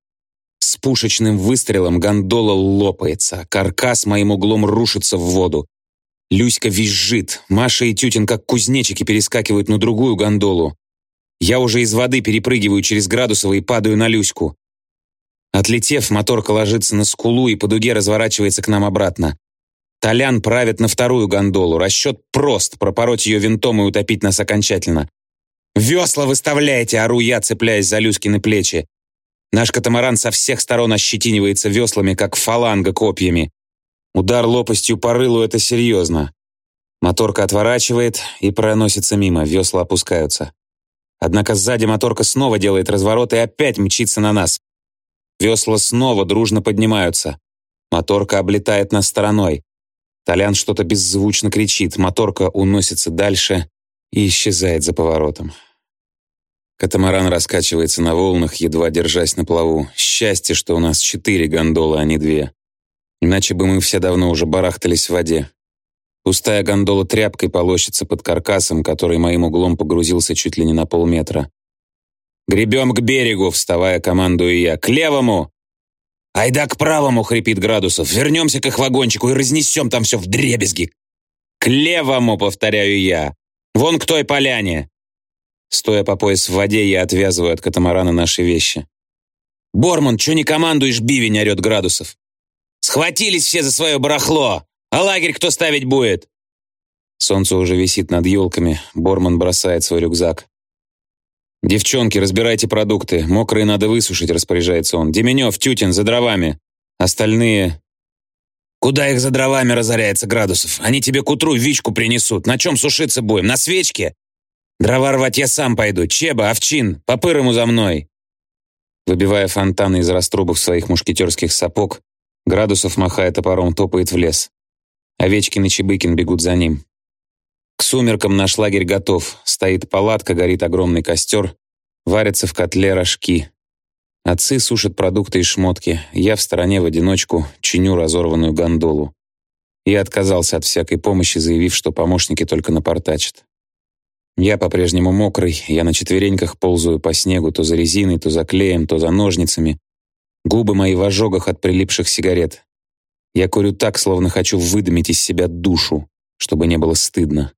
С пушечным выстрелом гондола лопается. Каркас моим углом рушится в воду. Люська визжит. Маша и Тютин, как кузнечики, перескакивают на другую гондолу. Я уже из воды перепрыгиваю через Градусово и падаю на Люську. Отлетев, моторка ложится на скулу и по дуге разворачивается к нам обратно. Толян правит на вторую гондолу. Расчет прост — пропороть ее винтом и утопить нас окончательно. «Весла выставляйте!» — ору я, цепляясь за Люськины плечи. Наш катамаран со всех сторон ощетинивается веслами, как фаланга копьями. Удар лопастью по рылу — это серьезно. Моторка отворачивает и проносится мимо, весла опускаются. Однако сзади моторка снова делает разворот и опять мчится на нас. Весла снова дружно поднимаются. Моторка облетает нас стороной. Толян что-то беззвучно кричит, моторка уносится дальше и исчезает за поворотом. Катамаран раскачивается на волнах, едва держась на плаву. Счастье, что у нас четыре гондолы, а не две. Иначе бы мы все давно уже барахтались в воде. Пустая гондола тряпкой полощется под каркасом, который моим углом погрузился чуть ли не на полметра. «Гребем к берегу!» — вставая, командую я. «К левому!» «Айда к правому!» — хрипит Градусов. «Вернемся к их вагончику и разнесем там все в дребезги!» «К левому!» — повторяю я. «Вон к той поляне!» Стоя по пояс в воде, я отвязываю от катамарана наши вещи. «Борман, что не командуешь, бивень?» — орет Градусов. «Схватились все за свое барахло! А лагерь кто ставить будет?» Солнце уже висит над елками. Борман бросает свой рюкзак. «Девчонки, разбирайте продукты. Мокрые надо высушить», — распоряжается он. «Деменев, Тютин, за дровами. Остальные...» «Куда их за дровами разоряется градусов? Они тебе к утру вичку принесут. На чем сушиться будем? На свечке?» «Дрова рвать я сам пойду! Чеба, овчин! Попыр за мной!» Выбивая фонтаны из раструбов своих мушкетерских сапог, Градусов, махая топором, топает в лес. Овечкин и Чебыкин бегут за ним. К сумеркам наш лагерь готов. Стоит палатка, горит огромный костер. Варятся в котле рожки. Отцы сушат продукты и шмотки. Я в стороне в одиночку чиню разорванную гондолу. Я отказался от всякой помощи, заявив, что помощники только напортачат. Я по-прежнему мокрый, я на четвереньках ползаю по снегу то за резиной, то за клеем, то за ножницами. Губы мои в ожогах от прилипших сигарет. Я курю так, словно хочу выдавить из себя душу, чтобы не было стыдно.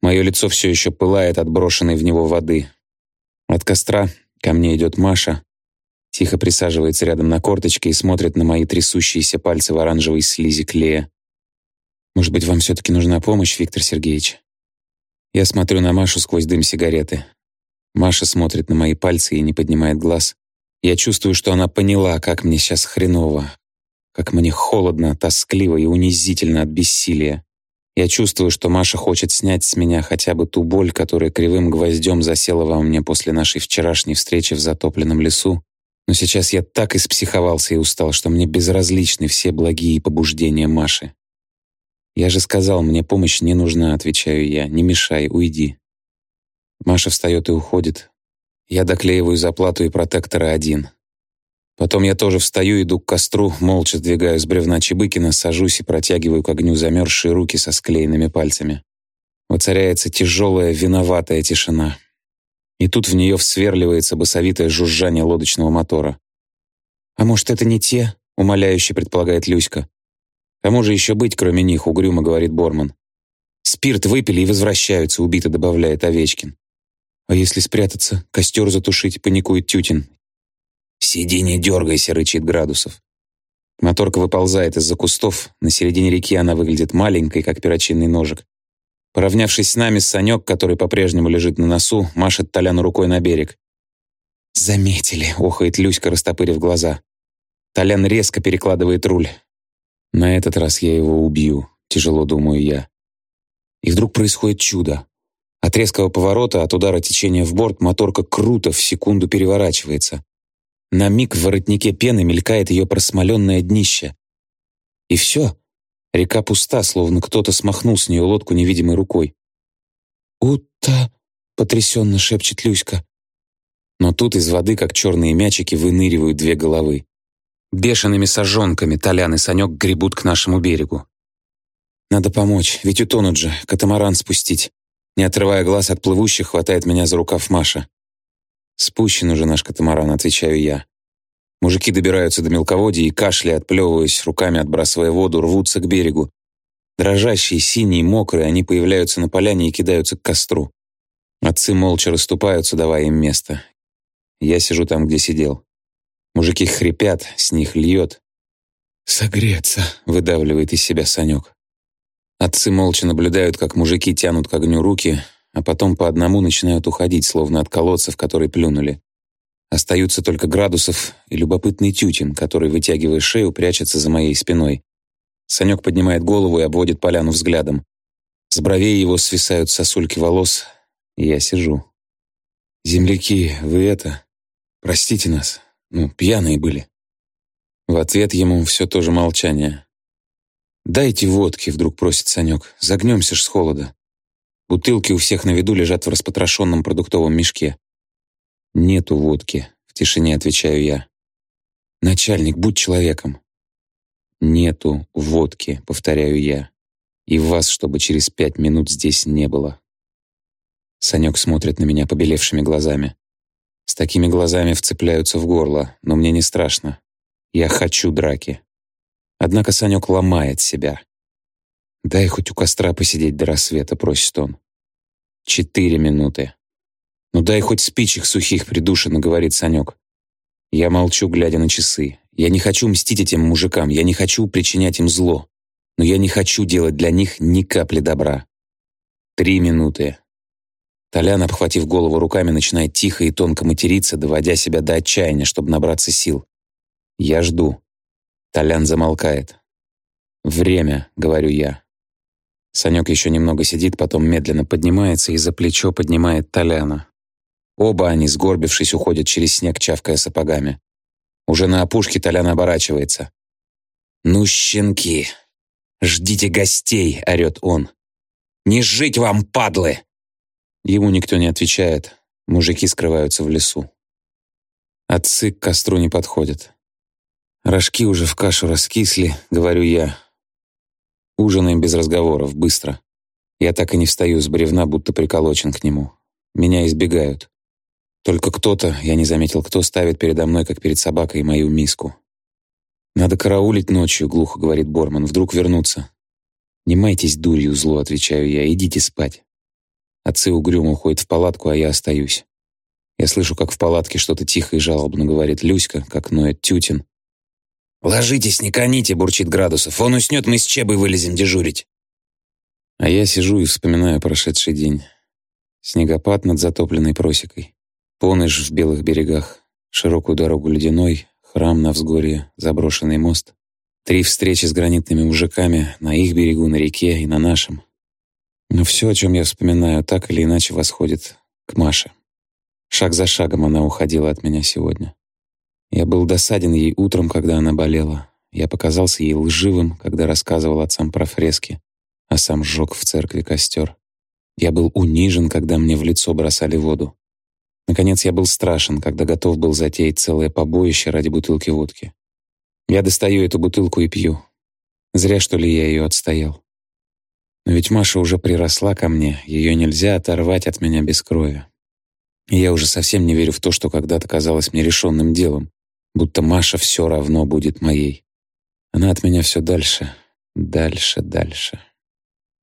Мое лицо все еще пылает от брошенной в него воды. От костра ко мне идет Маша, тихо присаживается рядом на корточке и смотрит на мои трясущиеся пальцы в оранжевой слизи клея. «Может быть, вам все-таки нужна помощь, Виктор Сергеевич?» Я смотрю на Машу сквозь дым сигареты. Маша смотрит на мои пальцы и не поднимает глаз. Я чувствую, что она поняла, как мне сейчас хреново, как мне холодно, тоскливо и унизительно от бессилия. Я чувствую, что Маша хочет снять с меня хотя бы ту боль, которая кривым гвоздем засела во мне после нашей вчерашней встречи в затопленном лесу. Но сейчас я так испсиховался и устал, что мне безразличны все благие побуждения Маши. «Я же сказал, мне помощь не нужна», — отвечаю я. «Не мешай, уйди». Маша встает и уходит. Я доклеиваю заплату и протектора один. Потом я тоже встаю, иду к костру, молча сдвигаю с бревна Чебыкина, сажусь и протягиваю к огню замерзшие руки со склеенными пальцами. Воцаряется тяжелая, виноватая тишина. И тут в нее всверливается басовитое жужжание лодочного мотора. «А может, это не те?» — умоляюще предполагает Люська. «Кому же еще быть, кроме них?» — угрюмо говорит Борман. «Спирт выпили и возвращаются», — убито добавляет Овечкин. «А если спрятаться, костер затушить?» — паникует Тютин. «Сиди, не дергайся», — рычит Градусов. Моторка выползает из-за кустов. На середине реки она выглядит маленькой, как перочинный ножик. Поравнявшись с нами, Санек, который по-прежнему лежит на носу, машет Толяну рукой на берег. «Заметили», — охает Люська, растопырив глаза. Толян резко перекладывает руль. «На этот раз я его убью», — тяжело думаю я. И вдруг происходит чудо. От резкого поворота, от удара течения в борт, моторка круто в секунду переворачивается. На миг в воротнике пены мелькает ее просмоленное днище. И все. Река пуста, словно кто-то смахнул с нее лодку невидимой рукой. «Ута!» — потрясенно шепчет Люська. Но тут из воды, как черные мячики, выныривают две головы. Бешеными сожонками Толян и Санек гребут к нашему берегу. «Надо помочь, ведь утонут же, катамаран спустить». Не отрывая глаз от плывущих, хватает меня за рукав Маша. «Спущен уже наш катамаран», — отвечаю я. Мужики добираются до мелководья и, кашляя, отплевываясь, руками отбрасывая воду, рвутся к берегу. Дрожащие, синие, мокрые, они появляются на поляне и кидаются к костру. Отцы молча расступаются, давая им место. Я сижу там, где сидел. Мужики хрипят, с них льет. «Согреться», — выдавливает из себя Санек. Отцы молча наблюдают, как мужики тянут к огню руки, а потом по одному начинают уходить, словно от колодца, в который плюнули. Остаются только Градусов и любопытный Тютин, который, вытягивая шею, прячется за моей спиной. Санек поднимает голову и обводит поляну взглядом. С бровей его свисают сосульки волос, и я сижу. «Земляки, вы это... Простите нас. Ну, пьяные были». В ответ ему все то же молчание. «Дайте водки», — вдруг просит Санек. «Загнемся ж с холода». Бутылки у всех на виду лежат в распотрошенном продуктовом мешке. «Нету водки», — в тишине отвечаю я. «Начальник, будь человеком». «Нету водки», — повторяю я. «И вас, чтобы через пять минут здесь не было». Санек смотрит на меня побелевшими глазами. С такими глазами вцепляются в горло, но мне не страшно. Я хочу драки. Однако Санек ломает себя. «Дай хоть у костра посидеть до рассвета», — просит он. «Четыре минуты». «Ну дай хоть спичек сухих придушенно», — говорит Санек. Я молчу, глядя на часы. Я не хочу мстить этим мужикам, я не хочу причинять им зло. Но я не хочу делать для них ни капли добра. Три минуты. Толян, обхватив голову руками, начинает тихо и тонко материться, доводя себя до отчаяния, чтобы набраться сил. Я жду. Толян замолкает. «Время», — говорю я. Санек еще немного сидит, потом медленно поднимается и за плечо поднимает Толяна. Оба они, сгорбившись, уходят через снег, чавкая сапогами. Уже на опушке Толян оборачивается. «Ну, щенки, ждите гостей!» — орёт он. «Не жить вам, падлы!» Ему никто не отвечает. Мужики скрываются в лесу. Отцы к костру не подходят. Рожки уже в кашу раскисли, говорю я. Ужинаем без разговоров, быстро. Я так и не встаю с бревна, будто приколочен к нему. Меня избегают. Только кто-то, я не заметил, кто ставит передо мной, как перед собакой, мою миску. «Надо караулить ночью», — глухо говорит Борман. «Вдруг вернуться». «Не майтесь дурью, зло», — отвечаю я. «Идите спать». Отцы угрюмо уходят в палатку, а я остаюсь. Я слышу, как в палатке что-то тихо и жалобно говорит Люська, как ноет Тютин. «Ложитесь, не коните», — бурчит Градусов. «Он уснет, мы с Чебой вылезем дежурить». А я сижу и вспоминаю прошедший день. Снегопад над затопленной просекой. Поныш в белых берегах. Широкую дорогу ледяной, храм на взгорье, заброшенный мост. Три встречи с гранитными мужиками на их берегу, на реке и на нашем. Но все, о чем я вспоминаю, так или иначе восходит к Маше. Шаг за шагом она уходила от меня сегодня. Я был досаден ей утром, когда она болела. Я показался ей лживым, когда рассказывал отцам про фрески, а сам сжег в церкви костер. Я был унижен, когда мне в лицо бросали воду. Наконец, я был страшен, когда готов был затеять целое побоище ради бутылки водки. Я достаю эту бутылку и пью. Зря, что ли, я ее отстоял. Но ведь Маша уже приросла ко мне, ее нельзя оторвать от меня без крови. И я уже совсем не верю в то, что когда-то казалось мне решенным делом будто Маша все равно будет моей. Она от меня все дальше, дальше, дальше.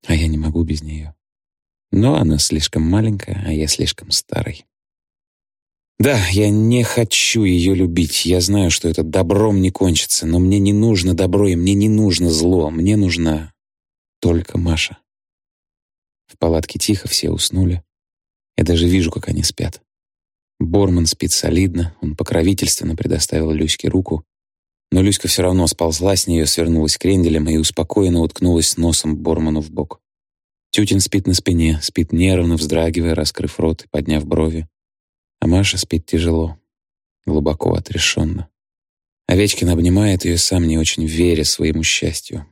А я не могу без нее. Но она слишком маленькая, а я слишком старый. Да, я не хочу ее любить. Я знаю, что это добром не кончится, но мне не нужно добро, и мне не нужно зло. Мне нужна только Маша. В палатке тихо, все уснули. Я даже вижу, как они спят. Борман спит солидно, он покровительственно предоставил Люське руку, но Люська все равно сползла с нее, свернулась кренделем и успокоенно уткнулась носом Борману в бок. Тютин спит на спине, спит нервно, вздрагивая, раскрыв рот и подняв брови. А Маша спит тяжело, глубоко, отрешенно. Овечкин обнимает ее, сам не очень веря своему счастью.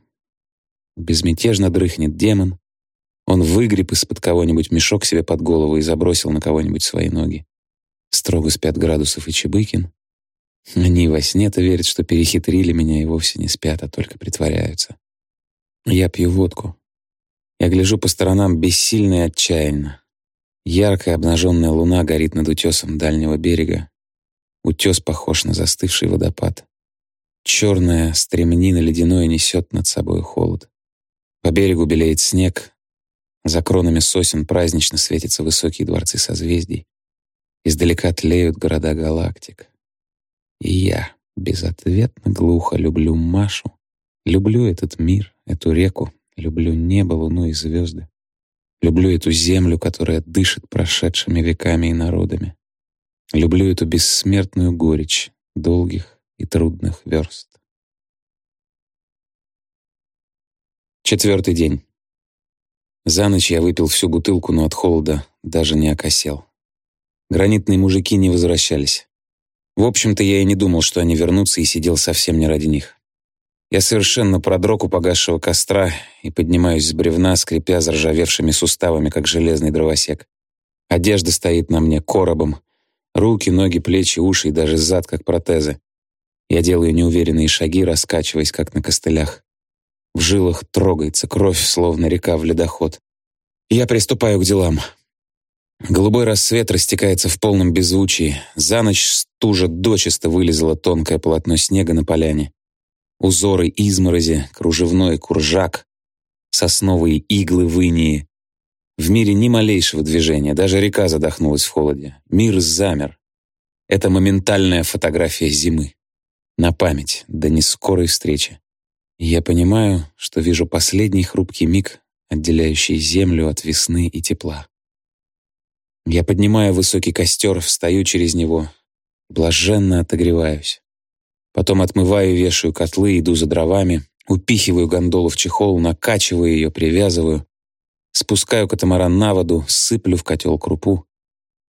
Безмятежно дрыхнет демон. Он выгреб из-под кого-нибудь мешок себе под голову и забросил на кого-нибудь свои ноги. Строго спят Градусов и Чебыкин. Они во сне-то верят, что перехитрили меня и вовсе не спят, а только притворяются. Я пью водку. Я гляжу по сторонам бессильно и отчаянно. Яркая обнаженная луна горит над утесом дальнего берега. Утес похож на застывший водопад. Черная стремнина ледяное несет над собой холод. По берегу белеет снег. За кронами сосен празднично светятся высокие дворцы созвездий. Издалека тлеют города галактик. И я безответно глухо люблю Машу, люблю этот мир, эту реку, люблю небо, луну и звезды. Люблю эту землю, которая дышит прошедшими веками и народами. Люблю эту бессмертную горечь долгих и трудных верст. Четвертый день. За ночь я выпил всю бутылку, но от холода даже не окосел. Гранитные мужики не возвращались. В общем-то, я и не думал, что они вернутся, и сидел совсем не ради них. Я совершенно продрог у погасшего костра и поднимаюсь с бревна, скрипя заржавевшими суставами, как железный дровосек. Одежда стоит на мне коробом. Руки, ноги, плечи, уши и даже зад, как протезы. Я делаю неуверенные шаги, раскачиваясь, как на костылях. В жилах трогается кровь, словно река в ледоход. Я приступаю к делам. Голубой рассвет растекается в полном беззвучии. За ночь стужа дочисто вылезало тонкое полотно снега на поляне. Узоры изморози, кружевной куржак, сосновые иглы в инии. В мире ни малейшего движения, даже река задохнулась в холоде. Мир замер. Это моментальная фотография зимы. На память, до нескорой встречи. я понимаю, что вижу последний хрупкий миг, отделяющий землю от весны и тепла. Я поднимаю высокий костер, встаю через него, блаженно отогреваюсь. Потом отмываю, вешаю котлы, иду за дровами, Упихиваю гондолу в чехол, накачиваю ее, привязываю. Спускаю катамаран на воду, сыплю в котел крупу.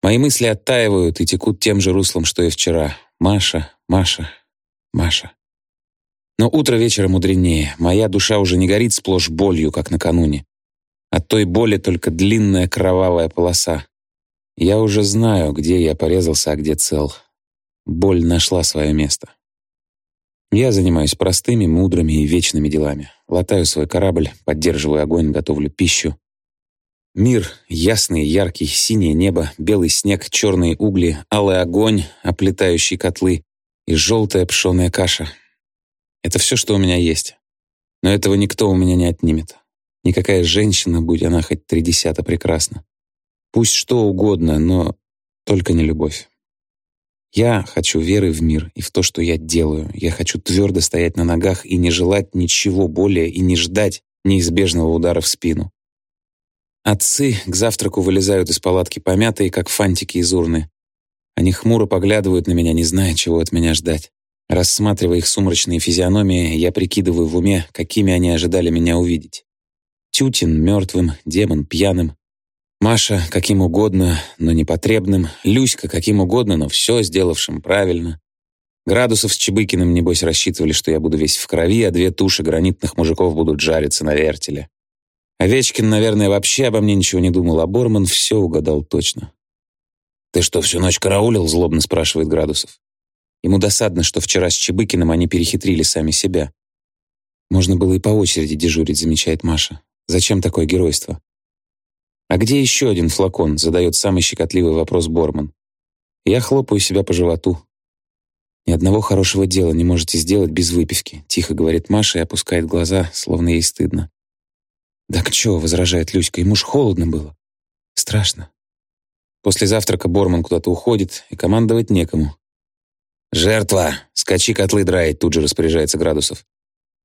Мои мысли оттаивают и текут тем же руслом, что и вчера. Маша, Маша, Маша. Но утро вечера мудренее. Моя душа уже не горит сплошь болью, как накануне. От той боли только длинная кровавая полоса. Я уже знаю, где я порезался, а где цел. Боль нашла свое место. Я занимаюсь простыми, мудрыми и вечными делами. Латаю свой корабль, поддерживаю огонь, готовлю пищу. Мир ясный, яркий, синее небо, белый снег, черные угли, алый огонь, оплетающий котлы и желтая пшеная каша. Это все, что у меня есть. Но этого никто у меня не отнимет. Никакая женщина, будь она хоть тридесята прекрасна. Пусть что угодно, но только не любовь. Я хочу веры в мир и в то, что я делаю. Я хочу твердо стоять на ногах и не желать ничего более и не ждать неизбежного удара в спину. Отцы к завтраку вылезают из палатки помятые, как фантики из урны. Они хмуро поглядывают на меня, не зная, чего от меня ждать. Рассматривая их сумрачные физиономии, я прикидываю в уме, какими они ожидали меня увидеть. Тютин мертвым, демон пьяным. Маша каким угодно, но непотребным. Люська каким угодно, но все сделавшим правильно. Градусов с Чебыкиным, небось, рассчитывали, что я буду весь в крови, а две туши гранитных мужиков будут жариться на вертеле. Овечкин, наверное, вообще обо мне ничего не думал, а Борман все угадал точно. «Ты что, всю ночь караулил?» — злобно спрашивает Градусов. Ему досадно, что вчера с Чебыкиным они перехитрили сами себя. Можно было и по очереди дежурить, замечает Маша. Зачем такое геройство? «А где еще один флакон?» — задает самый щекотливый вопрос Борман. Я хлопаю себя по животу. «Ни одного хорошего дела не можете сделать без выпивки», — тихо говорит Маша и опускает глаза, словно ей стыдно. «Да к чё?» — возражает Люська. «Ему ж холодно было. Страшно». После завтрака Борман куда-то уходит, и командовать некому. «Жертва! Скачи котлы драить!» — тут же распоряжается Градусов.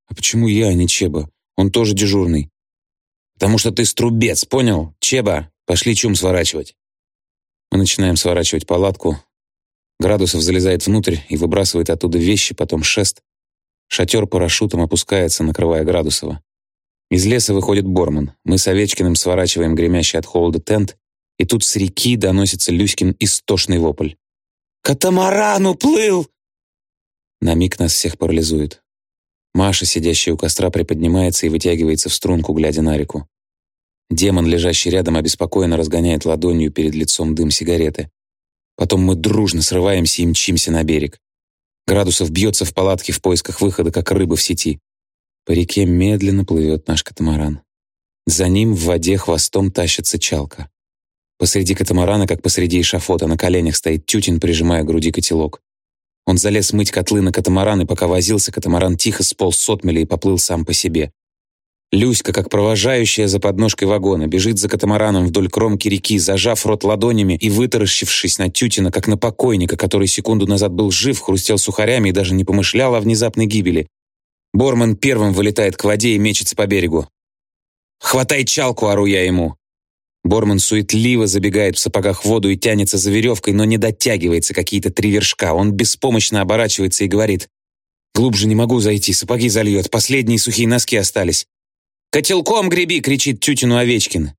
«А почему я, а не Чеба? Он тоже дежурный». «Потому что ты струбец, понял? Чеба, пошли чум сворачивать». Мы начинаем сворачивать палатку. Градусов залезает внутрь и выбрасывает оттуда вещи, потом шест. Шатер парашютом опускается, накрывая Градусова. Из леса выходит Борман. Мы с Овечкиным сворачиваем гремящий от холода тент, и тут с реки доносится Люськин истошный вопль. «Катамаран уплыл!» На миг нас всех парализует. Маша, сидящая у костра, приподнимается и вытягивается в струнку, глядя на реку. Демон, лежащий рядом, обеспокоенно разгоняет ладонью перед лицом дым сигареты. Потом мы дружно срываемся и мчимся на берег. Градусов бьется в палатке в поисках выхода, как рыба в сети. По реке медленно плывет наш катамаран. За ним в воде хвостом тащится чалка. Посреди катамарана, как посреди эшафота, на коленях стоит Тютин, прижимая к груди котелок. Он залез мыть котлы на катамаран, и пока возился, катамаран тихо сполз с отмели и поплыл сам по себе. Люська, как провожающая за подножкой вагона, бежит за катамараном вдоль кромки реки, зажав рот ладонями и вытаращившись на Тютина, как на покойника, который секунду назад был жив, хрустел сухарями и даже не помышлял о внезапной гибели. Борман первым вылетает к воде и мечется по берегу. «Хватай чалку!» — ору я ему. Борман суетливо забегает в сапогах в воду и тянется за веревкой, но не дотягивается какие-то три вершка. Он беспомощно оборачивается и говорит, «Глубже не могу зайти, сапоги зальет, последние сухие носки остались». «Котелком греби!» — кричит Тютину Овечкин.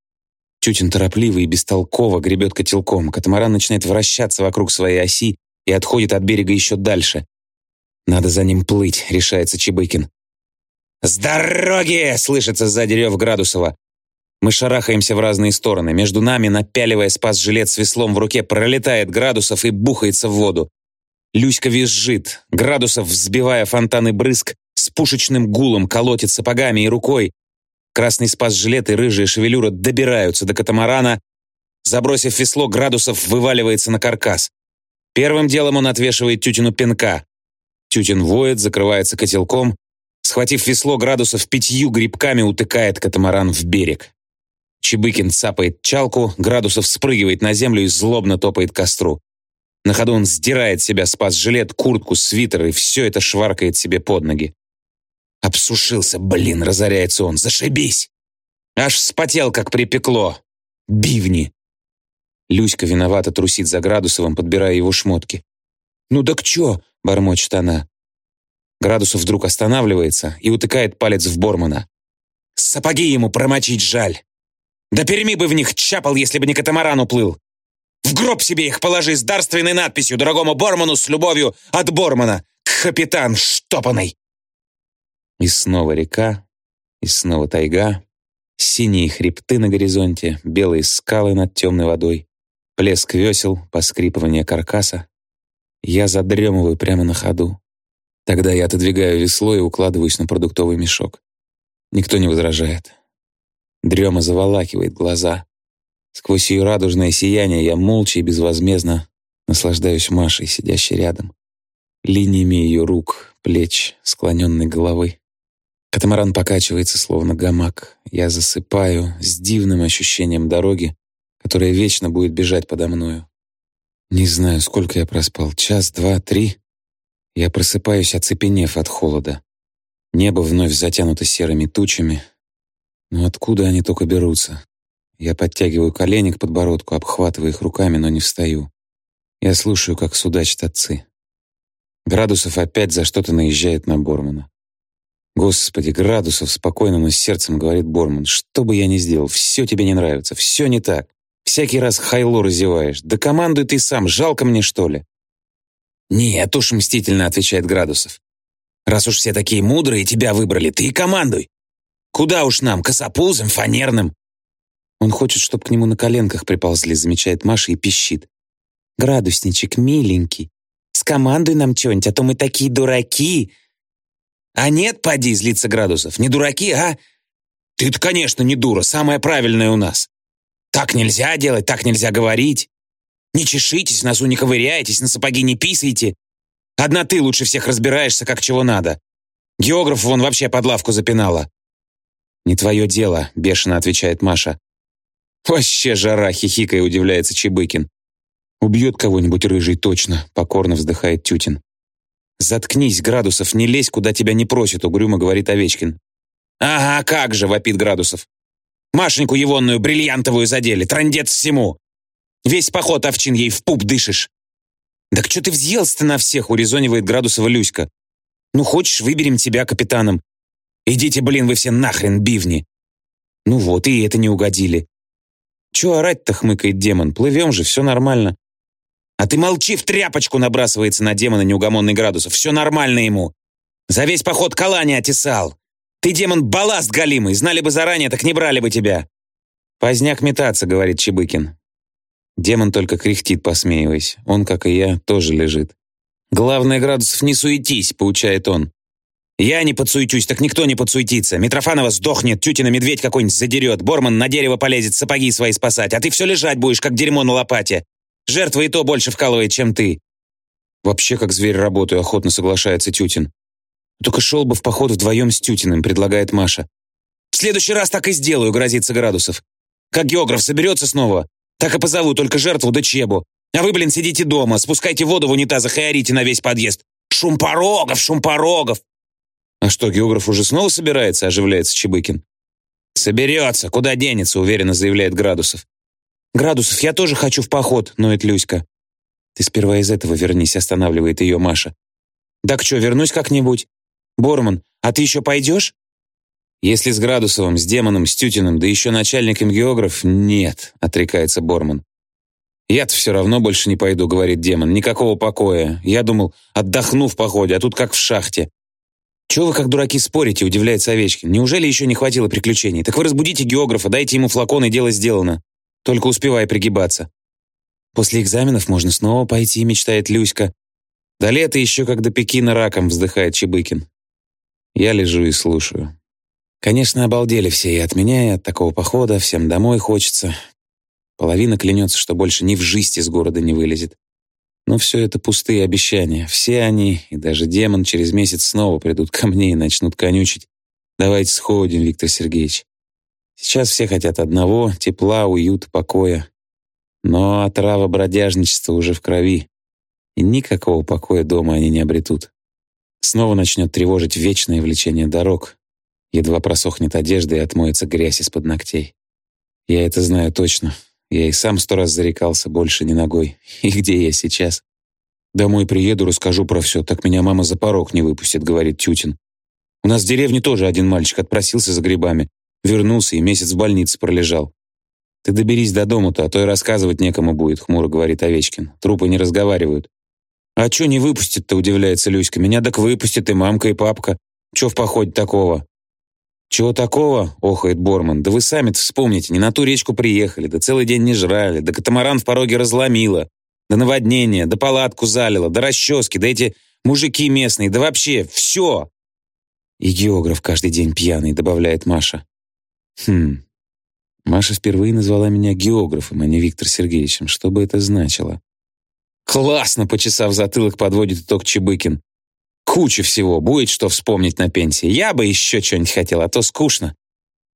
Тютин торопливо и бестолково гребет котелком. Катамаран начинает вращаться вокруг своей оси и отходит от берега еще дальше. «Надо за ним плыть», — решается Чебыкин. «С дороги!» — слышится сзади рев Градусова. Мы шарахаемся в разные стороны. Между нами, напяливая спас-жилет с веслом в руке, пролетает градусов и бухается в воду. Люська визжит. Градусов, взбивая фонтаны брызг, с пушечным гулом колотит сапогами и рукой. Красный спас-жилет и рыжая шевелюра добираются до катамарана. Забросив весло, Градусов вываливается на каркас. Первым делом он отвешивает Тютину пинка. Тютин воет, закрывается котелком. Схватив весло, Градусов пятью грибками утыкает катамаран в берег. Чебыкин цапает чалку, Градусов спрыгивает на землю и злобно топает к костру. На ходу он сдирает себя спас-жилет, куртку, свитер и все это шваркает себе под ноги. «Обсушился, блин!» — разоряется он. «Зашибись!» Аж вспотел, как припекло. Бивни. Люська виновато трусит за Градусовым, подбирая его шмотки. «Ну так чё?» — бормочет она. Градусов вдруг останавливается и утыкает палец в Бормана. «Сапоги ему промочить жаль. Да Перми бы в них чапал, если бы не катамаран уплыл. В гроб себе их положи с дарственной надписью дорогому Борману с любовью от Бормана. Капитан штопанный!» И снова река, и снова тайга, синие хребты на горизонте, белые скалы над темной водой, плеск весел, поскрипывание каркаса. Я задремываю прямо на ходу. Тогда я отодвигаю весло и укладываюсь на продуктовый мешок. Никто не возражает. Дрема заволакивает глаза. Сквозь ее радужное сияние я молча и безвозмездно наслаждаюсь Машей, сидящей рядом. Линиями ее рук, плеч, склоненной головы. Катамаран покачивается, словно гамак. Я засыпаю с дивным ощущением дороги, которая вечно будет бежать подо мною. Не знаю, сколько я проспал, час, два, три. Я просыпаюсь, оцепенев от холода. Небо вновь затянуто серыми тучами. Но откуда они только берутся? Я подтягиваю колени к подбородку, обхватываю их руками, но не встаю. Я слушаю, как судачат отцы. Градусов опять за что-то наезжает на Бормана. «Господи, Градусов!» — спокойно, но с сердцем говорит Борман. «Что бы я ни сделал, все тебе не нравится, все не так. Всякий раз хайло разеваешь. Да командуй ты сам, жалко мне, что ли?» «Нет уж», — мстительно отвечает Градусов. «Раз уж все такие мудрые тебя выбрали, ты и командуй. Куда уж нам, косопузым, фанерным?» Он хочет, чтобы к нему на коленках приползли, замечает Маша и пищит. «Градусничек, миленький, скомандуй нам что-нибудь, а то мы такие дураки!» А нет, поди, злится Градусов. Не дураки, а? Ты-то, конечно, не дура, самая правильная у нас. Так нельзя делать, так нельзя говорить. Не чешитесь, носу не ковыряйтесь, на сапоги не писайте. Одна ты лучше всех разбираешься, как чего надо. Географ вон вообще под лавку запинала. «Не твое дело», — бешено отвечает Маша. «Вообще жара!» — хихикая удивляется Чебыкин. «Убьет кого-нибудь рыжий точно», — покорно вздыхает Тютин. «Заткнись, Градусов, не лезь, куда тебя не просят», — угрюмо говорит Овечкин. «Ага, как же!» — вопит Градусов. «Машеньку егонную бриллиантовую задели, трандец всему! Весь поход овчин ей в пуп дышишь!» «Так что ты взъелся-то на всех?» — урезонивает Градусова Люська. «Ну, хочешь, выберем тебя капитаном. Идите, блин, вы все нахрен, бивни!» «Ну вот, и это не угодили». «Чего орать-то?» — хмыкает демон. «Плывем же, все нормально». А ты молчи в тряпочку, набрасывается на демона неугомонный градусов. Все нормально ему. За весь поход кола не отесал. Ты, демон, балласт галимый. Знали бы заранее, так не брали бы тебя. Поздняк метаться, говорит Чебыкин. Демон только кряхтит, посмеиваясь. Он, как и я, тоже лежит. «Главное, Градусов, не суетись», — поучает он. «Я не подсуетюсь, так никто не подсуетится. Митрофанова сдохнет, тютина медведь какой-нибудь задерет, Борман на дерево полезет сапоги свои спасать, а ты все лежать будешь, как дерьмо на лопате. Жертва и то больше вкалывает, чем ты». «Вообще, как зверь работаю», — охотно соглашается Тютин. «Только шел бы в поход вдвоем с Тютиным», — предлагает Маша. «В следующий раз так и сделаю», — грозится Градусов. «Как географ соберется снова, так и позову только жертву да Чебу. А вы, блин, сидите дома, спускайте воду в унитазах и орите на весь подъезд. Шум порогов, шум порогов!» «А что, географ уже снова собирается?» — оживляется Чебыкин. «Соберется, куда денется», — уверенно заявляет Градусов. «Градусов, я тоже хочу в поход», — ноет Люська. «Ты сперва из этого вернись», — останавливает ее Маша. «Так что, вернусь как-нибудь? Борман, а ты еще пойдешь?» «Если с Градусовым, с Демоном, с Тютиным, да еще начальником географ, нет», — отрекается Борман. «Я-то все равно больше не пойду», — говорит Демон. «Никакого покоя. Я думал, отдохну в походе, а тут как в шахте». «Чего вы как дураки спорите?» — удивляется Овечкин. «Неужели еще не хватило приключений? Так вы разбудите географа, дайте ему флакон, и дело сделано». Только успевай пригибаться. После экзаменов можно снова пойти, мечтает Люська. До лета еще как до Пекина раком, вздыхает Чебыкин. Я лежу и слушаю. Конечно, обалдели все и от меня, и от такого похода, всем домой хочется. Половина клянется, что больше ни в жизнь из города не вылезет. Но все это пустые обещания. Все они, и даже демон, через месяц снова придут ко мне и начнут конючить. Давайте сходим, Виктор Сергеевич. Сейчас все хотят одного — тепла, уюта, покоя. Но отрава бродяжничества уже в крови, и никакого покоя дома они не обретут. Снова начнет тревожить вечное влечение дорог. Едва просохнет одежда и отмоется грязь из-под ногтей. Я это знаю точно. Я и сам сто раз зарекался больше не ногой. И где я сейчас? «Домой приеду, расскажу про все, так меня мама за порог не выпустит», — говорит Тютин. «У нас в деревне тоже один мальчик отпросился за грибами, вернулся и месяц в больнице пролежал. «Ты доберись до дома-то, а то и рассказывать некому будет», — хмуро говорит Овечкин. «Трупы не разговаривают». «А чё не выпустит-то?» — удивляется Люська. «Меня так выпустят и мамка, и папка. Чё в походе такого?» «Чего такого?» — охает Борман. «Да вы сами-то вспомните, не на ту речку приехали, да целый день не жрали, да катамаран в пороге разломило, да наводнение, да палатку залило, да расчески, да эти мужики местные, да вообще все!» «И географ каждый день пьяный», — добавляет Маша. «Хм, Маша впервые назвала меня географом, а не Виктор Сергеевичем. Что бы это значило? «Классно!» — почесав затылок, подводит итог Чебыкин. «Куча всего, будет что вспомнить на пенсии. Я бы еще что-нибудь хотел, а то скучно.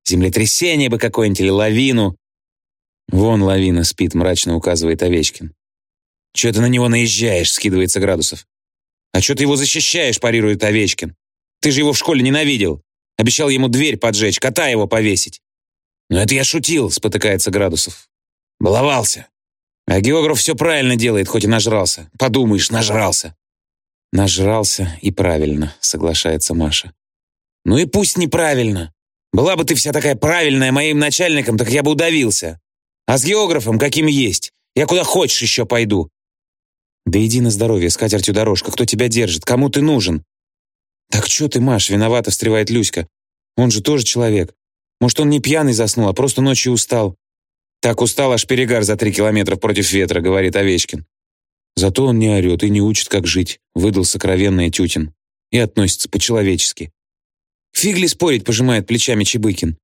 Землетрясение бы какое-нибудь или лавину». «Вон лавина спит», — мрачно указывает Овечкин. «Че ты на него наезжаешь?» — скидывается Градусов. «А что ты его защищаешь?» — парирует Овечкин. «Ты же его в школе ненавидел. Обещал ему дверь поджечь, кота его повесить. «Ну это я шутил», — спотыкается Градусов. «Баловался. А географ все правильно делает, хоть и нажрался. Подумаешь, нажрался». «Нажрался и правильно», — соглашается Маша. «Ну и пусть неправильно. Была бы ты вся такая правильная моим начальником, так я бы удавился. А с географом каким есть. Я куда хочешь еще пойду». «Да иди на здоровье, с катертью дорожка. Кто тебя держит? Кому ты нужен?» «Так что ты, Маш, виновата?» — встревает Люська. «Он же тоже человек. Может, он не пьяный заснул, а просто ночью устал. Так устал, аж перегар за три километра против ветра, говорит Овечкин. Зато он не орет и не учит, как жить, выдал сокровенный Тютин. И относится по-человечески. Фигли спорить, пожимает плечами Чебыкин.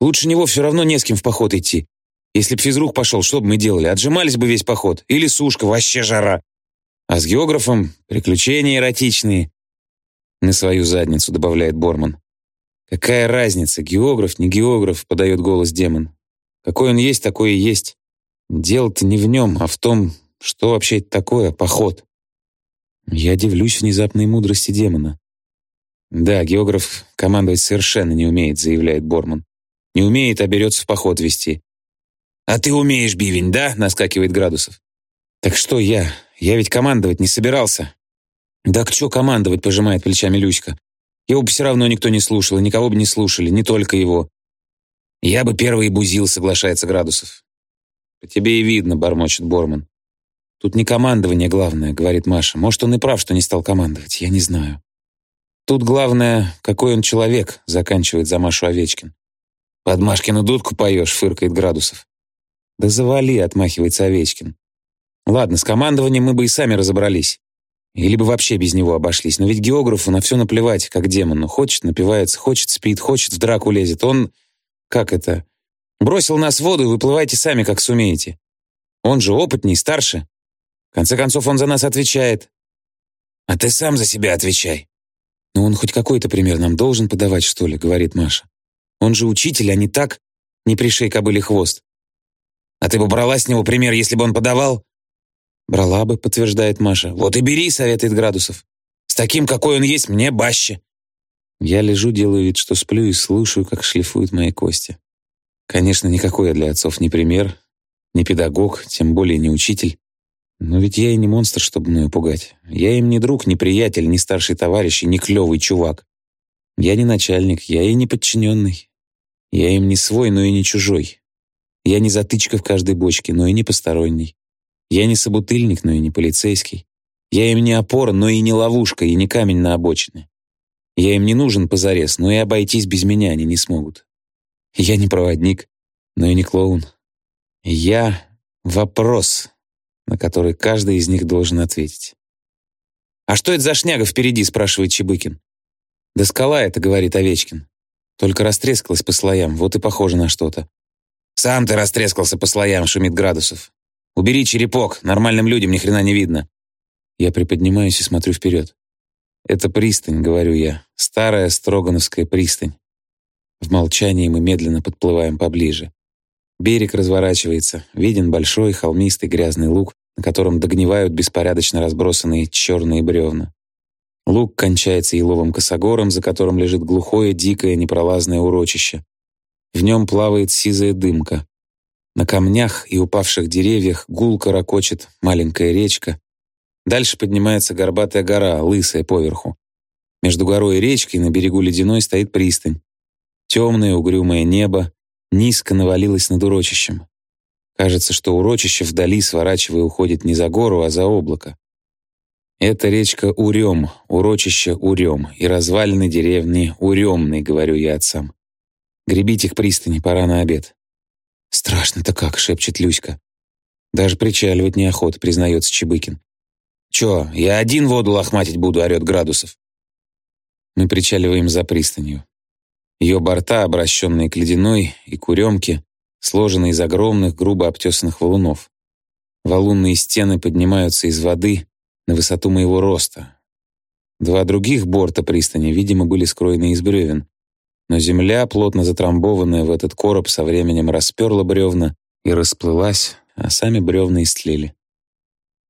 Лучше него все равно не с кем в поход идти. Если б физрук пошел, что бы мы делали? Отжимались бы весь поход. Или сушка, вообще жара. А с географом приключения эротичные. На свою задницу, добавляет Борман. «Какая разница, географ, не географ?» — подает голос демон. «Какой он есть, такой и есть. Дело-то не в нем, а в том, что вообще это такое поход». Я дивлюсь внезапной мудрости демона. «Да, географ командовать совершенно не умеет», — заявляет Борман. «Не умеет, а берется в поход вести». «А ты умеешь, бивень, да?» — наскакивает Градусов. «Так что я? Я ведь командовать не собирался». «Да к чё командовать?» — пожимает плечами Люська. Его бы все равно никто не слушал, и никого бы не слушали, не только его. «Я бы первый бузил», — соглашается Градусов. «По тебе и видно», — бормочет Борман. «Тут не командование главное», — говорит Маша. «Может, он и прав, что не стал командовать, я не знаю». «Тут главное, какой он человек», — заканчивает за Машу Овечкин. «Под Машкину дудку поешь», — фыркает Градусов. «Да завали», — отмахивается Овечкин. «Ладно, с командованием мы бы и сами разобрались. Или бы вообще без него обошлись. Но ведь географу на все наплевать, как демону. Хочет, напивается, хочет, спит, хочет, в драку лезет. Он... Как это? Бросил нас в воду и выплывайте сами, как сумеете. Он же опытней, старше. В конце концов, он за нас отвечает. А ты сам за себя отвечай. Ну, он хоть какой-то пример нам должен подавать, что ли, говорит Маша. Он же учитель, а не так. Не пришей кобыле хвост. А ты бы брала с него пример, если бы он подавал? «Брала бы», — подтверждает Маша. «Вот и бери», — советует Градусов. «С таким, какой он есть, мне баще». Я лежу, делаю вид, что сплю и слушаю, как шлифуют мои кости. Конечно, никакой я для отцов не пример, не педагог, тем более не учитель. Но ведь я и не монстр, чтобы мною пугать. Я им не друг, не приятель, не старший товарищ и не клевый чувак. Я не начальник, я и не подчиненный. Я им не свой, но и не чужой. Я не затычка в каждой бочке, но и не посторонний. Я не собутыльник, но и не полицейский. Я им не опора, но и не ловушка, и не камень на обочине. Я им не нужен позарез, но и обойтись без меня они не смогут. Я не проводник, но и не клоун. Я — вопрос, на который каждый из них должен ответить. «А что это за шняга впереди?» — спрашивает Чебыкин. «Да скала это», — говорит Овечкин. Только растрескалась по слоям, вот и похоже на что-то. «Сам ты растрескался по слоям», — шумит Градусов. Убери черепок, нормальным людям ни хрена не видно. Я приподнимаюсь и смотрю вперед. Это пристань, говорю я, старая Строгановская пристань. В молчании мы медленно подплываем поближе. Берег разворачивается, виден большой холмистый грязный луг, на котором догнивают беспорядочно разбросанные черные бревна. Луг кончается еловым косогором, за которым лежит глухое, дикое, непролазное урочище. В нем плавает сизая дымка. На камнях и упавших деревьях гулко ракочет маленькая речка. Дальше поднимается горбатая гора, лысая поверху. Между горой и речкой на берегу ледяной стоит пристань. Темное угрюмое небо низко навалилось над урочищем. Кажется, что урочище вдали, сворачивая, уходит не за гору, а за облако. Это речка Урем, урочище Урем и развалины деревни Уремной, говорю я отцам. Гребите к пристани, пора на обед. Страшно-то как, шепчет Люська. Даже причаливать неохота, признается Чебыкин. Чё, я один воду лохматить буду, орёт Градусов. Мы причаливаем за пристанью. Ее борта, обращенные к ледяной и куремке, сложены из огромных, грубо обтесанных валунов. Валунные стены поднимаются из воды на высоту моего роста. Два других борта пристани, видимо, были скроены из бревен. Но земля, плотно затрамбованная в этот короб, со временем расперла бревна и расплылась, а сами бревна истлели.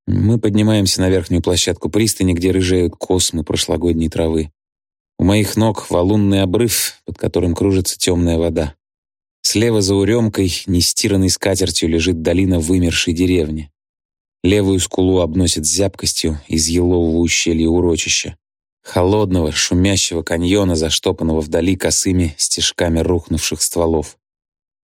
Мы поднимаемся на верхнюю площадку пристани, где рыжеют космы прошлогодней травы. У моих ног валунный обрыв, под которым кружится темная вода. Слева за уремкой, нестиранной скатертью, лежит долина вымершей деревни. Левую скулу обносит зябкостью из елового ущелья урочища. Холодного, шумящего каньона, заштопанного вдали косыми стежками рухнувших стволов.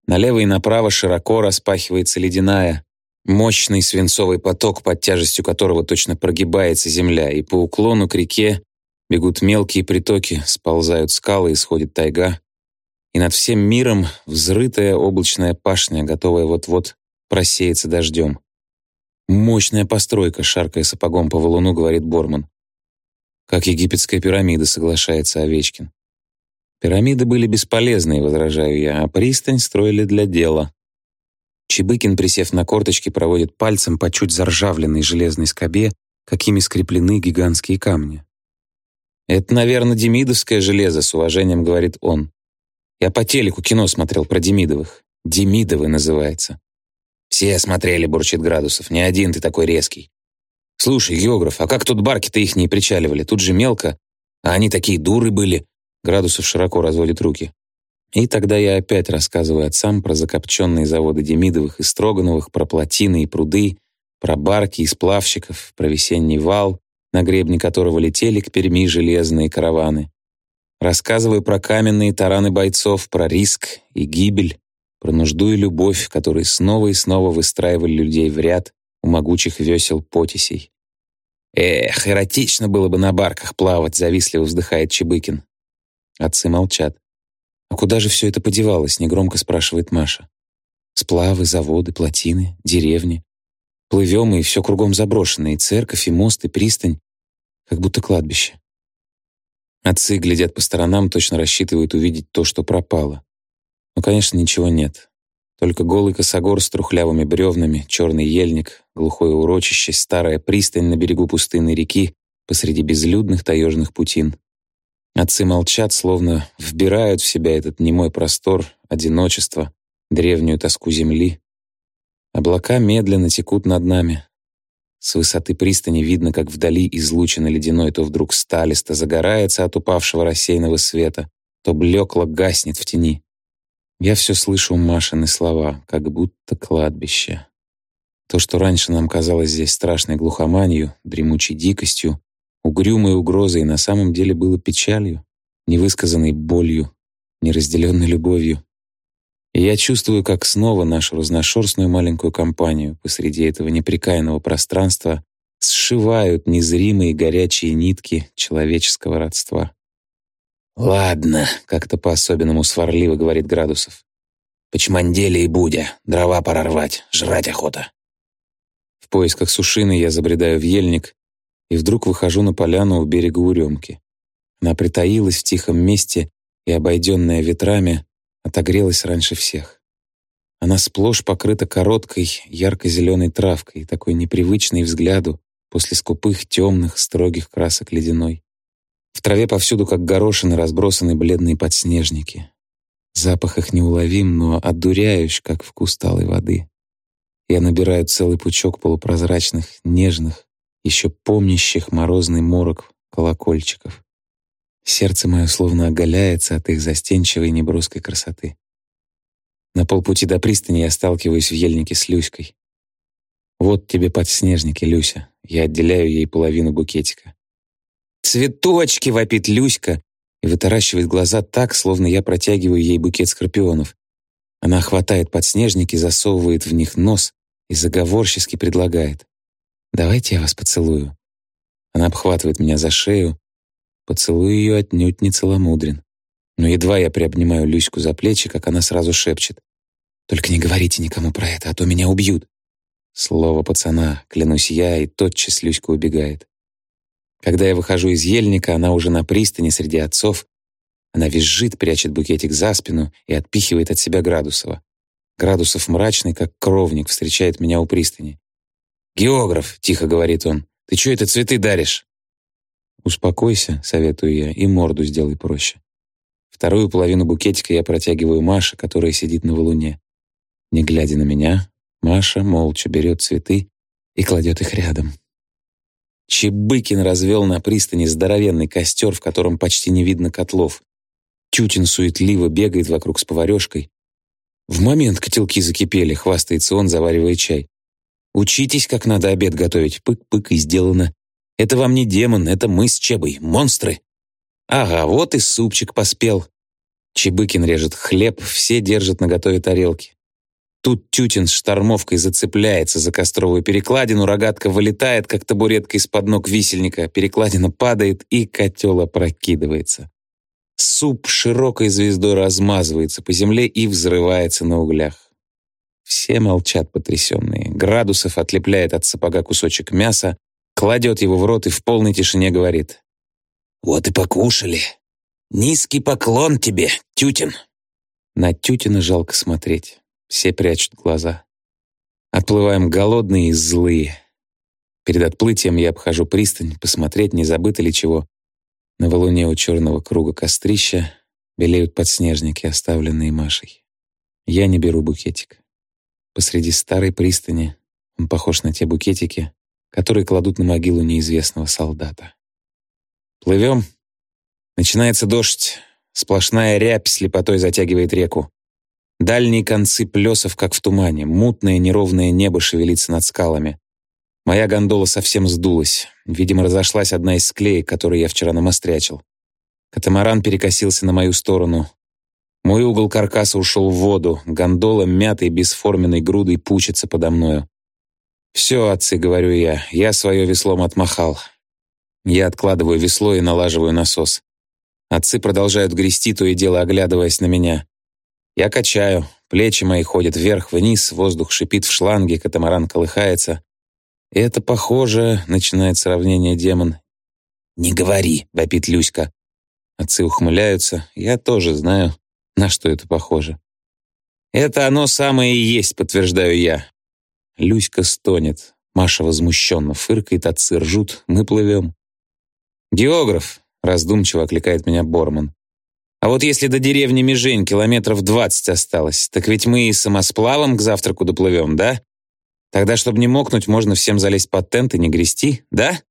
Налево и направо широко распахивается ледяная, мощный свинцовый поток, под тяжестью которого точно прогибается земля, и по уклону к реке бегут мелкие притоки, сползают скалы, исходит тайга. И над всем миром взрытая облачная пашня, готовая вот-вот просеяться дождем. «Мощная постройка», — шаркая сапогом по валуну, говорит Борман. «Как египетская пирамида», — соглашается Овечкин. «Пирамиды были бесполезны», — возражаю я, «а пристань строили для дела». Чебыкин, присев на корточки, проводит пальцем по чуть заржавленной железной скобе, какими скреплены гигантские камни. «Это, наверное, демидовское железо», — с уважением говорит он. «Я по телеку кино смотрел про Демидовых. Демидовы называется. «Все смотрели», — бурчит Градусов. «Не один ты такой резкий». «Слушай, географ, а как тут барки-то их не причаливали? Тут же мелко. А они такие дуры были». Градусов широко разводит руки. И тогда я опять рассказываю отцам про закопченные заводы Демидовых и Строгановых, про плотины и пруды, про барки и сплавщиков, про весенний вал, на гребне которого летели к Перми железные караваны. Рассказываю про каменные тараны бойцов, про риск и гибель, про нужду и любовь, которые снова и снова выстраивали людей в ряд у могучих весел потисей. «Эх, эротично было бы на барках плавать», — завистливо вздыхает Чебыкин. Отцы молчат. «А куда же все это подевалось?» — негромко спрашивает Маша. «Сплавы, заводы, плотины, деревни. Плывем, и все кругом заброшено, и церковь, и мост, и пристань, как будто кладбище». Отцы глядят по сторонам, точно рассчитывают увидеть то, что пропало. Но, конечно, ничего нет. Только голый косогор с трухлявыми бревнами, черный ельник, глухое урочище, старая пристань на берегу пустынной реки посреди безлюдных таежных путин. Отцы молчат, словно вбирают в себя этот немой простор, одиночество, древнюю тоску земли. Облака медленно текут над нами. С высоты пристани видно, как вдали излучина ледяной то вдруг сталисто загорается от упавшего рассеянного света, то блекло гаснет в тени. Я все слышу Машины слова, как будто кладбище. То, что раньше нам казалось здесь страшной глухоманью, дремучей дикостью, угрюмой угрозой, на самом деле было печалью, невысказанной болью, неразделенной любовью. Я чувствую, как снова нашу разношерстную маленькую компанию посреди этого неприкаянного пространства сшивают незримые горячие нитки человеческого родства. «Ладно», — как-то по-особенному сварливо говорит Градусов. «Почманделе и Будя, дрова пора рвать, жрать охота». В поисках сушины я забредаю в ельник и вдруг выхожу на поляну у берега Уремки. Она притаилась в тихом месте и, обойденная ветрами, отогрелась раньше всех. Она сплошь покрыта короткой, ярко-зеленой травкой, такой непривычной взгляду после скупых, темных, строгих красок ледяной. В траве повсюду, как горошины, разбросаны бледные подснежники. Запах их неуловим, но одуряющий, как вкус талой воды. Я набираю целый пучок полупрозрачных, нежных, еще помнящих морозный морок колокольчиков. Сердце мое словно оголяется от их застенчивой неброской красоты. На полпути до пристани я сталкиваюсь в ельнике с Люськой. Вот тебе подснежники, Люся. Я отделяю ей половину букетика. «Цветочки!» — вопит Люська и вытаращивает глаза так, словно я протягиваю ей букет скорпионов. Она хватает подснежники, засовывает в них нос и заговорчески предлагает. «Давайте я вас поцелую». Она обхватывает меня за шею. Поцелуй ее отнюдь не целомудрен. Но едва я приобнимаю Люську за плечи, как она сразу шепчет. «Только не говорите никому про это, а то меня убьют». Слово пацана, клянусь я, и тотчас Люська убегает. Когда я выхожу из ельника, она уже на пристани среди отцов. Она визжит, прячет букетик за спину и отпихивает от себя Градусова. Градусов мрачный, как кровник, встречает меня у пристани. «Географ», — тихо говорит он, — «ты чё это цветы даришь?» «Успокойся», — советую я, — «и морду сделай проще». Вторую половину букетика я протягиваю Маше, которая сидит на валуне. Не глядя на меня, Маша молча берет цветы и кладет их рядом. Чебыкин развел на пристани здоровенный костер, в котором почти не видно котлов. Тютин суетливо бегает вокруг с поварешкой. В момент котелки закипели, хвастается он, заваривая чай. «Учитесь, как надо обед готовить. Пык-пык и сделано. Это вам не демон, это мы с Чебой, монстры». Ага, вот и супчик поспел. Чебыкин режет хлеб, все держат наготове тарелки. Тут Тютин с штормовкой зацепляется за костровую перекладину, рогатка вылетает, как табуретка из-под ног висельника, перекладина падает, и котел опрокидывается. Суп широкой звездой размазывается по земле и взрывается на углях. Все молчат потрясенные. Градусов отлепляет от сапога кусочек мяса, кладет его в рот и в полной тишине говорит. «Вот и покушали. Низкий поклон тебе, Тютин». На Тютина жалко смотреть. Все прячут глаза. Отплываем голодные и злые. Перед отплытием я обхожу пристань, посмотреть, не забыто ли чего. На валуне у черного круга кострища белеют подснежники, оставленные Машей. Я не беру букетик. Посреди старой пристани он похож на те букетики, которые кладут на могилу неизвестного солдата. Плывем. Начинается дождь. Сплошная рябь слепотой затягивает реку. Дальние концы плесов, как в тумане, мутное неровное небо шевелится над скалами. Моя гондола совсем сдулась. Видимо, разошлась одна из склеек, которые я вчера намострячил. Катамаран перекосился на мою сторону. Мой угол каркаса ушел в воду. Гондола мятой бесформенной грудой пучится подо мною. «Все, отцы», — говорю я, — «я свое веслом отмахал». Я откладываю весло и налаживаю насос. Отцы продолжают грести, то и дело оглядываясь на меня. Я качаю, плечи мои ходят вверх-вниз, воздух шипит в шланге, катамаран колыхается. И это похоже, начинает сравнение демон. «Не говори», — вопит Люська. Отцы ухмыляются, я тоже знаю, на что это похоже. «Это оно самое и есть», — подтверждаю я. Люська стонет. Маша возмущенно фыркает, отцы ржут, мы плывем. «Географ», — раздумчиво окликает меня Борман. А вот если до деревни Межень километров двадцать осталось, так ведь мы и самосплавом к завтраку доплывем, да? Тогда, чтобы не мокнуть, можно всем залезть под тент и не грести, да?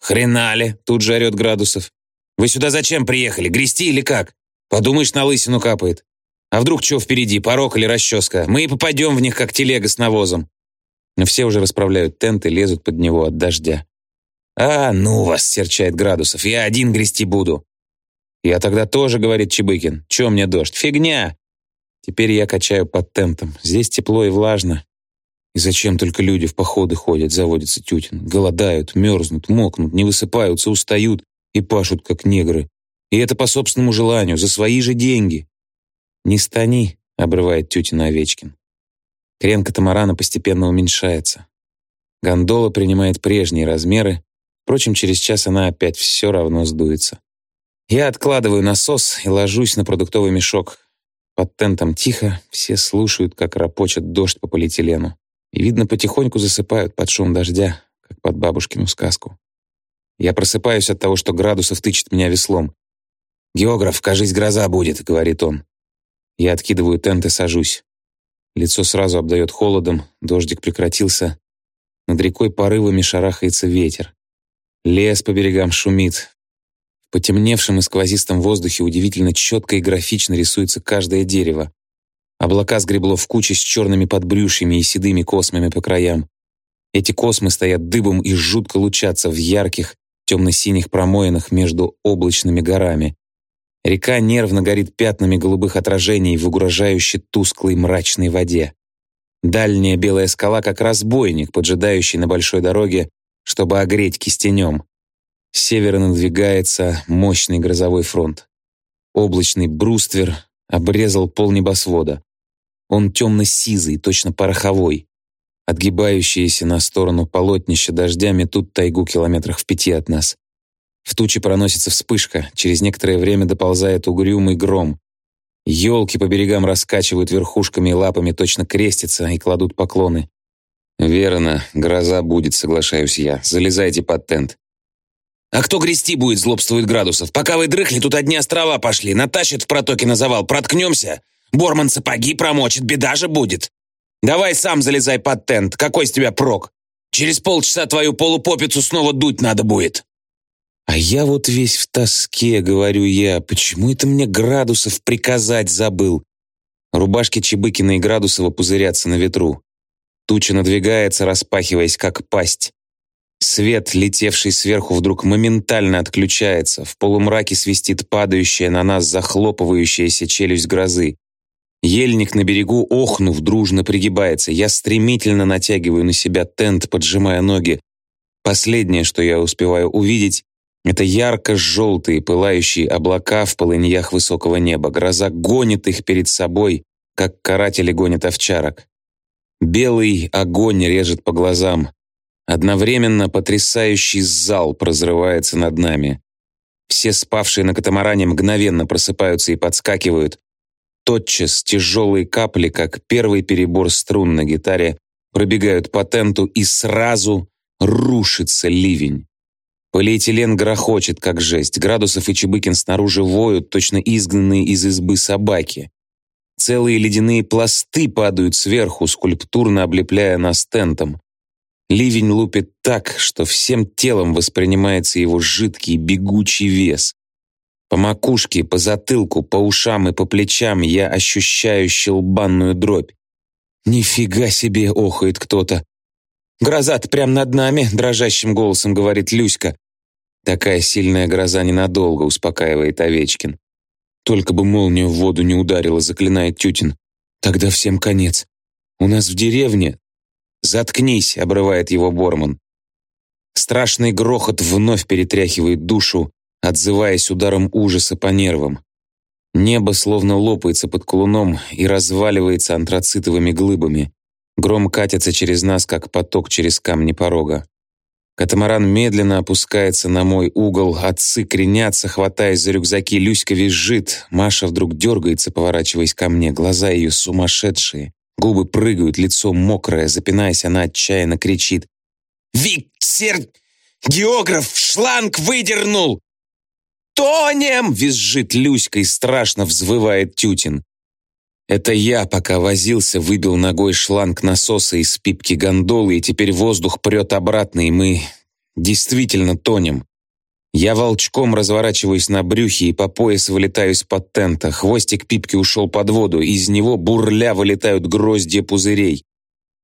Хренали, тут же орет Градусов. Вы сюда зачем приехали, грести или как? Подумаешь, на лысину капает. А вдруг что впереди, порог или расческа? Мы и попадем в них, как телега с навозом. Но все уже расправляют тент и лезут под него от дождя. «А, ну вас!» — серчает Градусов. «Я один грести буду. «Я тогда тоже», — говорит Чебыкин. «Чё мне дождь? Фигня!» Теперь я качаю под тентом. Здесь тепло и влажно. И зачем только люди в походы ходят, заводится Тютин. Голодают, мерзнут, мокнут, не высыпаются, устают и пашут, как негры. И это по собственному желанию, за свои же деньги. «Не стани», — обрывает Тютина Овечкин. Крен катамарана постепенно уменьшается. Гондола принимает прежние размеры, впрочем, через час она опять все равно сдуется. Я откладываю насос и ложусь на продуктовый мешок. Под тентом тихо, все слушают, как рапочет дождь по полиэтилену. И, видно, потихоньку засыпают под шум дождя, как под бабушкину сказку. Я просыпаюсь от того, что Градусов тычет меня веслом. «Географ, кажись, гроза будет», — говорит он. Я откидываю тент и сажусь. Лицо сразу обдает холодом, дождик прекратился. Над рекой порывами шарахается ветер. Лес по берегам шумит, потемневшем и сквозистом воздухе удивительно четко и графично рисуется каждое дерево. Облака сгребло в кучу с черными подбрюшьями и седыми космами по краям. Эти космы стоят дыбом и жутко лучатся в ярких, темно-синих промоинах между облачными горами. Река нервно горит пятнами голубых отражений в угрожающей тусклой мрачной воде. Дальняя белая скала как разбойник, поджидающий на большой дороге, чтобы огреть кистенем. С севера надвигается мощный грозовой фронт. Облачный бруствер обрезал пол небосвода. Он темно-сизый, точно пороховой. Отгибающиеся на сторону полотнища дождями тут тайгу километрах в пяти от нас. В туче проносится вспышка, через некоторое время доползает угрюмый гром. Елки по берегам раскачивают верхушками и лапами, точно крестятся и кладут поклоны. «Верно, гроза будет», — соглашаюсь я. «Залезайте под тент». «А кто грести будет?» — злобствует Градусов. «Пока вы дрыхли, тут одни острова пошли. Натащат в протоке на завал. Проткнемся. Борман сапоги промочит. Беда же будет. Давай сам залезай под тент. Какой с тебя прок? Через полчаса твою полупопицу снова дуть надо будет». А я вот весь в тоске, говорю я. Почему это мне Градусов приказать забыл? Рубашки Чебыкина и Градусова пузырятся на ветру. Туча надвигается, распахиваясь, как пасть. Свет, летевший сверху, вдруг моментально отключается. В полумраке свистит падающая на нас захлопывающаяся челюсть грозы. Ельник на берегу, охнув, дружно пригибается. Я стремительно натягиваю на себя тент, поджимая ноги. Последнее, что я успеваю увидеть, это ярко-желтые пылающие облака в полыньях высокого неба. Гроза гонит их перед собой, как каратели гонят овчарок. Белый огонь режет по глазам. Одновременно потрясающий зал прозрывается над нами. Все спавшие на катамаране мгновенно просыпаются и подскакивают. Тотчас тяжелые капли, как первый перебор струн на гитаре, пробегают по тенту и сразу рушится ливень. Полиэтилен грохочет, как жесть. Градусов и Чебыкин снаружи воют, точно изгнанные из избы собаки. Целые ледяные пласты падают сверху, скульптурно облепляя нас тентом. Ливень лупит так, что всем телом воспринимается его жидкий бегучий вес. По макушке, по затылку, по ушам и по плечам я ощущаю щелбанную дробь. «Нифига себе!» — охает кто-то. «Гроза-то прямо над нами!» — дрожащим голосом говорит Люська. Такая сильная гроза ненадолго, успокаивает Овечкин. Только бы молния в воду не ударила, заклинает Тютин. Тогда всем конец. У нас в деревне... Заткнись, обрывает его Борман. Страшный грохот вновь перетряхивает душу, отзываясь ударом ужаса по нервам. Небо словно лопается под колуном и разваливается антрацитовыми глыбами. Гром катится через нас, как поток через камни порога. Катамаран медленно опускается на мой угол, отцы кренятся, хватаясь за рюкзаки, Люська визжит. Маша вдруг дергается, поворачиваясь ко мне, глаза ее сумасшедшие. Губы прыгают, лицо мокрое, запинаясь, она отчаянно кричит. «Виктор! Географ! Шланг выдернул!» «Тонем!» — визжит Люська и страшно взвывает Тютин. Это я, пока возился, выбил ногой шланг насоса из пипки гондолы, и теперь воздух прет обратно, и мы действительно тонем. Я волчком разворачиваюсь на брюхе и по пояс вылетаю из-под тента. Хвостик пипки ушел под воду, из него бурля вылетают гроздья пузырей.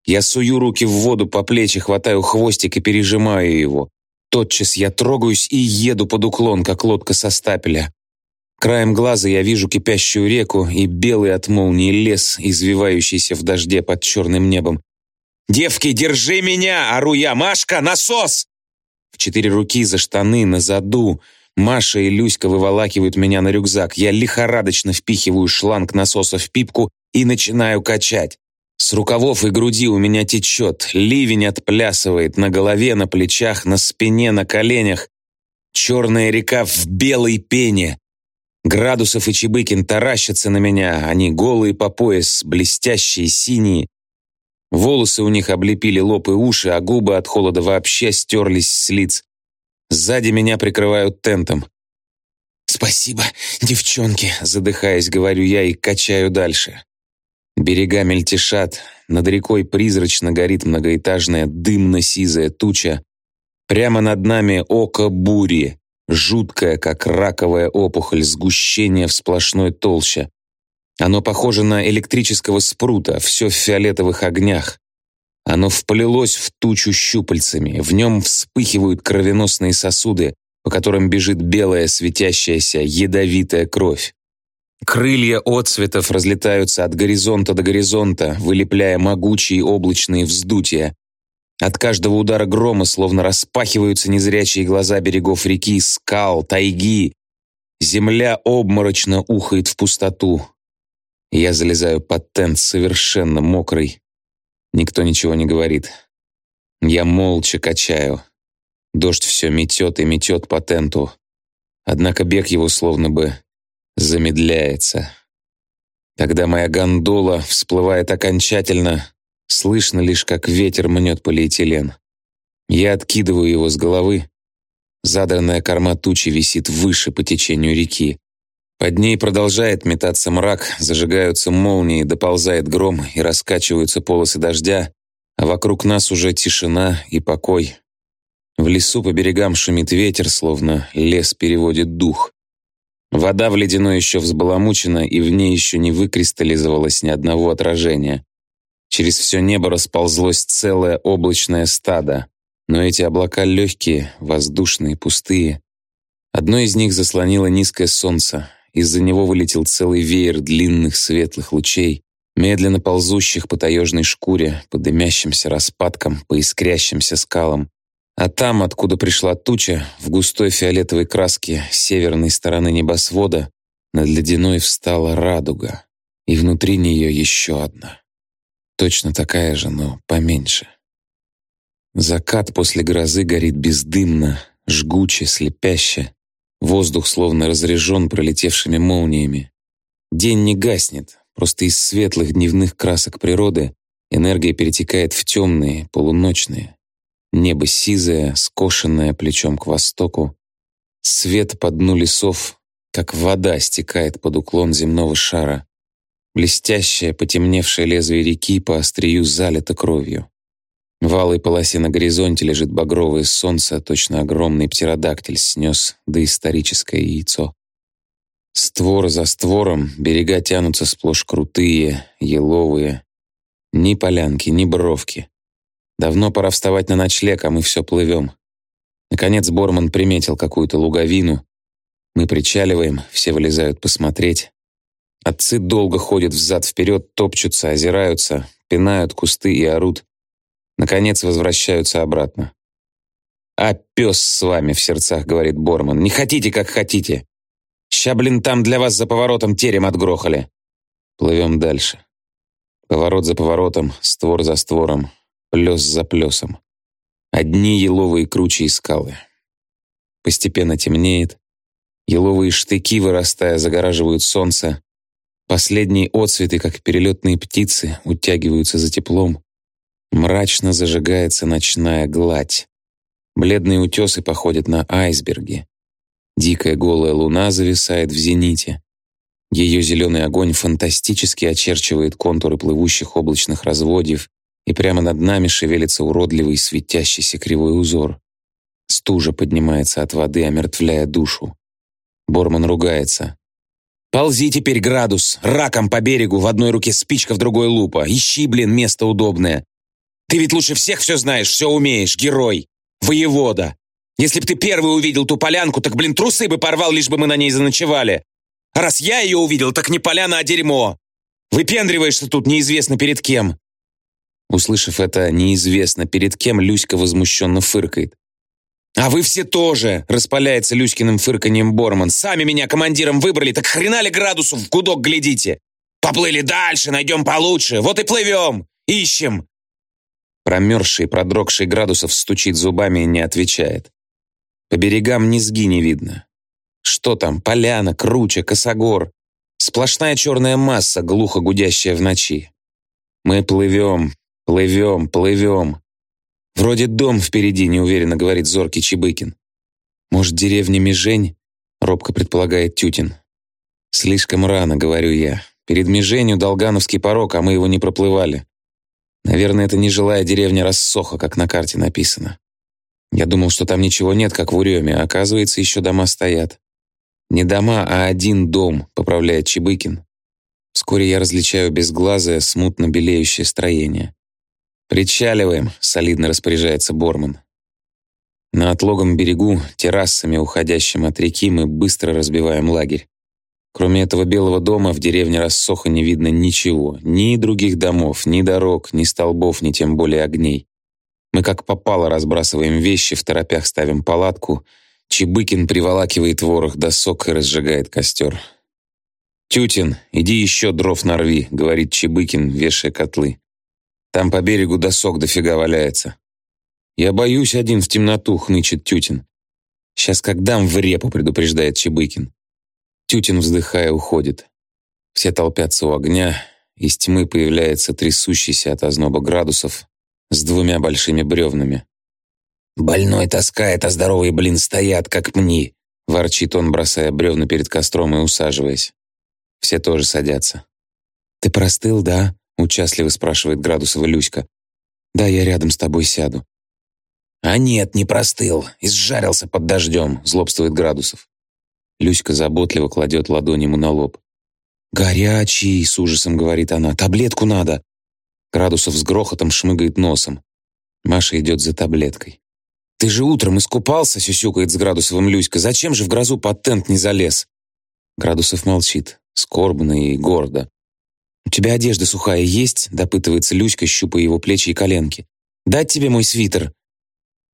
Я сую руки в воду по плечи, хватаю хвостик и пережимаю его. Тотчас я трогаюсь и еду под уклон, как лодка со стапеля. Краем глаза я вижу кипящую реку и белый от молнии лес, извивающийся в дожде под черным небом. «Девки, держи меня!» — ору я. «Машка, насос!» В четыре руки за штаны, на заду. Маша и Люська выволакивают меня на рюкзак. Я лихорадочно впихиваю шланг насоса в пипку и начинаю качать. С рукавов и груди у меня течет. Ливень отплясывает на голове, на плечах, на спине, на коленях. Черная река в белой пене. Градусов и Чебыкин таращатся на меня, они голые по пояс, блестящие, синие. Волосы у них облепили лоб и уши, а губы от холода вообще стерлись с лиц. Сзади меня прикрывают тентом. «Спасибо, девчонки», — задыхаясь, говорю я и качаю дальше. Берега мельтешат, над рекой призрачно горит многоэтажная дымно-сизая туча. Прямо над нами око бури, Жуткое, как раковая опухоль, сгущение в сплошной толще. Оно похоже на электрического спрута, все в фиолетовых огнях. Оно вплелось в тучу щупальцами, в нем вспыхивают кровеносные сосуды, по которым бежит белая светящаяся ядовитая кровь. Крылья отцветов разлетаются от горизонта до горизонта, вылепляя могучие облачные вздутия. От каждого удара грома словно распахиваются незрячие глаза берегов реки, скал, тайги. Земля обморочно ухает в пустоту. Я залезаю под тент совершенно мокрый. Никто ничего не говорит. Я молча качаю. Дождь все метет и метет по тенту. Однако бег его словно бы замедляется. Когда моя гондола всплывает окончательно, слышно лишь, как ветер мнет полиэтилен. Я откидываю его с головы. Задранная корма тучи висит выше по течению реки. Под ней продолжает метаться мрак, зажигаются молнии, доползает гром и раскачиваются полосы дождя, а вокруг нас уже тишина и покой. В лесу по берегам шумит ветер, словно лес переводит дух. Вода в ледяной еще взбаламучена, и в ней еще не выкристаллизовалось ни одного отражения. Через все небо расползлось целое облачное стадо, но эти облака легкие, воздушные, пустые. Одно из них заслонило низкое солнце, из-за него вылетел целый веер длинных светлых лучей, медленно ползущих по таежной шкуре, по дымящимся распадкам, по искрящимся скалам. А там, откуда пришла туча, в густой фиолетовой краске северной стороны небосвода, над ледяной встала радуга, и внутри нее еще одна. Точно такая же, но поменьше. Закат после грозы горит бездымно, жгуче, слепяще. Воздух словно разряжен пролетевшими молниями. День не гаснет, просто из светлых дневных красок природы энергия перетекает в темные, полуночные. Небо сизое, скошенное плечом к востоку. Свет по дну лесов, как вода, стекает под уклон земного шара. Блестящее, потемневшее лезвие реки по острию залито кровью. В алой полосе на горизонте лежит багровое солнце, точно огромный птеродактиль снес доисторическое яйцо. Створ за створом берега тянутся сплошь крутые, еловые. Ни полянки, ни бровки. Давно пора вставать на ночлег, а мы все плывем. Наконец Борман приметил какую-то луговину. Мы причаливаем, все вылезают посмотреть. Отцы долго ходят взад-вперед, топчутся, озираются, пинают кусты и орут. Наконец возвращаются обратно. «А пес с вами в сердцах», — говорит Борман. «Не хотите, как хотите. Ща, блин, там для вас за поворотом терем отгрохали». Плывем дальше. Поворот за поворотом, створ за створом плес за плесом. Одни еловые кручи и скалы. Постепенно темнеет. Еловые штыки, вырастая, загораживают солнце. Последние отцветы, как перелетные птицы, утягиваются за теплом. Мрачно зажигается ночная гладь. Бледные утесы походят на айсберги. Дикая голая луна зависает в зените. Ее зеленый огонь фантастически очерчивает контуры плывущих облачных разводьев, и прямо над нами шевелится уродливый светящийся кривой узор. Стужа поднимается от воды, омертвляя душу. Борман ругается. «Ползи теперь градус, раком по берегу, в одной руке спичка, в другой лупа. Ищи, блин, место удобное. Ты ведь лучше всех все знаешь, все умеешь, герой, воевода. Если б ты первый увидел ту полянку, так, блин, трусы бы порвал, лишь бы мы на ней заночевали. А раз я ее увидел, так не поляна, а дерьмо. Выпендриваешься тут неизвестно перед кем. Услышав это, неизвестно перед кем, Люська возмущенно фыркает. «А вы все тоже!» — распаляется Люськиным фырканьем Борман. «Сами меня командиром выбрали, так хрена ли градусов в гудок глядите? Поплыли дальше, найдем получше, вот и плывем! Ищем!» Промерзший, продрогший градусов стучит зубами и не отвечает. По берегам низги не видно. Что там, поляна, круче, косогор. Сплошная черная масса, глухо гудящая в ночи. Мы плывем, Плывем, плывем. Вроде дом впереди, неуверенно говорит зоркий Чебыкин. Может, деревня Межень? Робко предполагает Тютин. Слишком рано, говорю я. Перед Меженью Долгановский порог, а мы его не проплывали. Наверное, это нежилая деревня Рассоха, как на карте написано. Я думал, что там ничего нет, как в Уреме, а оказывается, еще дома стоят. Не дома, а один дом, поправляет Чебыкин. Вскоре я различаю безглазое, смутно белеющее строение. «Причаливаем», — солидно распоряжается Борман. На отлогом берегу, террасами, уходящим от реки, мы быстро разбиваем лагерь. Кроме этого белого дома в деревне Рассоха не видно ничего. Ни других домов, ни дорог, ни столбов, ни тем более огней. Мы как попало разбрасываем вещи, в торопях ставим палатку. Чебыкин приволакивает ворох досок и разжигает костер. «Тютин, иди еще дров нарви», — говорит Чебыкин, вешая котлы. «Там по берегу досок дофига валяется». «Я боюсь один в темноту», — хнычет Тютин. «Сейчас как дам в репу», — предупреждает Чебыкин. Тютин, вздыхая, уходит. Все толпятся у огня, из тьмы появляется трясущийся от озноба градусов с двумя большими бревнами. «Больной таскает, а здоровые, блин, стоят, как пни!» Ворчит он, бросая бревна перед костром и усаживаясь. Все тоже садятся. «Ты простыл, да?» — участливо спрашивает Градусова Люська. «Да, я рядом с тобой сяду». «А нет, не простыл, изжарился под дождем», — злобствует Градусов. Люська заботливо кладет ладонь ему на лоб. «Горячий!» — с ужасом говорит она. «Таблетку надо!» Градусов с грохотом шмыгает носом. Маша идет за таблеткой. «Ты же утром искупался?» — сюсюкает с Градусовым Люська. «Зачем же в грозу под тент не залез?» Градусов молчит, скорбно и гордо. «У тебя одежда сухая есть?» — допытывается Люська, щупая его плечи и коленки. «Дать тебе мой свитер?»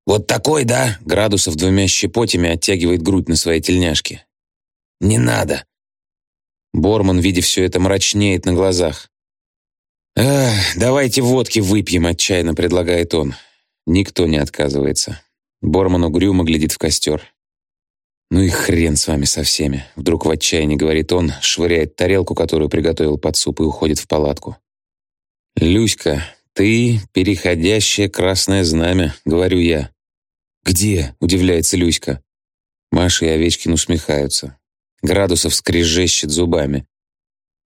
«Вот такой, да?» — Градусов двумя щепотями оттягивает грудь на своей тельняшке. «Не надо!» Борман, видя все это, мрачнеет на глазах. «Эх, давайте водки выпьем», — отчаянно предлагает он. Никто не отказывается. Борман угрюмо глядит в костер. «Ну и хрен с вами со всеми», — вдруг в отчаянии говорит он, швыряет тарелку, которую приготовил под суп, и уходит в палатку. «Люська, ты — переходящее красное знамя», — говорю я. «Где?» — удивляется Люська. Маша и Овечкин усмехаются. Градусов скрежещет зубами.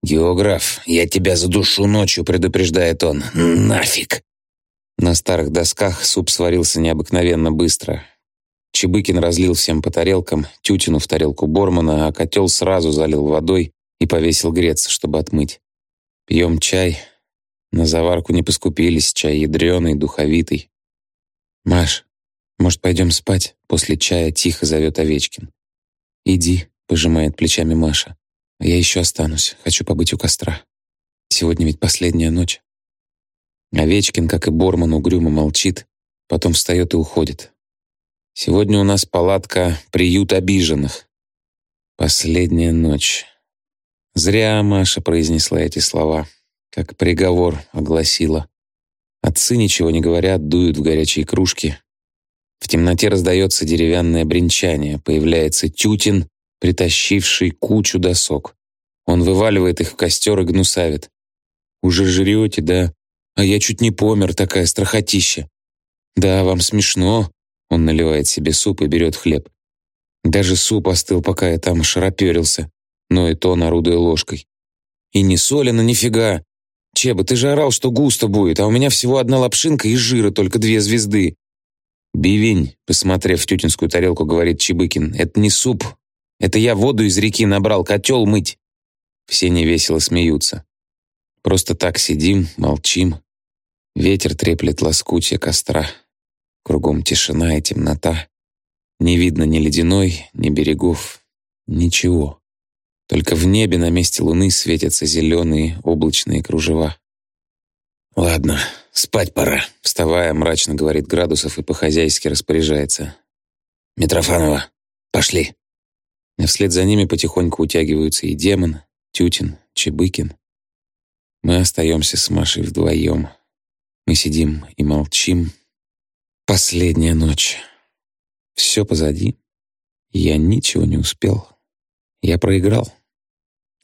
«Географ, я тебя задушу ночью», — предупреждает он. «Нафиг!» На старых досках суп сварился необыкновенно быстро. Чебыкин разлил всем по тарелкам, Тютину в тарелку Бормана, а котел сразу залил водой и повесил греться, чтобы отмыть. Пьем чай. На заварку не поскупились, чай ядреный, духовитый. «Маш, может, пойдем спать?» После чая тихо зовет Овечкин. «Иди», — пожимает плечами Маша. «А я еще останусь, хочу побыть у костра. Сегодня ведь последняя ночь». Овечкин, как и Борман, угрюмо молчит, потом встает и уходит. Сегодня у нас палатка «Приют обиженных». Последняя ночь. Зря Маша произнесла эти слова, как приговор огласила. Отцы ничего не говорят, дуют в горячие кружки. В темноте раздается деревянное бренчание, появляется Тютин, притащивший кучу досок. Он вываливает их в костер и гнусавит. «Уже жрете, да? А я чуть не помер, такая страхотища». «Да, вам смешно», он наливает себе суп и берет хлеб. Даже суп остыл, пока я там шароперился, но и то нарудуя ложкой. И не солено нифига. Чеба, ты же орал, что густо будет, а у меня всего одна лапшинка и жира, только две звезды. «Бивень», посмотрев в тютинскую тарелку, говорит Чебыкин, «это не суп. Это я воду из реки набрал, котел мыть». Все невесело смеются. Просто так сидим, молчим. Ветер треплет лоскутья костра. Кругом тишина и темнота. Не видно ни ледяной, ни берегов, ничего. Только в небе на месте луны светятся зеленые облачные кружева. «Ладно, спать пора», — вставая, мрачно говорит Градусов и по-хозяйски распоряжается. «Митрофанова, пошли». А вслед за ними потихоньку утягиваются и демон, Тютин, Чебыкин. Мы остаемся с Машей вдвоем. Мы сидим и молчим, Последняя ночь. Все позади. Я ничего не успел. Я проиграл.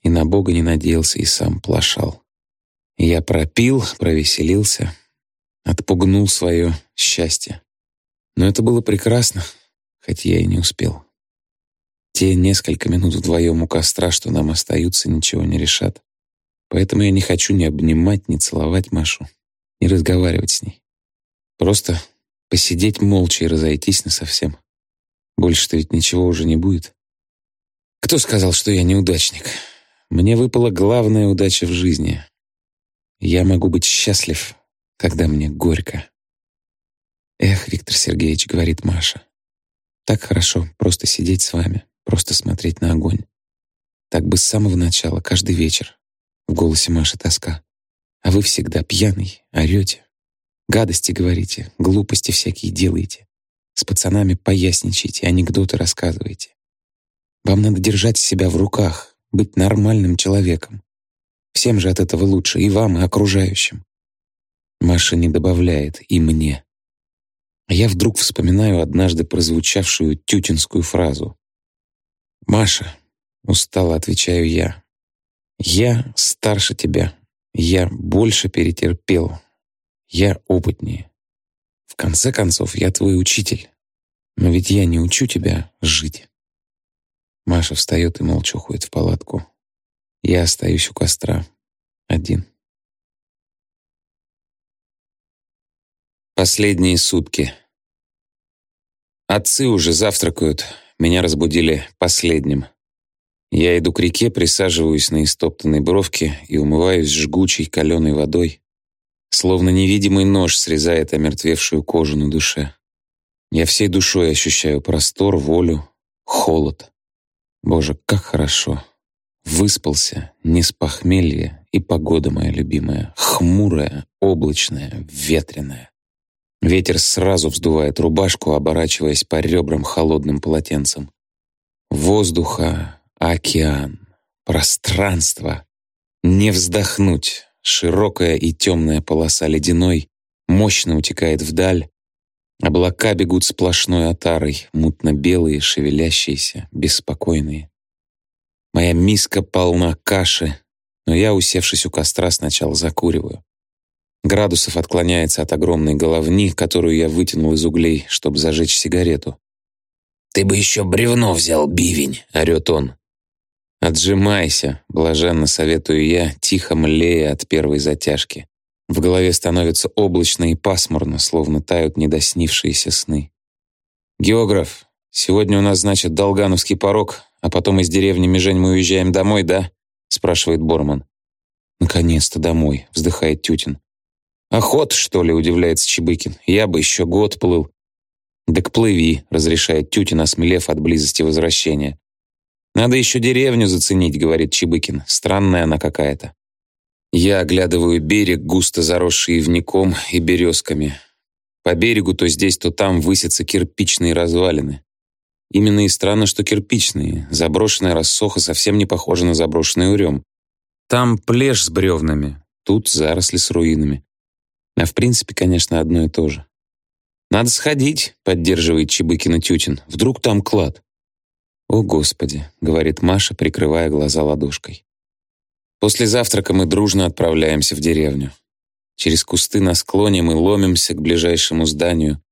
И на Бога не надеялся, и сам плашал. Я пропил, провеселился, отпугнул свое счастье. Но это было прекрасно, хоть я и не успел. Те несколько минут вдвоем у костра, что нам остаются, ничего не решат. Поэтому я не хочу ни обнимать, ни целовать Машу, ни разговаривать с ней. Просто Посидеть молча и разойтись насовсем. Больше-то ведь ничего уже не будет. Кто сказал, что я неудачник? Мне выпала главная удача в жизни. Я могу быть счастлив Тогда мне горько. «Эх, Виктор Сергеевич», — говорит Маша, «так хорошо просто сидеть с вами, просто смотреть на огонь. Так бы с самого начала, каждый вечер». В голосе Маши тоска. «А вы всегда пьяный, орете, гадости говорите, глупости всякие делаете, с пацанами поясничаете, анекдоты рассказываете. Вам надо держать себя в руках, быть нормальным человеком. Всем же от этого лучше, и вам, и окружающим. Маша не добавляет «и мне». А я вдруг вспоминаю однажды прозвучавшую тютинскую фразу. «Маша», — устало отвечаю я, — «я старше тебя, я больше перетерпел, я опытнее. В конце концов, я твой учитель, но ведь я не учу тебя жить». Маша встает и молча уходит в палатку. Я остаюсь у костра, один. Последние сутки. Отцы уже завтракают, меня разбудили последним. Я иду к реке, присаживаюсь на истоптанной бровке и умываюсь жгучей каленой водой. Словно невидимый нож срезает омертвевшую кожу на душе. Я всей душой ощущаю простор, волю, холод. Боже, как хорошо. Выспался, не с похмелья, и погода моя любимая, хмурая, облачная, ветреная. Ветер сразу вздувает рубашку, оборачиваясь по ребрам холодным полотенцем. Воздуха, океан, пространство. Не вздохнуть. Широкая и темная полоса ледяной мощно утекает вдаль. Облака бегут сплошной отарой, мутно-белые, шевелящиеся, беспокойные. Моя миска полна каши, но я, усевшись у костра, сначала закуриваю градусов отклоняется от огромной головни, которую я вытянул из углей, чтобы зажечь сигарету. «Ты бы еще бревно взял, бивень!» — орёт он. «Отжимайся», — блаженно советую я, тихо млея от первой затяжки. В голове становится облачно и пасмурно, словно тают недоснившиеся сны. «Географ, сегодня у нас, значит, Долгановский порог, а потом из деревни Межень мы уезжаем домой, да?» — спрашивает Борман. «Наконец-то домой», — вздыхает Тютин. «Охот, что ли?» — удивляется Чебыкин. «Я бы еще год плыл». «Так плыви», — разрешает Тютин, осмелев от близости возвращения. «Надо еще деревню заценить», — говорит Чебыкин. «Странная она какая-то». Я оглядываю берег, густо заросший ивником и березками. По берегу то здесь, то там высятся кирпичные развалины. Именно и странно, что кирпичные. Заброшенная рассоха совсем не похожа на заброшенный урем. Там плешь с бревнами, тут заросли с руинами. А в принципе, конечно, одно и то же. «Надо сходить», — поддерживает Чебыкина Тютин. «Вдруг там клад?» «О, Господи», — говорит Маша, прикрывая глаза ладошкой. После завтрака мы дружно отправляемся в деревню. Через кусты на склоне мы ломимся к ближайшему зданию.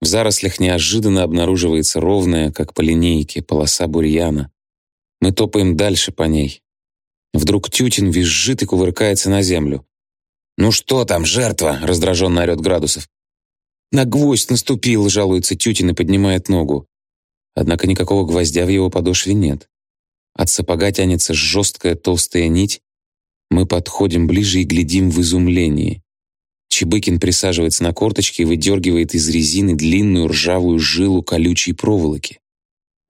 В зарослях неожиданно обнаруживается ровная, как по линейке, полоса бурьяна. Мы топаем дальше по ней. Вдруг Тютин визжит и кувыркается на землю. «Ну что там, жертва?» — раздраженно орёт Градусов. «На гвоздь наступил», — жалуется Тютин и поднимает ногу. Однако никакого гвоздя в его подошве нет. От сапога тянется жесткая толстая нить. Мы подходим ближе и глядим в изумлении. Чебыкин присаживается на корточки и выдергивает из резины длинную ржавую жилу колючей проволоки.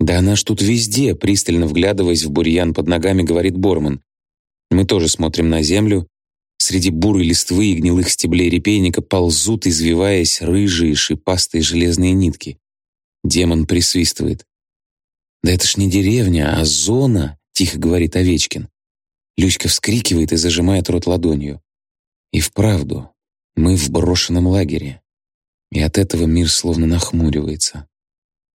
«Да она ж тут везде», — пристально вглядываясь в бурьян под ногами, говорит Борман. Мы тоже смотрим на землю, Среди бурой листвы и гнилых стеблей репейника ползут, извиваясь, рыжие шипастые железные нитки. Демон присвистывает. «Да это ж не деревня, а зона», — тихо говорит Овечкин. Люська вскрикивает и зажимает рот ладонью. И вправду, мы в брошенном лагере. И от этого мир словно нахмуривается.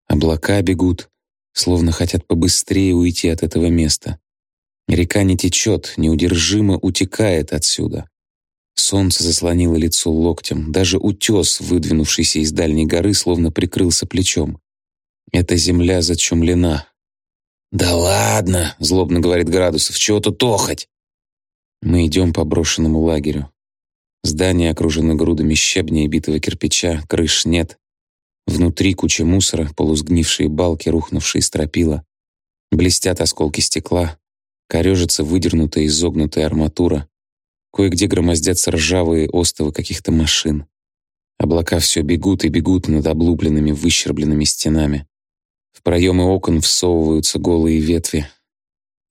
Облака бегут, словно хотят побыстрее уйти от этого места. Река не течет, неудержимо утекает отсюда. Солнце заслонило лицо локтем, даже утес, выдвинувшийся из дальней горы, словно прикрылся плечом. Эта земля зачумлена. «Да ладно!» — злобно говорит Градусов. «Чего тут охоть?» Мы идем по брошенному лагерю. Здания окружены грудами щебня и битого кирпича, крыш нет. Внутри куча мусора, полусгнившие балки, рухнувшие стропила. Блестят осколки стекла, корежится выдернутая изогнутая арматура. Кое-где громоздятся ржавые остовы каких-то машин. Облака все бегут и бегут над облупленными, выщербленными стенами. В проемы окон всовываются голые ветви.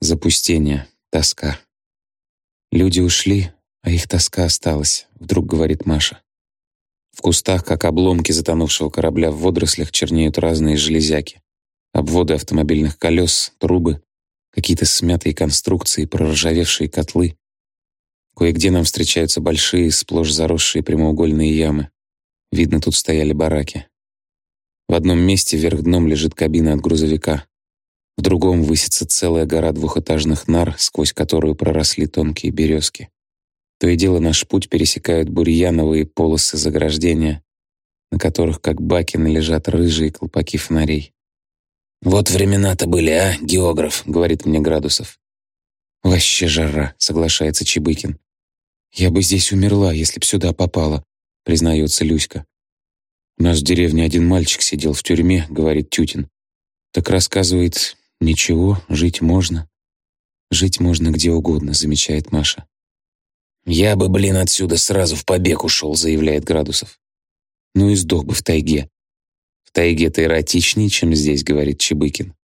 Запустение, тоска. Люди ушли, а их тоска осталась, вдруг говорит Маша. В кустах, как обломки затонувшего корабля в водорослях, чернеют разные железяки. Обводы автомобильных колес, трубы, какие-то смятые конструкции, проржавевшие котлы. Кое-где нам встречаются большие, сплошь заросшие прямоугольные ямы. Видно, тут стояли бараки. В одном месте вверх дном лежит кабина от грузовика. В другом высится целая гора двухэтажных нар, сквозь которую проросли тонкие березки. То и дело наш путь пересекают бурьяновые полосы заграждения, на которых, как бакины, лежат рыжие колпаки фонарей. «Вот времена-то были, а, географ», — говорит мне Градусов. «Вообще жара», — соглашается Чебыкин. «Я бы здесь умерла, если б сюда попала», — признается Люська. «У нас в деревне один мальчик сидел в тюрьме», — говорит Тютин. «Так рассказывает, ничего, жить можно». «Жить можно где угодно», — замечает Маша. «Я бы, блин, отсюда сразу в побег ушел», — заявляет Градусов. «Ну и сдох бы в тайге». «В тайге-то эротичнее, чем здесь», — говорит Чебыкин.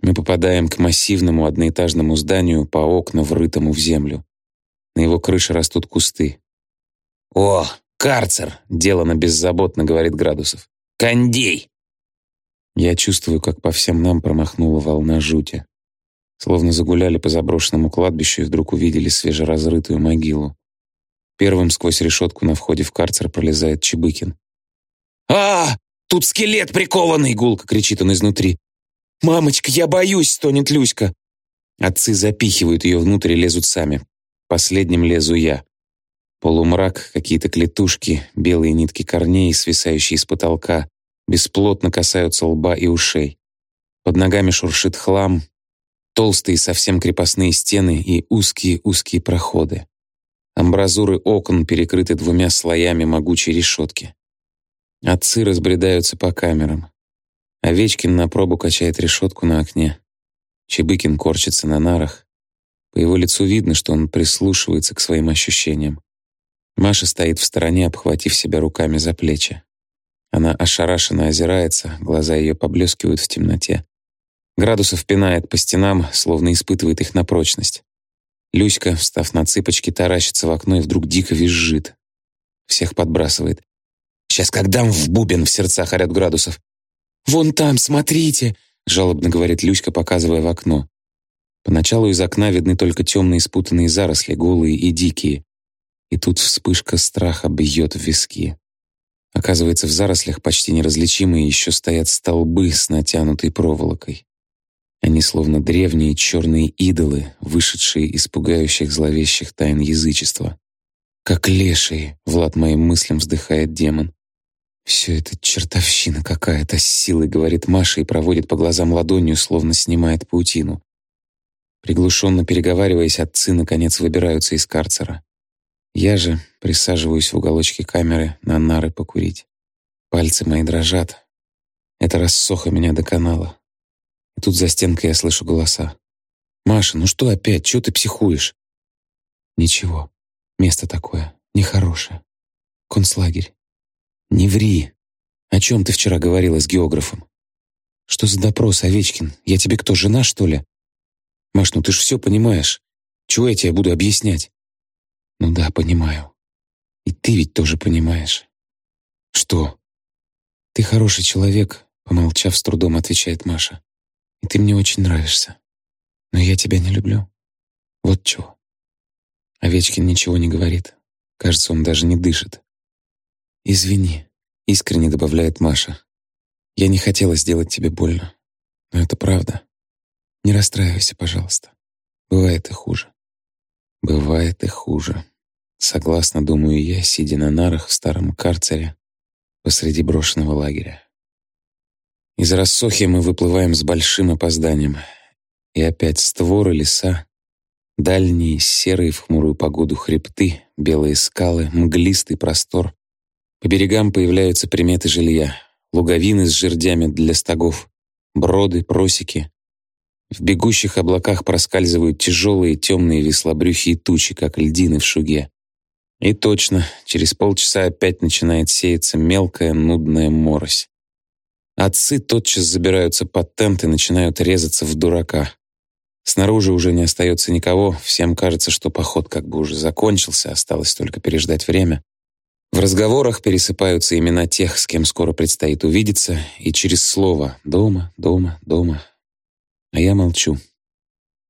Мы попадаем к массивному одноэтажному зданию по окна, врытому в землю. На его крыше растут кусты. «О, карцер!» — делано беззаботно, говорит Градусов. «Кондей!» Я чувствую, как по всем нам промахнула волна жути. Словно загуляли по заброшенному кладбищу и вдруг увидели свежеразрытую могилу. Первым сквозь решетку на входе в карцер пролезает Чебыкин. «А, тут скелет прикованный!» — гулко кричит он изнутри. «Мамочка, я боюсь!» — стонет Люська. Отцы запихивают ее внутрь и лезут сами. Последним лезу я. Полумрак, какие-то клетушки, белые нитки корней, свисающие с потолка, бесплотно касаются лба и ушей. Под ногами шуршит хлам, толстые совсем крепостные стены и узкие-узкие проходы. Амбразуры окон перекрыты двумя слоями могучей решетки. Отцы разбредаются по камерам. Овечкин на пробу качает решетку на окне. Чебыкин корчится на нарах. По его лицу видно, что он прислушивается к своим ощущениям. Маша стоит в стороне, обхватив себя руками за плечи. Она ошарашенно озирается, глаза ее поблескивают в темноте. Градусов пинает по стенам, словно испытывает их на прочность. Люська, встав на цыпочки, таращится в окно и вдруг дико визжит. Всех подбрасывает. «Сейчас как дам в бубен!» — в сердцах орят Градусов. «Вон там, смотрите!» — жалобно говорит Люська, показывая в окно. Поначалу из окна видны только темные спутанные заросли, голые и дикие. И тут вспышка страха бьет в виски. Оказывается, в зарослях почти неразличимые еще стоят столбы с натянутой проволокой. Они словно древние черные идолы, вышедшие из пугающих зловещих тайн язычества. «Как лешие!» — Влад моим мыслям вздыхает демон. «Все это чертовщина какая-то с силой», — говорит Маша и проводит по глазам ладонью, словно снимает паутину. Приглушенно переговариваясь, отцы наконец выбираются из карцера. Я же присаживаюсь в уголочке камеры на нары покурить. Пальцы мои дрожат. Это рассоха меня до канала. И тут за стенкой я слышу голоса. «Маша, ну что опять? Чего ты психуешь?» «Ничего. Место такое. Нехорошее. Концлагерь. Не ври. О чем ты вчера говорила с географом? Что за допрос, Овечкин? Я тебе кто, жена, что ли? Маш, ну ты ж все понимаешь. Чего я тебе буду объяснять? Ну да, понимаю. И ты ведь тоже понимаешь. Что? Ты хороший человек, помолчав с трудом, отвечает Маша. И ты мне очень нравишься. Но я тебя не люблю. Вот чего. Овечкин ничего не говорит. Кажется, он даже не дышит. «Извини», — искренне добавляет Маша. «Я не хотела сделать тебе больно. Но это правда. Не расстраивайся, пожалуйста. Бывает и хуже». «Бывает и хуже», — согласно думаю я, сидя на нарах в старом карцере посреди брошенного лагеря. Из рассохи мы выплываем с большим опозданием. И опять створы, леса, дальние, серые в хмурую погоду хребты, белые скалы, мглистый простор. По берегам появляются приметы жилья, луговины с жердями для стогов, броды, просеки. В бегущих облаках проскальзывают тяжелые темные веслобрюхие тучи, как льдины в шуге. И точно, через полчаса опять начинает сеяться мелкая нудная морось. Отцы тотчас забираются под тент и начинают резаться в дурака. Снаружи уже не остается никого, всем кажется, что поход как бы уже закончился, осталось только переждать время. В разговорах пересыпаются имена тех, с кем скоро предстоит увидеться, и через слово «дома, дома, дома». А я молчу.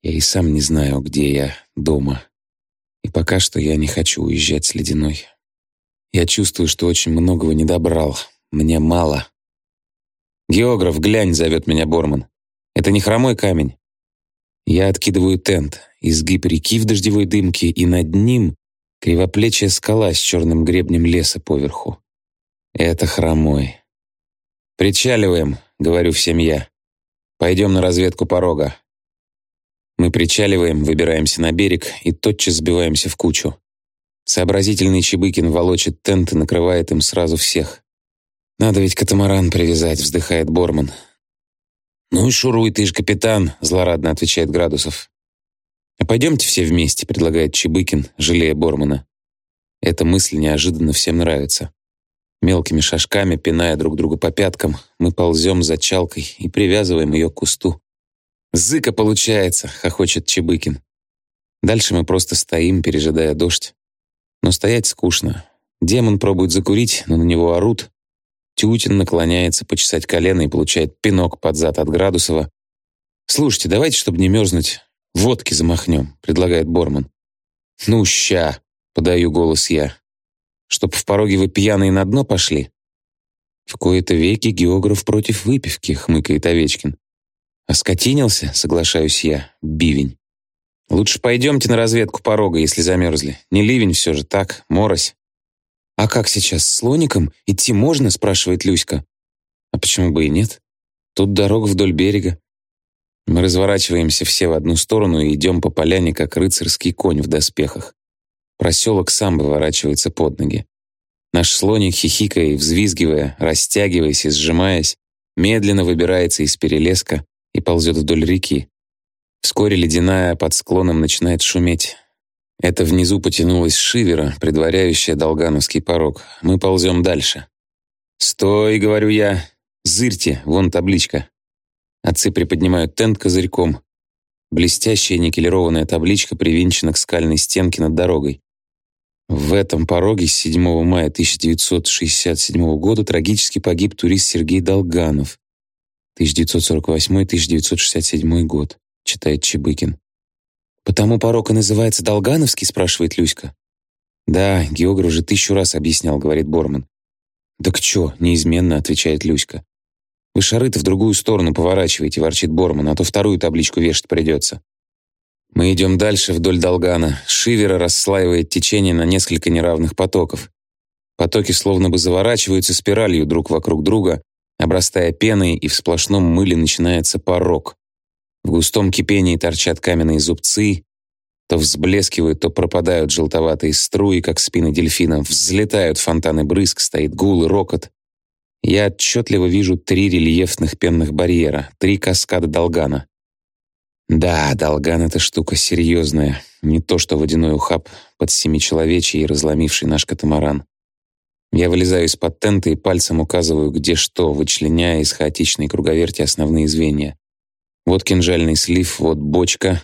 Я и сам не знаю, где я дома. И пока что я не хочу уезжать с Ледяной. Я чувствую, что очень многого не добрал. Мне мало. «Географ, глянь!» — зовет меня Борман. «Это не хромой камень. Я откидываю тент, изгиб реки в дождевой дымке, и над ним кривоплечья скала с черным гребнем леса поверху. Это хромой. «Причаливаем», — говорю всем я. «Пойдем на разведку порога». Мы причаливаем, выбираемся на берег и тотчас сбиваемся в кучу. Сообразительный Чебыкин волочит тент и накрывает им сразу всех. «Надо ведь катамаран привязать», — вздыхает Борман. «Ну и шуруй, ты ж капитан», — злорадно отвечает Градусов. «А пойдемте все вместе», — предлагает Чебыкин, жалея Бормана. Эта мысль неожиданно всем нравится. Мелкими шажками, пиная друг друга по пяткам, мы ползем за чалкой и привязываем ее к кусту. «Зыка получается», — хохочет Чебыкин. Дальше мы просто стоим, пережидая дождь. Но стоять скучно. Демон пробует закурить, но на него орут, Тютин наклоняется почесать колено и получает пинок под зад от Градусова. «Слушайте, давайте, чтобы не мерзнуть, водки замахнем», — предлагает Борман. «Ну, ща», — подаю голос я. «Чтоб в пороге вы пьяные на дно пошли?» «В кои-то веки географ против выпивки», — хмыкает Овечкин. «Оскотинился?» — соглашаюсь я. Бивень. «Лучше пойдемте на разведку порога, если замерзли. Не ливень все же, так, морось». «А как сейчас, с слоником? Идти можно?» — спрашивает Люська. «А почему бы и нет? Тут дорога вдоль берега». Мы разворачиваемся все в одну сторону и идем по поляне, как рыцарский конь в доспехах. Проселок сам выворачивается под ноги. Наш слоник, хихикая и взвизгивая, растягиваясь и сжимаясь, медленно выбирается из перелеска и ползет вдоль реки. Вскоре ледяная под склоном начинает шуметь. Это внизу потянулась шивера, предваряющая долгановский порог. Мы ползем дальше. «Стой!» — говорю я. «Зырьте, вон табличка». Отцы приподнимают тент козырьком. Блестящая никелированная табличка привинчена к скальной стенке над дорогой. В этом пороге с 7 мая 1967 года трагически погиб турист Сергей Долганов. 1948-1967 год, читает Чебыкин. «Потому порог и называется Долгановский?» — спрашивает Люська. «Да, географ уже тысячу раз объяснял», — говорит Борман. «Так чё?» — неизменно отвечает Люська. «Вы шары-то в другую сторону поворачиваете», — ворчит Борман, «а то вторую табличку вешать придется». Мы идем дальше вдоль Долгана. Шивера расслаивает течение на несколько неравных потоков. Потоки словно бы заворачиваются спиралью друг вокруг друга, обрастая пеной, и в сплошном мыле начинается порог. В густом кипении торчат каменные зубцы, то взблескивают, то пропадают желтоватые струи, как спины дельфинов, взлетают фонтаны брызг, стоит гул и рокот. Я отчетливо вижу три рельефных пенных барьера, три каскада долгана. Да, долган — это штука серьезная, не то что водяной ухаб под семичеловечий и разломивший наш катамаран. Я вылезаю из-под тента и пальцем указываю, где что, вычленяя из хаотичной круговерти основные звенья. Вот кинжальный слив, вот бочка,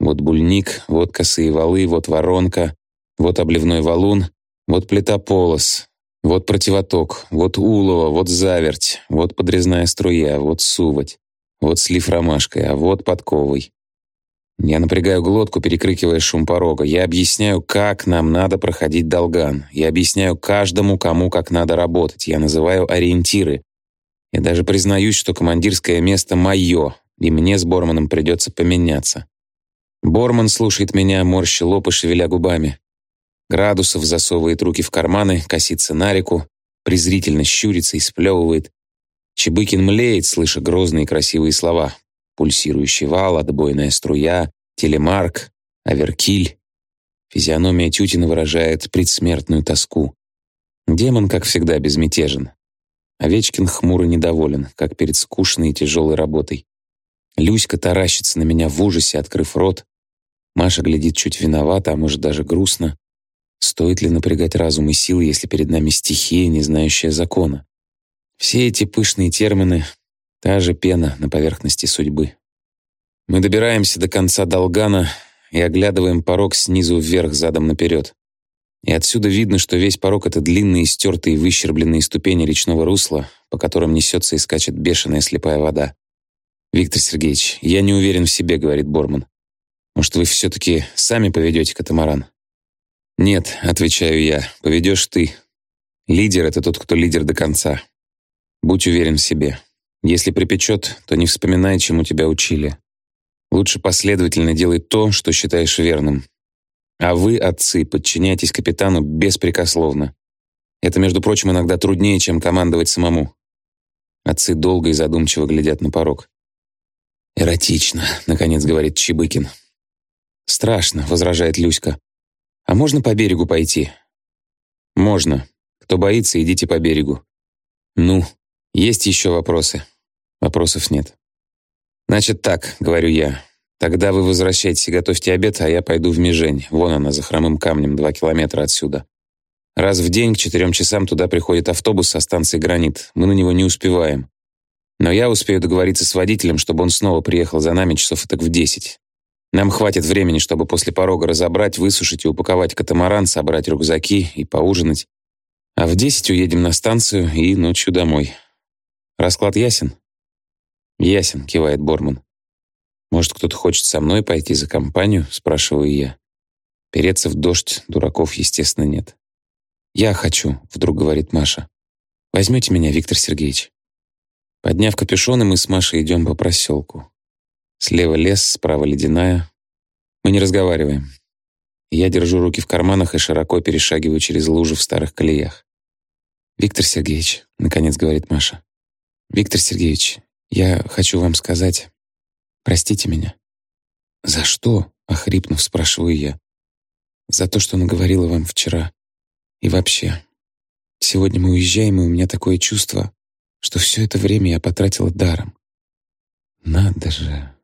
вот бульник, вот косые валы, вот воронка, вот обливной валун, вот плита полос, вот противоток, вот улово, вот заверть, вот подрезная струя, вот сувать, вот слив ромашкой, а вот подковый. Я напрягаю глотку, перекрикивая шум порога. Я объясняю, как нам надо проходить долган. Я объясняю каждому, кому как надо работать. Я называю ориентиры. Я даже признаюсь, что командирское место мое, и мне с Борманом придется поменяться. Борман слушает меня, морща лоб и шевеля губами. Градусов засовывает руки в карманы, косится на реку, презрительно щурится и сплевывает. Чебыкин млеет, слыша грозные красивые слова. Пульсирующий вал, отбойная струя, телемарк, аверкиль. Физиономия Тютина выражает предсмертную тоску. Демон, как всегда, безмятежен. Овечкин хмуро недоволен, как перед скучной и тяжелой работой. Люська таращится на меня в ужасе, открыв рот. Маша глядит чуть виновата, а может даже грустно. Стоит ли напрягать разум и силы, если перед нами стихия, не знающая закона? Все эти пышные термины — та же пена на поверхности судьбы. Мы добираемся до конца долгана и оглядываем порог снизу вверх, задом наперед. И отсюда видно, что весь порог — это длинные, стертые, выщербленные ступени речного русла, по которым несется и скачет бешеная слепая вода. «Виктор Сергеевич, я не уверен в себе», — говорит Борман. «Может, вы все-таки сами поведете катамаран?» «Нет», — отвечаю я, — «поведешь ты. Лидер — это тот, кто лидер до конца. Будь уверен в себе. Если припечет, то не вспоминай, чему тебя учили. Лучше последовательно делай то, что считаешь верным. А вы, отцы, подчиняйтесь капитану беспрекословно. Это, между прочим, иногда труднее, чем командовать самому. Отцы долго и задумчиво глядят на порог. «Эротично», — наконец говорит Чебыкин. «Страшно», — возражает Люська. «А можно по берегу пойти?» «Можно. Кто боится, идите по берегу». «Ну, есть еще вопросы?» Вопросов нет. «Значит так», — говорю я. «Тогда вы возвращайтесь и готовьте обед, а я пойду в Межень. Вон она, за хромым камнем, два километра отсюда. Раз в день к четырем часам туда приходит автобус со станции «Гранит». Мы на него не успеваем. Но я успею договориться с водителем, чтобы он снова приехал за нами часов так в десять. Нам хватит времени, чтобы после порога разобрать, высушить и упаковать катамаран, собрать рюкзаки и поужинать. А в десять уедем на станцию и ночью домой. Расклад ясен? Ясен, кивает Борман. Может, кто-то хочет со мной пойти за компанию, спрашиваю я. Переться в дождь дураков, естественно, нет. Я хочу, вдруг говорит Маша. Возьмете меня, Виктор Сергеевич? Подняв капюшоны, мы с Машей идем по проселку. Слева лес, справа ледяная. Мы не разговариваем. Я держу руки в карманах и широко перешагиваю через лужи в старых колеях. «Виктор Сергеевич», — наконец говорит Маша. «Виктор Сергеевич, я хочу вам сказать, простите меня». «За что?» — охрипнув, спрашиваю я. «За то, что наговорила вам вчера. И вообще, сегодня мы уезжаем, и у меня такое чувство, что все это время я потратила даром. Надо же.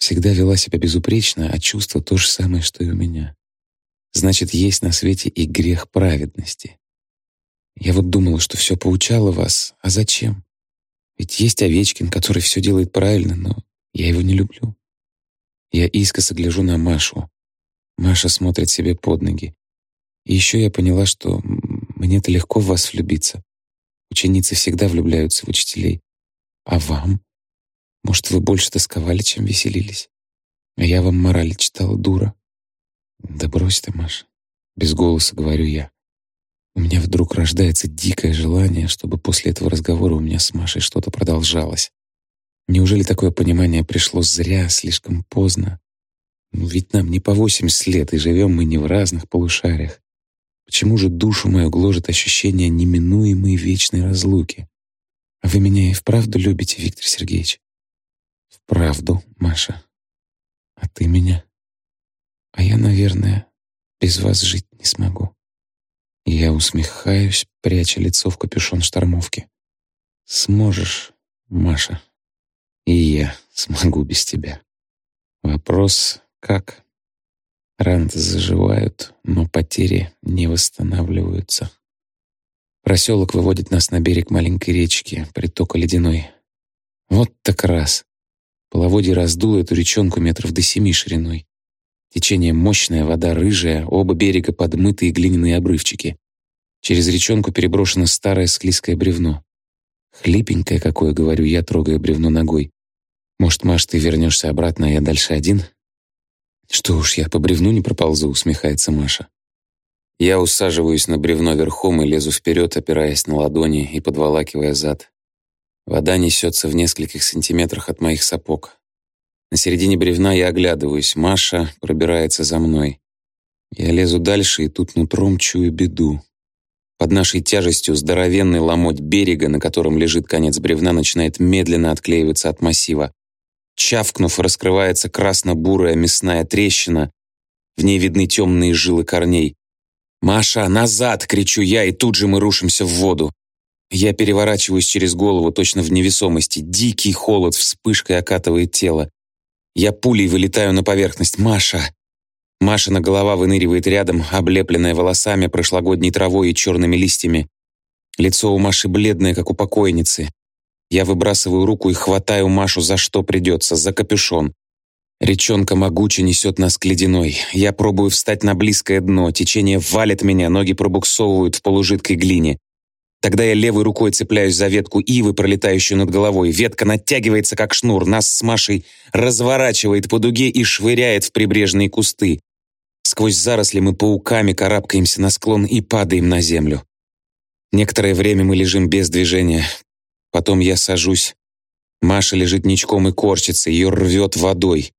Всегда вела себя безупречно, а чувство то же самое, что и у меня. Значит, есть на свете и грех праведности. Я вот думала, что все поучало вас, а зачем? Ведь есть Овечкин, который все делает правильно, но я его не люблю. Я искоса гляжу на Машу. Маша смотрит себе под ноги. И еще я поняла, что мне-то легко в вас влюбиться. Ученицы всегда влюбляются в учителей. А вам? Может, вы больше тосковали, чем веселились? А я вам мораль читала, дура. Да брось ты, Маша. Без голоса говорю я. У меня вдруг рождается дикое желание, чтобы после этого разговора у меня с Машей что-то продолжалось. Неужели такое понимание пришло зря, слишком поздно? Ну, ведь нам не по 80 лет, и живем мы не в разных полушариях. Почему же душу мою гложет ощущение неминуемой вечной разлуки? А вы меня и вправду любите, Виктор Сергеевич? Вправду, Маша. А ты меня? А я, наверное, без вас жить не смогу. Я усмехаюсь, пряча лицо в капюшон штормовки. Сможешь, Маша. И я смогу без тебя. Вопрос как? Раны заживают, но потери не восстанавливаются. Проселок выводит нас на берег маленькой речки, притока ледяной. Вот так раз. Половодье раздуло эту речонку метров до семи шириной. Течение мощное, вода рыжая, оба берега подмытые глиняные обрывчики. Через речонку переброшено старое склизкое бревно. Хлипенькое какое, говорю я, трогая бревно ногой. Может, Маш, ты вернешься обратно, а я дальше один? «Что уж, я по бревну не проползу», — усмехается Маша. Я усаживаюсь на бревно верхом и лезу вперед, опираясь на ладони и подволакивая зад. Вода несется в нескольких сантиметрах от моих сапог. На середине бревна я оглядываюсь. Маша пробирается за мной. Я лезу дальше, и тут нутром чую беду. Под нашей тяжестью здоровенный ломоть берега, на котором лежит конец бревна, начинает медленно отклеиваться от массива. Чавкнув, раскрывается красно-бурая мясная трещина. В ней видны темные жилы корней. «Маша, назад!» — кричу я, и тут же мы рушимся в воду. Я переворачиваюсь через голову, точно в невесомости. Дикий холод вспышкой окатывает тело. Я пулей вылетаю на поверхность. «Маша!» Машина голова выныривает рядом, облепленная волосами, прошлогодней травой и черными листьями. Лицо у Маши бледное, как у покойницы. Я выбрасываю руку и хватаю Машу за что придется, за капюшон. Речонка могуче несет нас к ледяной. Я пробую встать на близкое дно, течение валит меня, ноги пробуксовывают в полужидкой глине. Тогда я левой рукой цепляюсь за ветку ивы, пролетающую над головой. Ветка натягивается, как шнур, нас с Машей разворачивает по дуге и швыряет в прибрежные кусты. Сквозь заросли мы пауками карабкаемся на склон и падаем на землю. Некоторое время мы лежим без движения, Потом я сажусь. Маша лежит ничком и корчится, ее рвет водой.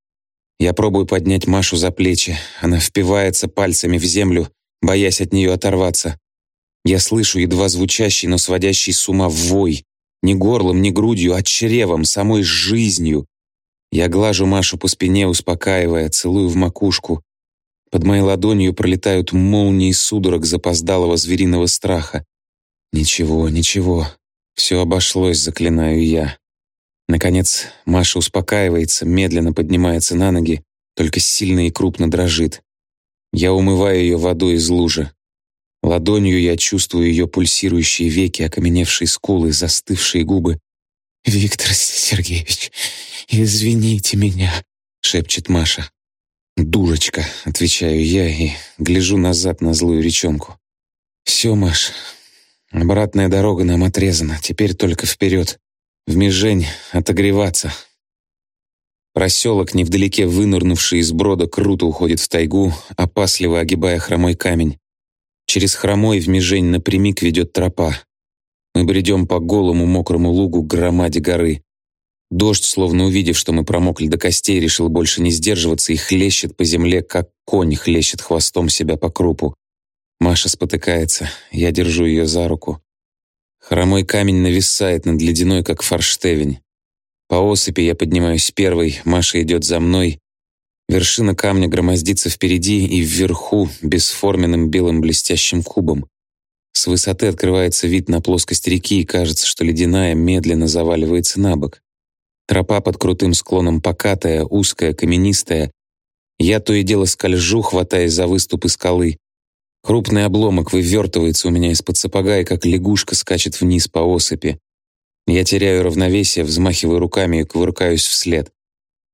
Я пробую поднять Машу за плечи. Она впивается пальцами в землю, боясь от нее оторваться. Я слышу едва звучащий, но сводящий с ума вой. Не горлом, не грудью, а чревом, самой жизнью. Я глажу Машу по спине, успокаивая, целую в макушку. Под моей ладонью пролетают молнии судорог запоздалого звериного страха. Ничего, ничего. Все обошлось, заклинаю я. Наконец, Маша успокаивается, медленно поднимается на ноги, только сильно и крупно дрожит. Я умываю ее водой из лужи. Ладонью я чувствую ее пульсирующие веки, окаменевшие скулы, застывшие губы. «Виктор Сергеевич, извините меня», — шепчет Маша. «Дурочка», — отвечаю я и гляжу назад на злую речонку. «Все, Маш, Обратная дорога нам отрезана, теперь только вперед. В Межень отогреваться. Проселок, невдалеке вынырнувший из брода, круто уходит в тайгу, опасливо огибая хромой камень. Через хромой в Межень напрямик ведет тропа. Мы бредем по голому мокрому лугу к громаде горы. Дождь, словно увидев, что мы промокли до костей, решил больше не сдерживаться и хлещет по земле, как конь хлещет хвостом себя по крупу. Маша спотыкается, я держу ее за руку. Хромой камень нависает над ледяной, как форштевень. По осыпи я поднимаюсь первой, Маша идет за мной. Вершина камня громоздится впереди и вверху бесформенным белым блестящим кубом. С высоты открывается вид на плоскость реки, и кажется, что ледяная медленно заваливается на бок. Тропа под крутым склоном покатая, узкая, каменистая. Я то и дело скольжу, хватаясь за выступы скалы. Крупный обломок вывертывается у меня из-под сапога и как лягушка скачет вниз по осыпи. Я теряю равновесие, взмахиваю руками и кувыркаюсь вслед.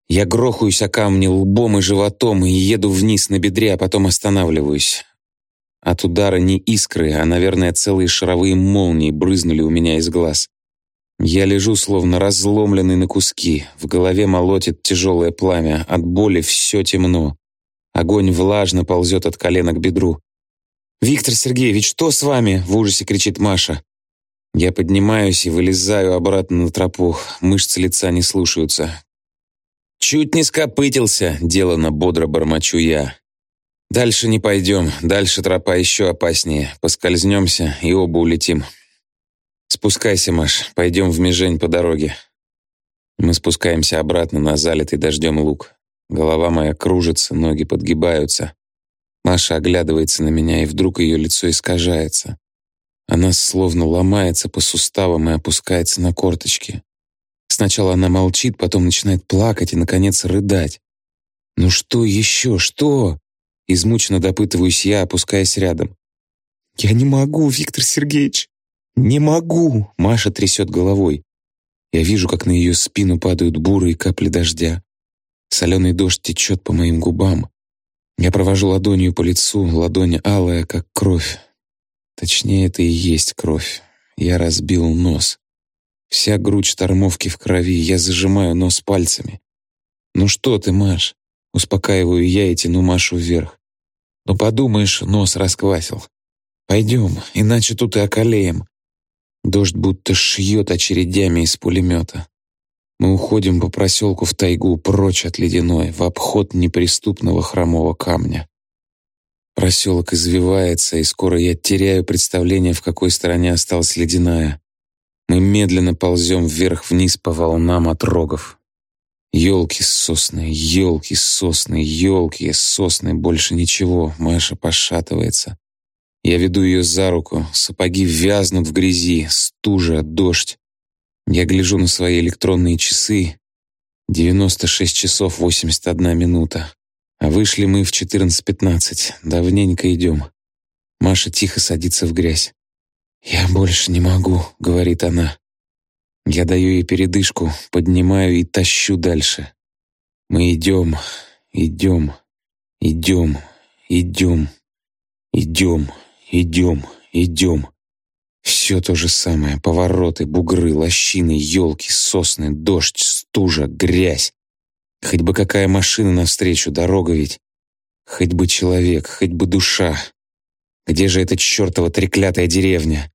Я грохаюсь о камни лбом и животом и еду вниз на бедре, а потом останавливаюсь. От удара не искры, а, наверное, целые шаровые молнии брызнули у меня из глаз. Я лежу, словно разломленный на куски. В голове молотит тяжелое пламя. От боли все темно. Огонь влажно ползет от колена к бедру. «Виктор Сергеевич, что с вами?» — в ужасе кричит Маша. Я поднимаюсь и вылезаю обратно на тропу. Мышцы лица не слушаются. «Чуть не скопытился», — делано бодро бормочу я. «Дальше не пойдем. Дальше тропа еще опаснее. Поскользнемся и оба улетим. Спускайся, Маш. Пойдем в Межень по дороге». Мы спускаемся обратно на залитый дождем луг. Голова моя кружится, ноги подгибаются. Маша оглядывается на меня, и вдруг ее лицо искажается. Она словно ломается по суставам и опускается на корточки. Сначала она молчит, потом начинает плакать и, наконец, рыдать. «Ну что еще? Что?» Измученно допытываюсь я, опускаясь рядом. «Я не могу, Виктор Сергеевич! Не могу!» Маша трясет головой. Я вижу, как на ее спину падают бурые капли дождя. Соленый дождь течет по моим губам. Я провожу ладонью по лицу, ладонь алая, как кровь. Точнее, это и есть кровь. Я разбил нос. Вся грудь штормовки в крови, я зажимаю нос пальцами. «Ну что ты, Маш?» Успокаиваю я и тяну Машу вверх. «Ну подумаешь, нос расквасил. Пойдем, иначе тут и околеем». Дождь будто шьет очередями из пулемета. Мы уходим по проселку в тайгу, прочь от ледяной, в обход неприступного хромого камня. Проселок извивается, и скоро я теряю представление, в какой стороне осталась ледяная. Мы медленно ползем вверх-вниз по волнам от рогов. Елки сосны, елки сосны, елки сосны, больше ничего. Маша пошатывается. Я веду ее за руку, сапоги вязнут в грязи, стужа, дождь. Я гляжу на свои электронные часы. 96 часов 81 минута. А вышли мы в 14.15. Давненько идем. Маша тихо садится в грязь. «Я больше не могу», — говорит она. Я даю ей передышку, поднимаю и тащу дальше. Мы идем, идем, идем, идем, идем, идем, идем. Все то же самое. Повороты, бугры, лощины, елки, сосны, дождь, стужа, грязь. Хоть бы какая машина навстречу, дорога ведь. Хоть бы человек, хоть бы душа. Где же эта чертова треклятая деревня?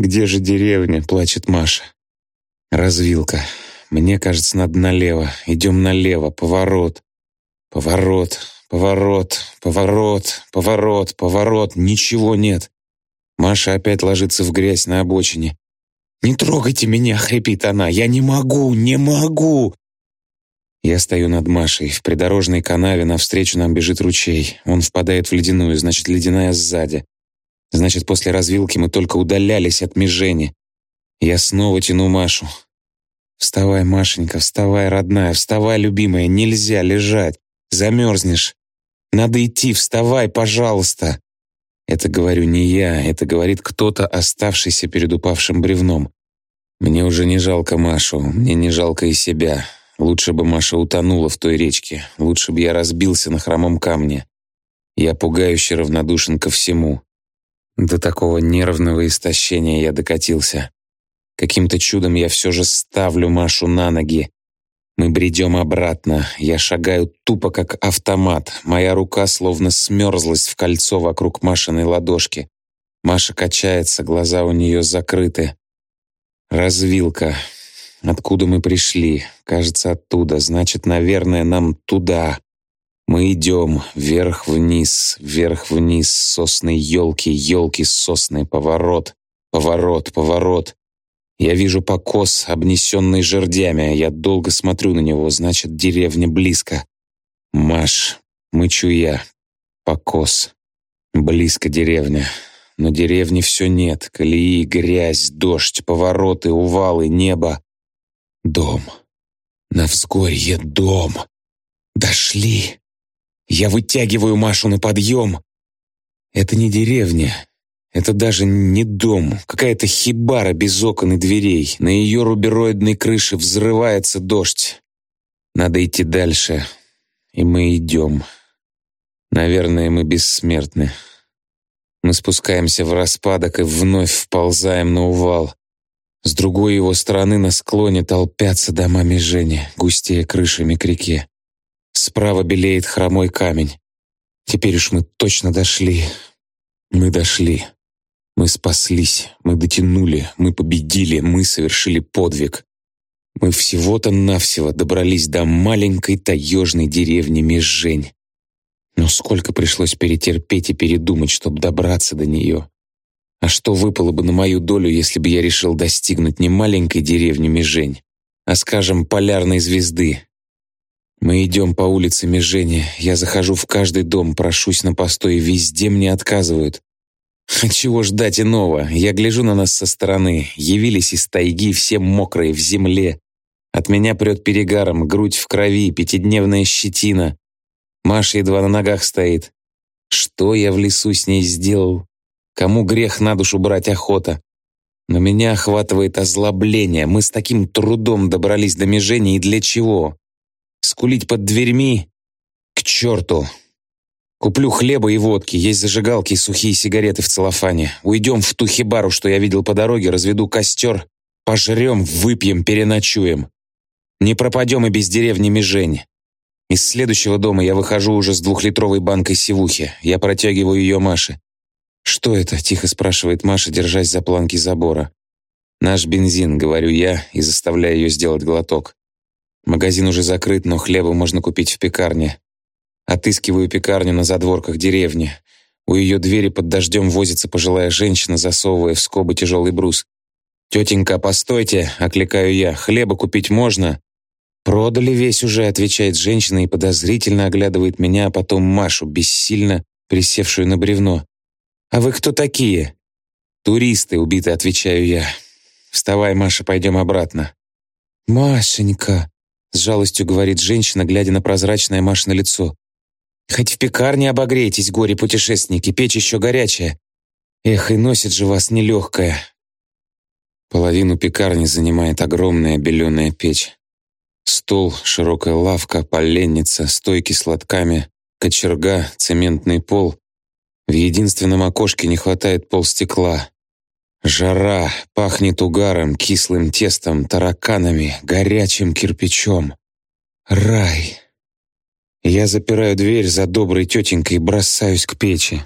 Где же деревня, плачет Маша. Развилка. Мне кажется, надо налево. Идем налево. Поворот. Поворот. Поворот. Поворот. Поворот. Поворот. Ничего нет. Маша опять ложится в грязь на обочине. «Не трогайте меня!» — хрипит она. «Я не могу! Не могу!» Я стою над Машей. В придорожной канаве навстречу нам бежит ручей. Он впадает в ледяную, значит, ледяная сзади. Значит, после развилки мы только удалялись от межени. Я снова тяну Машу. «Вставай, Машенька, вставай, родная, вставай, любимая, нельзя лежать, замерзнешь. Надо идти, вставай, пожалуйста!» Это говорю не я, это говорит кто-то, оставшийся перед упавшим бревном. Мне уже не жалко Машу, мне не жалко и себя. Лучше бы Маша утонула в той речке, лучше бы я разбился на хромом камне. Я пугающе равнодушен ко всему. До такого нервного истощения я докатился. Каким-то чудом я все же ставлю Машу на ноги. Мы бредем обратно. Я шагаю тупо, как автомат. Моя рука словно смерзлась в кольцо вокруг Машиной ладошки. Маша качается, глаза у нее закрыты. Развилка. Откуда мы пришли? Кажется, оттуда. Значит, наверное, нам туда. Мы идем вверх-вниз, вверх-вниз, сосны, елки, елки, сосны, поворот, поворот, поворот. Я вижу покос, обнесенный жердями. Я долго смотрю на него, значит, деревня близко. Маш, мычу я. Покос. Близко деревня. Но деревни все нет. Колеи, грязь, дождь, повороты, увалы, небо. Дом. На взгорье дом. Дошли. Я вытягиваю Машу на подъем. Это не деревня, это даже не дом, какая-то хибара без окон и дверей. На ее рубероидной крыше взрывается дождь. Надо идти дальше. И мы идем. Наверное, мы бессмертны. Мы спускаемся в распадок и вновь вползаем на увал. С другой его стороны на склоне толпятся дома Межени, густее крышами к реке. Справа белеет хромой камень. Теперь уж мы точно дошли. Мы дошли. Мы спаслись, мы дотянули, мы победили, мы совершили подвиг. Мы всего-то навсего добрались до маленькой таежной деревни Межжень. Но сколько пришлось перетерпеть и передумать, чтобы добраться до нее. А что выпало бы на мою долю, если бы я решил достигнуть не маленькой деревни Межень, а, скажем, полярной звезды? Мы идем по улице Межени, я захожу в каждый дом, прошусь на постой, везде мне отказывают. Чего ждать иного? Я гляжу на нас со стороны. Явились из тайги, все мокрые, в земле. От меня прет перегаром, грудь в крови, пятидневная щетина. Маша едва на ногах стоит. Что я в лесу с ней сделал? Кому грех на душу брать охота? Но меня охватывает озлобление. Мы с таким трудом добрались до межения, и для чего? Скулить под дверьми? К черту! Куплю хлеба и водки, есть зажигалки и сухие сигареты в целлофане. Уйдем в ту хибару, что я видел по дороге, разведу костер, пожрем, выпьем, переночуем. Не пропадем и без деревни Межень. Из следующего дома я выхожу уже с двухлитровой банкой сивухи. Я протягиваю ее Маше. «Что это?» — тихо спрашивает Маша, держась за планки забора. «Наш бензин», — говорю я и заставляю ее сделать глоток. Магазин уже закрыт, но хлеба можно купить в пекарне. Отыскиваю пекарню на задворках деревни. У ее двери под дождем возится пожилая женщина, засовывая в скобы тяжелый брус. «Тетенька, постойте!» — окликаю я. «Хлеба купить можно?» «Продали весь уже», — отвечает женщина и подозрительно оглядывает меня, а потом Машу, бессильно присевшую на бревно. «А вы кто такие?» «Туристы», — убито отвечаю я. «Вставай, Маша, пойдем обратно». «Машенька», — с жалостью говорит женщина, глядя на прозрачное Машино лицо. «Хоть в пекарне обогрейтесь, горе-путешественники, печь еще горячая. Эх, и носит же вас нелегкая». Половину пекарни занимает огромная беленая печь. Стол, широкая лавка, поленница, стойки с лотками, кочерга, цементный пол. В единственном окошке не хватает полстекла. Жара, пахнет угаром, кислым тестом, тараканами, горячим кирпичом. Рай. Я запираю дверь за доброй тетенькой и бросаюсь к печи.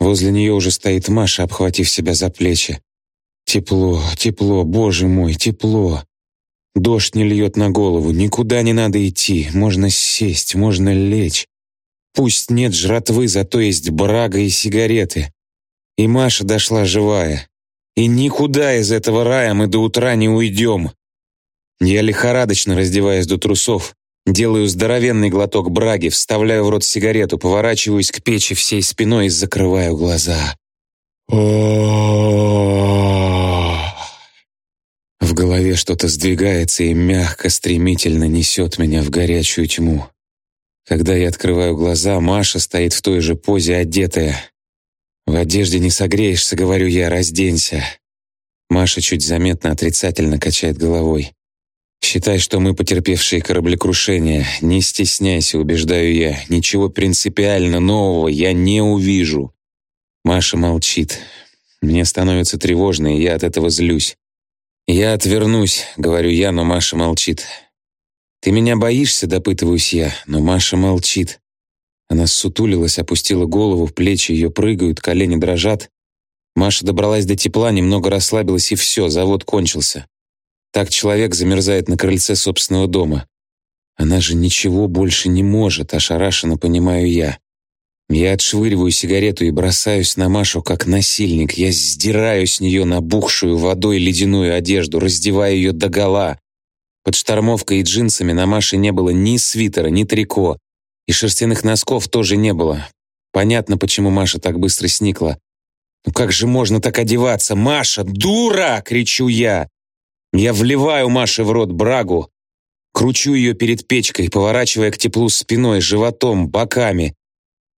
Возле нее уже стоит Маша, обхватив себя за плечи. Тепло, тепло, боже мой, тепло. Дождь не льет на голову, никуда не надо идти, можно сесть, можно лечь. Пусть нет жратвы, зато есть брага и сигареты. И Маша дошла живая. И никуда из этого рая мы до утра не уйдем. Я лихорадочно раздеваюсь до трусов, делаю здоровенный глоток браги, вставляю в рот сигарету, поворачиваюсь к печи всей спиной и закрываю глаза. В голове что-то сдвигается и мягко, стремительно несет меня в горячую тьму. Когда я открываю глаза, Маша стоит в той же позе, одетая. «В одежде не согреешься», — говорю я, — «разденься». Маша чуть заметно отрицательно качает головой. «Считай, что мы потерпевшие кораблекрушение. Не стесняйся, убеждаю я. Ничего принципиально нового я не увижу». Маша молчит. Мне становится тревожно, и я от этого злюсь. «Я отвернусь», — говорю я, но Маша молчит. «Ты меня боишься?» — допытываюсь я, но Маша молчит. Она сутулилась, опустила голову, плечи ее прыгают, колени дрожат. Маша добралась до тепла, немного расслабилась, и все, завод кончился. Так человек замерзает на крыльце собственного дома. Она же ничего больше не может, ошарашенно понимаю я. Я отшвыриваю сигарету и бросаюсь на Машу как насильник. Я сдираю с нее набухшую водой ледяную одежду, раздеваю ее догола. Под штормовкой и джинсами на Маше не было ни свитера, ни трико. И шерстяных носков тоже не было. Понятно, почему Маша так быстро сникла. «Ну как же можно так одеваться? Маша, дура!» — кричу я. Я вливаю Маше в рот брагу, кручу ее перед печкой, поворачивая к теплу спиной, животом, боками.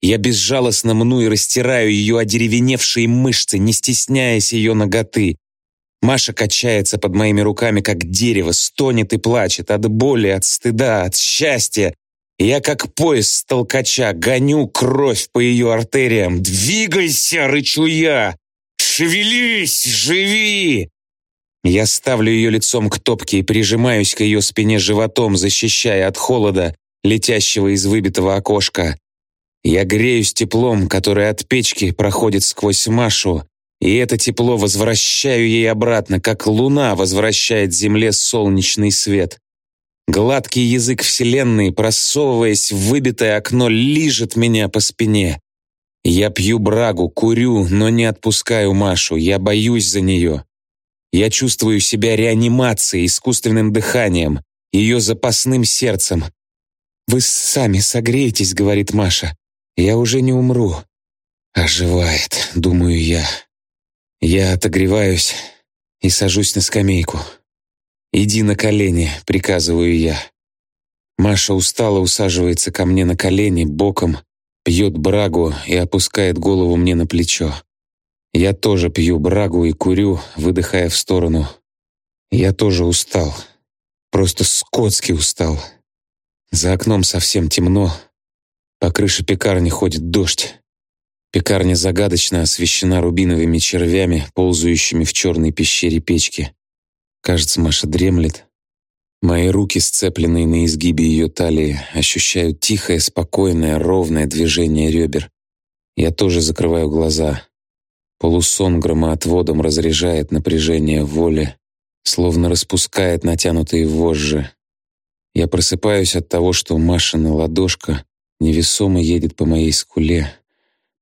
Я безжалостно мну и растираю ее одеревеневшие мышцы, не стесняясь ее ноготы. Маша качается под моими руками, как дерево, стонет и плачет от боли, от стыда, от счастья. Я как поезд с толкача гоню кровь по ее артериям. «Двигайся!» — рычу я. «Шевелись! Живи!» Я ставлю ее лицом к топке и прижимаюсь к ее спине животом, защищая от холода, летящего из выбитого окошка. Я греюсь теплом, которое от печки проходит сквозь Машу, и это тепло возвращаю ей обратно, как луна возвращает Земле солнечный свет. Гладкий язык Вселенной, просовываясь в выбитое окно, лижет меня по спине. Я пью брагу, курю, но не отпускаю Машу, я боюсь за нее. Я чувствую себя реанимацией, искусственным дыханием, ее запасным сердцем. «Вы сами согреетесь», — говорит Маша. «Я уже не умру». Оживает, думаю я. Я отогреваюсь и сажусь на скамейку. «Иди на колени», — приказываю я. Маша устало усаживается ко мне на колени, боком, пьет брагу и опускает голову мне на плечо. Я тоже пью брагу и курю, выдыхая в сторону. Я тоже устал. Просто скотски устал. За окном совсем темно. По крыше пекарни ходит дождь. Пекарня загадочно освещена рубиновыми червями, ползающими в черной пещере печки. Кажется, Маша дремлет. Мои руки, сцепленные на изгибе ее талии, ощущают тихое, спокойное, ровное движение ребер. Я тоже закрываю глаза. Полусон громоотводом разряжает напряжение воли, словно распускает натянутые вожжи. Я просыпаюсь от того, что Машина ладошка невесомо едет по моей скуле,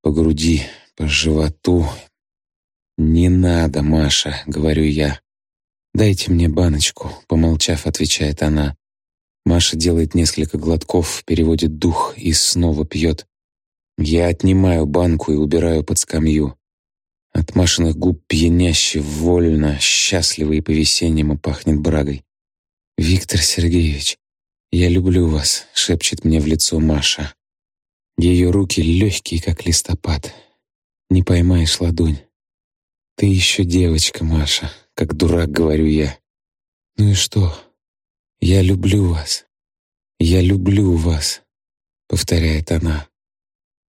по груди, по животу. «Не надо, Маша», — говорю я. «Дайте мне баночку», — помолчав, отвечает она. Маша делает несколько глотков, переводит дух и снова пьет. Я отнимаю банку и убираю под скамью. От Машиных губ пьяняще, вольно, счастливо и по-весеннему пахнет брагой. «Виктор Сергеевич, я люблю вас», — шепчет мне в лицо Маша. Ее руки легкие, как листопад. Не поймаешь ладонь. «Ты еще девочка, Маша», — как дурак говорю я. «Ну и что? Я люблю вас. Я люблю вас», — повторяет она.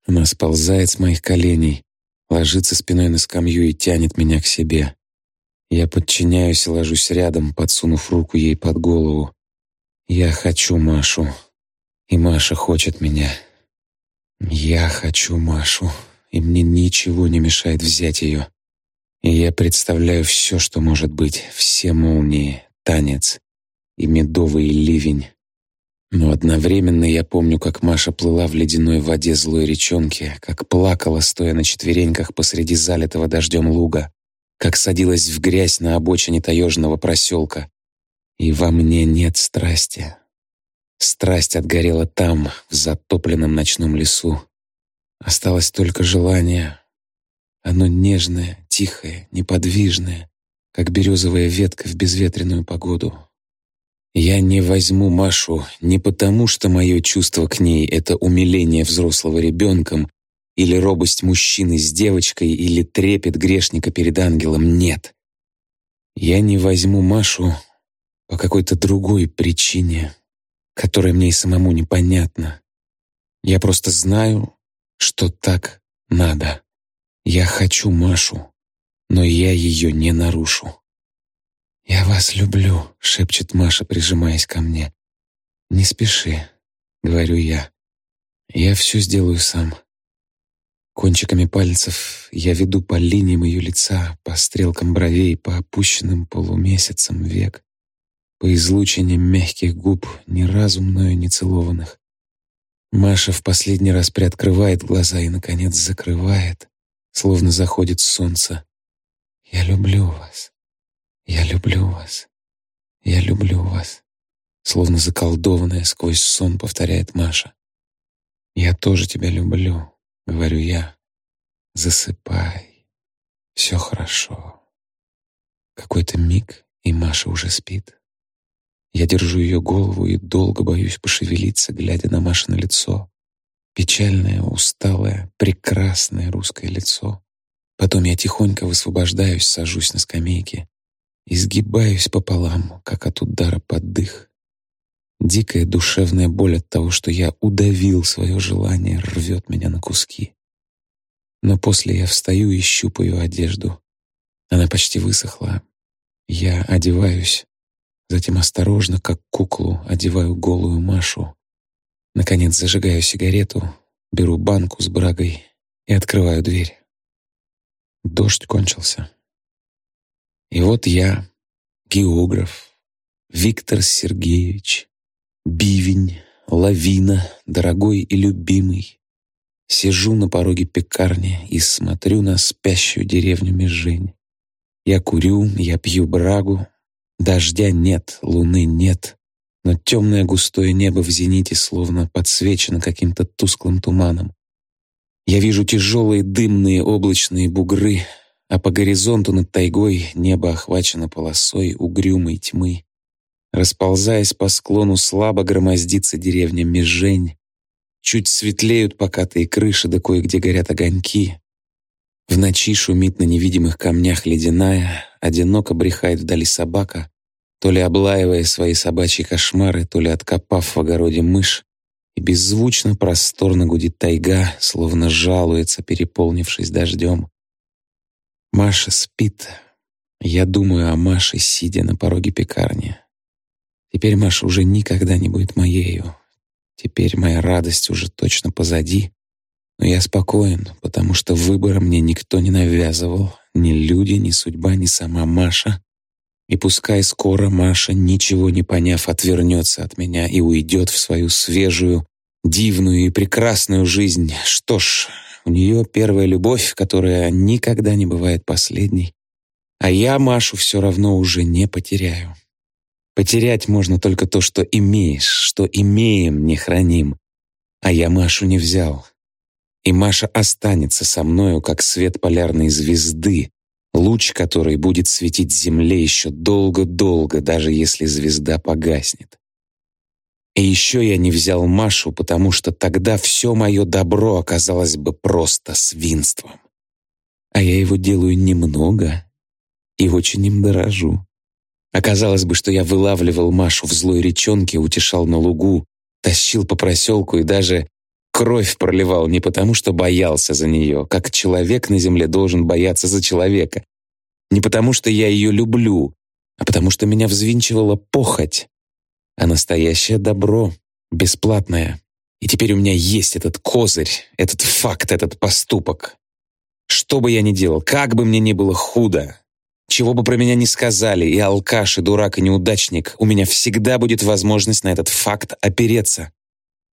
Она сползает с моих коленей, ложится спиной на скамью и тянет меня к себе. Я подчиняюсь и ложусь рядом, подсунув руку ей под голову. Я хочу Машу, и Маша хочет меня. Я хочу Машу, и мне ничего не мешает взять ее. И я представляю все, что может быть, все молнии, танец и медовый ливень. Но одновременно я помню, как Маша плыла в ледяной воде злой речонки, как плакала, стоя на четвереньках посреди залитого дождем луга, как садилась в грязь на обочине таежного проселка. И во мне нет страсти. Страсть отгорела там, в затопленном ночном лесу. Осталось только желание. Оно нежное, тихое, неподвижное, как березовая ветка в безветренную погоду. Я не возьму Машу не потому, что мое чувство к ней — это умиление взрослого ребенком или робость мужчины с девочкой или трепет грешника перед ангелом. Нет. Я не возьму Машу по какой-то другой причине, которая мне и самому непонятна. Я просто знаю, что так надо. Я хочу Машу, но я ее не нарушу. «Я вас люблю», — шепчет Маша, прижимаясь ко мне. «Не спеши», — говорю я. «Я все сделаю сам». Кончиками пальцев я веду по линиям ее лица, по стрелкам бровей, по опущенным полумесяцам век, по излучениям мягких губ, ни разу мною не целованных. Маша в последний раз приоткрывает глаза и, наконец, закрывает, словно заходит солнце. «Я люблю вас», «Я люблю вас. Я люблю вас», словно заколдованная сквозь сон повторяет Маша. «Я тоже тебя люблю», — говорю я. «Засыпай. Все хорошо». Какой-то миг, и Маша уже спит. Я держу ее голову и долго боюсь пошевелиться, глядя на Машино лицо. Печальное, усталое, прекрасное русское лицо. Потом я тихонько высвобождаюсь, сажусь на скамейке изгибаюсь пополам, как от удара под дых. Дикая душевная боль от того, что я удавил свое желание, рвет меня на куски. Но после я встаю и щупаю одежду. Она почти высохла. Я одеваюсь, затем осторожно, как куклу, одеваю голую Машу. Наконец зажигаю сигарету, беру банку с брагой и открываю дверь. Дождь кончился. И вот я, географ, Виктор Сергеевич, бивень, лавина, дорогой и любимый, сижу на пороге пекарни и смотрю на спящую деревню Межень. Я курю, я пью брагу, дождя нет, луны нет, но темное густое небо в зените словно подсвечено каким-то тусклым туманом. Я вижу тяжелые дымные облачные бугры, а по горизонту над тайгой небо охвачено полосой угрюмой тьмы. Расползаясь по склону, слабо громоздится деревня Межень. Чуть светлеют покатые крыши, да кое-где горят огоньки. В ночи шумит на невидимых камнях ледяная, одиноко брехает вдали собака, то ли облаивая свои собачьи кошмары, то ли откопав в огороде мышь, и беззвучно просторно гудит тайга, словно жалуется, переполнившись дождем. Маша спит. Я думаю о Маше, сидя на пороге пекарни. Теперь Маша уже никогда не будет моею. Теперь моя радость уже точно позади. Но я спокоен, потому что выбора мне никто не навязывал. Ни люди, ни судьба, ни сама Маша. И пускай скоро Маша, ничего не поняв, отвернется от меня и уйдет в свою свежую, дивную и прекрасную жизнь. Что ж, у нее первая любовь, которая никогда не бывает последней. А я Машу все равно уже не потеряю. Потерять можно только то, что имеешь, что имеем, не храним. А я Машу не взял. И Маша останется со мною, как свет полярной звезды, луч которой будет светить Земле еще долго-долго, даже если звезда погаснет. И еще я не взял Машу, потому что тогда все мое добро оказалось бы просто свинством. А я его делаю немного и очень им дорожу. Оказалось бы, что я вылавливал Машу в злой речонке, утешал на лугу, тащил по проселку и даже кровь проливал не потому, что боялся за нее, как человек на земле должен бояться за человека. Не потому, что я ее люблю, а потому что меня взвинчивала похоть. А настоящее добро, бесплатное. И теперь у меня есть этот козырь, этот факт, этот поступок. Что бы я ни делал, как бы мне ни было худо, чего бы про меня ни сказали, и алкаш, и дурак, и неудачник, у меня всегда будет возможность на этот факт опереться.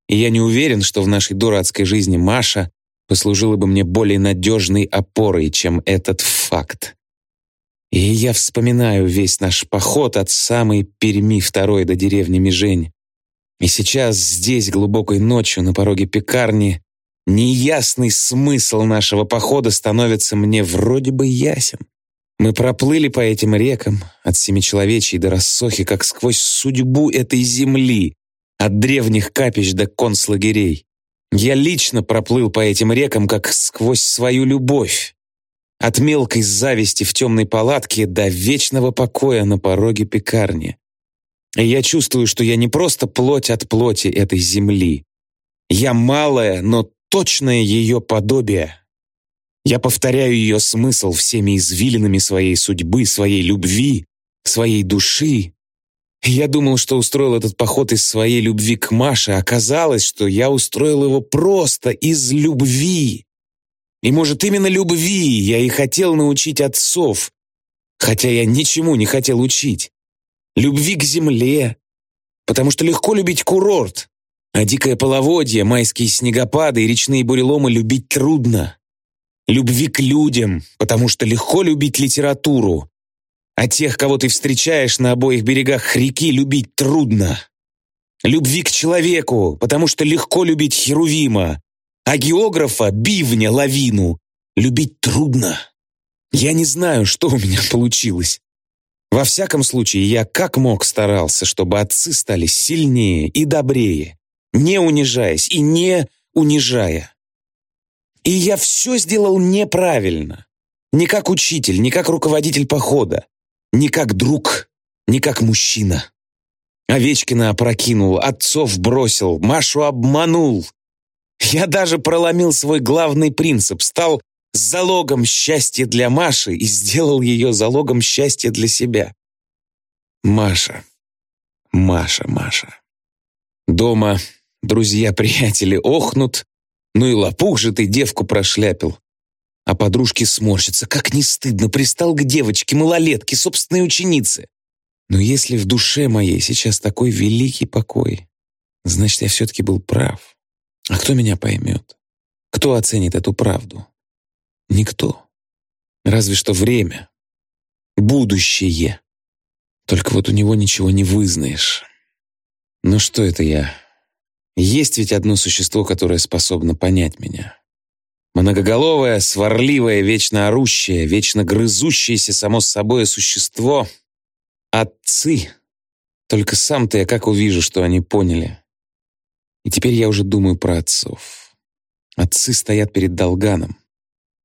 И я не уверен, что в нашей дурацкой жизни Маша послужила бы мне более надежной опорой, чем этот факт. И я вспоминаю весь наш поход от самой Перми второй до деревни Межень. И сейчас здесь, глубокой ночью, на пороге пекарни, неясный смысл нашего похода становится мне вроде бы ясен. Мы проплыли по этим рекам, от Семичеловечьей до Рассохи, как сквозь судьбу этой земли, от древних капищ до концлагерей. Я лично проплыл по этим рекам, как сквозь свою любовь. От мелкой зависти в темной палатке до вечного покоя на пороге пекарни. И я чувствую, что я не просто плоть от плоти этой земли. Я малое, но точное ее подобие. Я повторяю ее смысл всеми извилинами своей судьбы, своей любви, своей души. Я думал, что устроил этот поход из своей любви к Маше, оказалось, что я устроил его просто из любви. И, может, именно любви я и хотел научить отцов, хотя я ничему не хотел учить. Любви к земле, потому что легко любить курорт, а дикое половодье, майские снегопады и речные буреломы любить трудно. Любви к людям, потому что легко любить литературу, а тех, кого ты встречаешь на обоих берегах реки, любить трудно. Любви к человеку, потому что легко любить Херувима, а географа, бивня, лавину, любить трудно. Я не знаю, что у меня получилось. Во всяком случае, я как мог старался, чтобы отцы стали сильнее и добрее, не унижаясь и не унижая. И я все сделал неправильно. Не как учитель, не как руководитель похода, не как друг, не как мужчина. Овечкина опрокинул, отцов бросил, Машу обманул. Я даже проломил свой главный принцип, стал залогом счастья для Маши и сделал ее залогом счастья для себя. Маша, Маша, Маша. Дома друзья-приятели охнут, ну и лопух же ты девку прошляпил. А подружки сморщатся. Как не стыдно, пристал к девочке, малолетке, собственной ученице. Но если в душе моей сейчас такой великий покой, значит, я все-таки был прав. А кто меня поймет? Кто оценит эту правду? Никто. Разве что время. Будущее. Только вот у него ничего не вызнаешь. Ну что это я? Есть ведь одно существо, которое способно понять меня. Многоголовое, сварливое, вечно орущее, вечно грызущееся само собой существо — отцы. Только сам-то я как увижу, что они поняли. И теперь я уже думаю про отцов. Отцы стоят перед Долганом.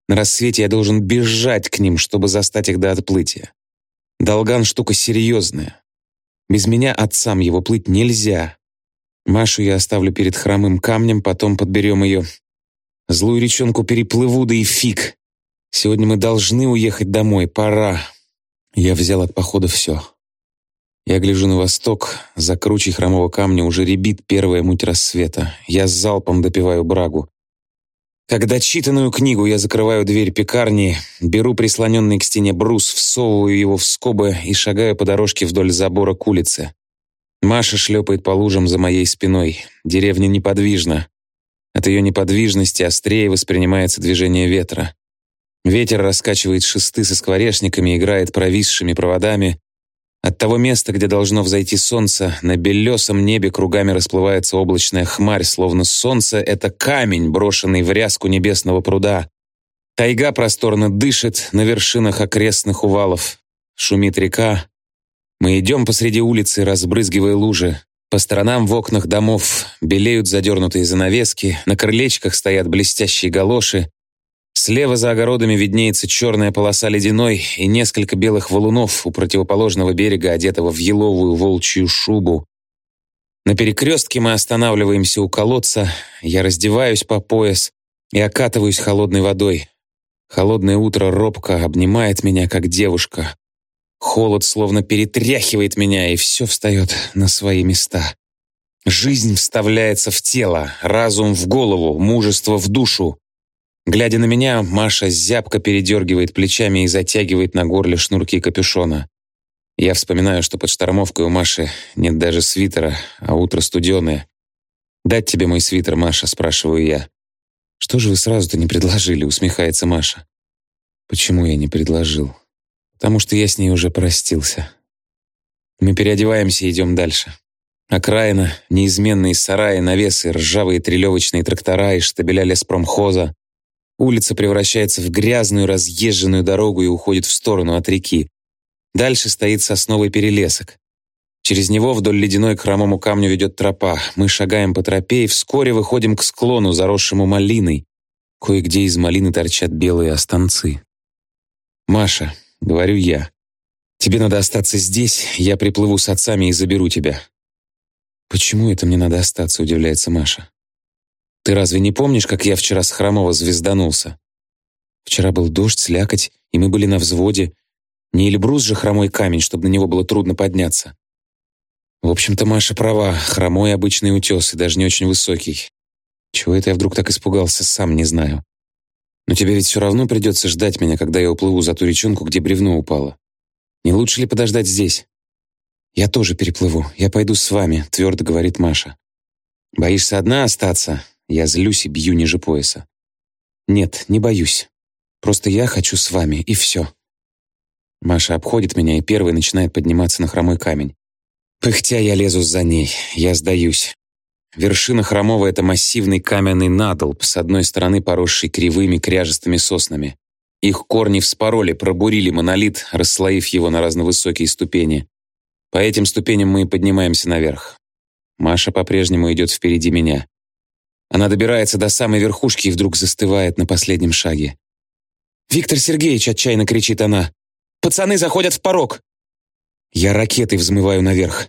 На рассвете я должен бежать к ним, чтобы застать их до отплытия. Долган — штука серьезная. Без меня отцам его плыть нельзя. Машу я оставлю перед хромым камнем, потом подберем ее. Злую речонку переплыву, да и фиг. Сегодня мы должны уехать домой, пора. Я взял от похода все. Я гляжу на восток, за кручей хромого камня уже ребит первая муть рассвета. Я с залпом допиваю брагу. Когда читанную книгу я закрываю дверь пекарни, беру прислоненный к стене брус, всовываю его в скобы и шагаю по дорожке вдоль забора к улице. Маша шлепает по лужам за моей спиной. Деревня неподвижна. От ее неподвижности острее воспринимается движение ветра. Ветер раскачивает шесты со скворечниками, играет провисшими проводами, От того места, где должно взойти солнце, на белесом небе кругами расплывается облачная хмарь, словно солнце — это камень, брошенный в ряску небесного пруда. Тайга просторно дышит на вершинах окрестных увалов. Шумит река. Мы идем посреди улицы, разбрызгивая лужи. По сторонам в окнах домов белеют задернутые занавески, на крылечках стоят блестящие галоши, Слева за огородами виднеется черная полоса ледяной и несколько белых валунов у противоположного берега, одетого в еловую волчью шубу. На перекрестке мы останавливаемся у колодца, я раздеваюсь по пояс и окатываюсь холодной водой. Холодное утро робко обнимает меня, как девушка. Холод словно перетряхивает меня, и все встает на свои места. Жизнь вставляется в тело, разум в голову, мужество в душу. Глядя на меня, Маша зябко передергивает плечами и затягивает на горле шнурки капюшона. Я вспоминаю, что под штормовкой у Маши нет даже свитера, а утро студеное. «Дать тебе мой свитер, Маша?» — спрашиваю я. «Что же вы сразу-то не предложили?» — усмехается Маша. «Почему я не предложил?» «Потому что я с ней уже простился». Мы переодеваемся и идем дальше. Окраина, неизменные сараи, навесы, ржавые трелевочные трактора и штабеля леспромхоза, Улица превращается в грязную разъезженную дорогу и уходит в сторону от реки. Дальше стоит сосновый перелесок. Через него вдоль ледяной к хромому камню ведет тропа. Мы шагаем по тропе и вскоре выходим к склону, заросшему малиной. Кое-где из малины торчат белые останцы. «Маша», — говорю я, — «тебе надо остаться здесь, я приплыву с отцами и заберу тебя». «Почему это мне надо остаться?» — удивляется Маша. Ты разве не помнишь, как я вчера с Хромова звезданулся? Вчера был дождь, слякоть, и мы были на взводе. Не Эльбрус же хромой камень, чтобы на него было трудно подняться. В общем-то, Маша права, хромой обычный утес и даже не очень высокий. Чего это я вдруг так испугался, сам не знаю. Но тебе ведь все равно придется ждать меня, когда я уплыву за ту речонку, где бревно упало. Не лучше ли подождать здесь? Я тоже переплыву, я пойду с вами, твердо говорит Маша. Боишься одна остаться? Я злюсь и бью ниже пояса. Нет, не боюсь. Просто я хочу с вами, и все. Маша обходит меня и первой начинает подниматься на хромой камень. Пыхтя я лезу за ней, я сдаюсь. Вершина хромого — это массивный каменный надолб, с одной стороны поросший кривыми кряжестыми соснами. Их корни вспороли, пробурили монолит, расслоив его на разновысокие ступени. По этим ступеням мы и поднимаемся наверх. Маша по-прежнему идет впереди меня. Она добирается до самой верхушки и вдруг застывает на последнем шаге. «Виктор Сергеевич!» — отчаянно кричит она. «Пацаны заходят в порог!» Я ракетой взмываю наверх.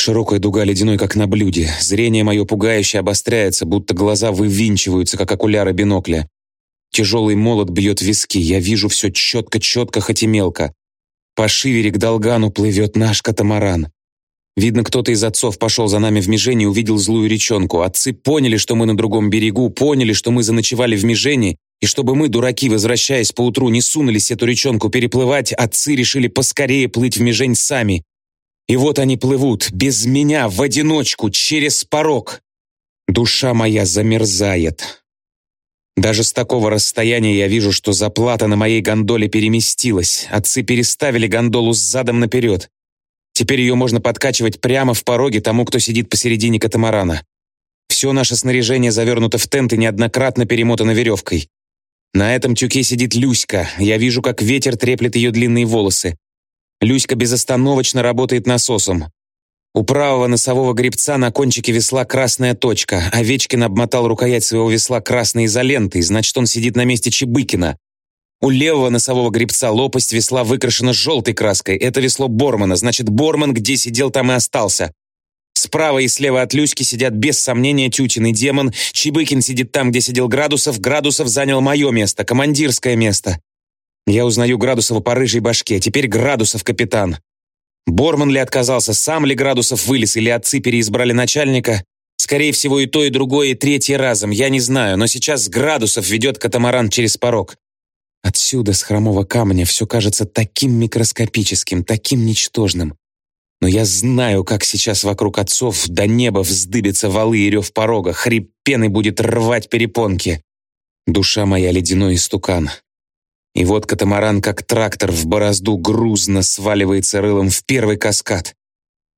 Широкая дуга ледяной, как на блюде. Зрение мое пугающе обостряется, будто глаза вывинчиваются, как окуляры бинокля. Тяжелый молот бьет виски. Я вижу все четко-четко, хоть и мелко. По шивере к долгану плывет наш катамаран. Видно, кто-то из отцов пошел за нами в Межене и увидел злую речонку. Отцы поняли, что мы на другом берегу, поняли, что мы заночевали в Межене, и чтобы мы, дураки, возвращаясь поутру, не сунулись эту речонку переплывать, отцы решили поскорее плыть в Межень сами. И вот они плывут, без меня, в одиночку, через порог. Душа моя замерзает. Даже с такого расстояния я вижу, что заплата на моей гондоле переместилась. Отцы переставили гондолу с задом наперед. Теперь ее можно подкачивать прямо в пороге тому, кто сидит посередине катамарана. Все наше снаряжение завернуто в тент и неоднократно перемотано веревкой. На этом тюке сидит Люська. Я вижу, как ветер треплет ее длинные волосы. Люська безостановочно работает насосом. У правого носового гребца на кончике весла красная точка. Овечкин обмотал рукоять своего весла красной изолентой, значит, он сидит на месте Чебыкина. У левого носового гребца лопасть весла выкрашена желтой краской. Это весло Бормана, значит, Борман где сидел, там и остался. Справа и слева от Люськи сидят без сомнения Тютин и Демон. Чебыкин сидит там, где сидел Градусов. Градусов занял мое место, командирское место. Я узнаю Градусова по рыжей башке. Теперь Градусов капитан. Борман ли отказался, сам ли Градусов вылез, или отцы переизбрали начальника? Скорее всего, и то, и другое, и третье разом. Я не знаю, но сейчас Градусов ведет катамаран через порог. Отсюда, с хромого камня, все кажется таким микроскопическим, таким ничтожным. Но я знаю, как сейчас вокруг отцов до неба вздыбятся валы и рев порога, хрип пены будет рвать перепонки. Душа моя ледяной истукан. И вот катамаран, как трактор в борозду, грузно сваливается рылом в первый каскад.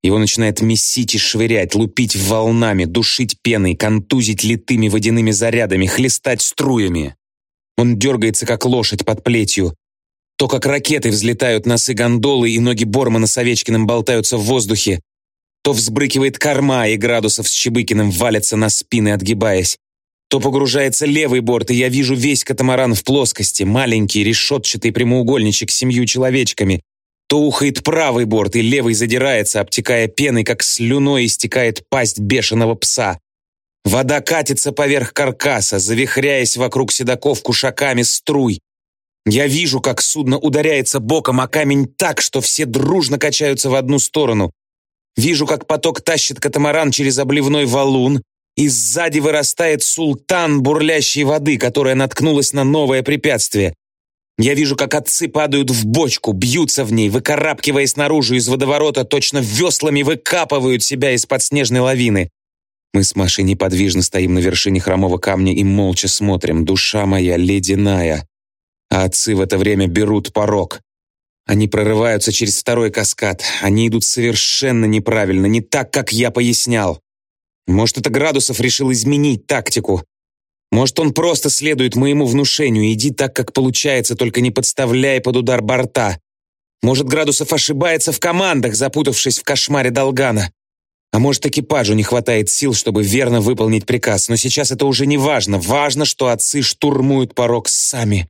Его начинает месить и швырять, лупить волнами, душить пеной, контузить литыми водяными зарядами, хлестать струями. Он дергается, как лошадь под плетью. То, как ракеты взлетают носы гондолы и ноги Бормана с Овечкиным болтаются в воздухе, то взбрыкивает корма, и Градусов с Чебыкиным валятся на спины, отгибаясь. То погружается левый борт, и я вижу весь катамаран в плоскости, маленький решетчатый прямоугольничек с семью человечками. То ухает правый борт, и левый задирается, обтекая пеной, как слюной истекает пасть бешеного пса. Вода катится поверх каркаса, завихряясь вокруг седаков кушаками струй. Я вижу, как судно ударяется боком о камень так, что все дружно качаются в одну сторону. Вижу, как поток тащит катамаран через обливной валун, и сзади вырастает султан бурлящей воды, которая наткнулась на новое препятствие. Я вижу, как отцы падают в бочку, бьются в ней, выкарабкиваясь наружу из водоворота, точно веслами выкапывают себя из-под снежной лавины. Мы с Машей неподвижно стоим на вершине хромого камня и молча смотрим. Душа моя ледяная. А отцы в это время берут порог. Они прорываются через второй каскад. Они идут совершенно неправильно, не так, как я пояснял. Может, это Градусов решил изменить тактику. Может, он просто следует моему внушению, иди так, как получается, только не подставляй под удар борта. Может, Градусов ошибается в командах, запутавшись в кошмаре Долгана. А может, экипажу не хватает сил, чтобы верно выполнить приказ. Но сейчас это уже не важно. Важно, что отцы штурмуют порог сами.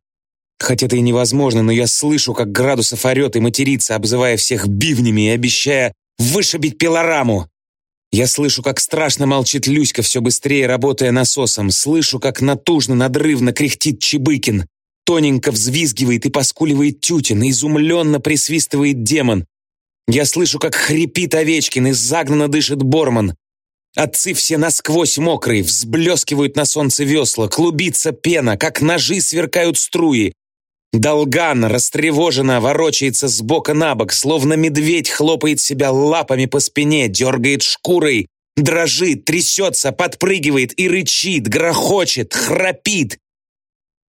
Хотя это и невозможно, но я слышу, как Градусов орет и матерится, обзывая всех бивнями и обещая вышибить пилораму. Я слышу, как страшно молчит Люська, все быстрее работая насосом. Слышу, как натужно, надрывно кряхтит Чебыкин. Тоненько взвизгивает и поскуливает Тютин, изумленно присвистывает демон. Я слышу, как хрипит Овечкин и загнанно дышит Борман. Отцы все насквозь мокрые, взблескивают на солнце весла, клубится пена, как ножи сверкают струи. Долган растревоженно ворочается с бока на бок, словно медведь хлопает себя лапами по спине, дергает шкурой, дрожит, трясется, подпрыгивает и рычит, грохочет, храпит.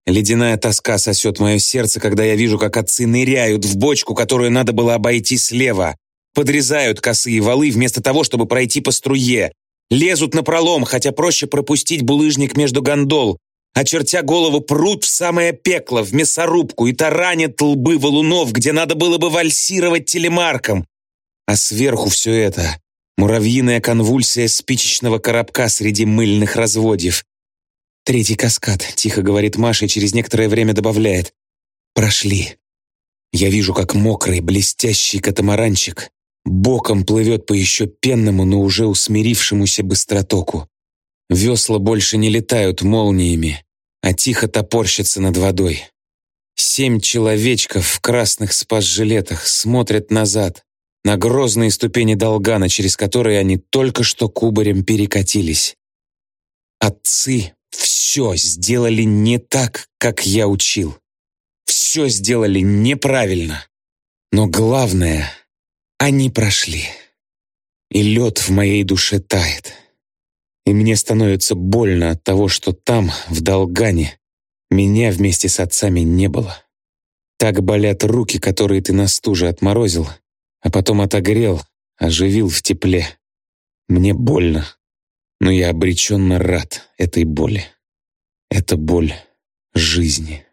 Ледяная тоска сосет мое сердце, когда я вижу, как отцы ныряют в бочку, которую надо было обойти слева, подрезают косые валы вместо того, чтобы пройти по струе, лезут на пролом, хотя проще пропустить булыжник между гондол, очертя голову, прут в самое пекло, в мясорубку и таранят лбы валунов, где надо было бы вальсировать телемарком. А сверху все это — муравьиная конвульсия спичечного коробка среди мыльных разводьев. «Третий каскад», — тихо говорит Маша и через некоторое время добавляет. «Прошли». Я вижу, как мокрый, блестящий катамаранчик боком плывет по еще пенному, но уже усмирившемуся быстротоку. Весла больше не летают молниями, а тихо топорщатся над водой. Семь человечков в красных спас-жилетах смотрят назад, на грозные ступени долгана, через которые они только что кубарем перекатились. Отцы все сделали не так, как я учил. Все сделали неправильно. Но главное, они прошли. И лед в моей душе тает и мне становится больно от того, что там, в Долгане, меня вместе с отцами не было. Так болят руки, которые ты на стуже отморозил, а потом отогрел, оживил в тепле. Мне больно, но я обреченно рад этой боли. Это боль жизни.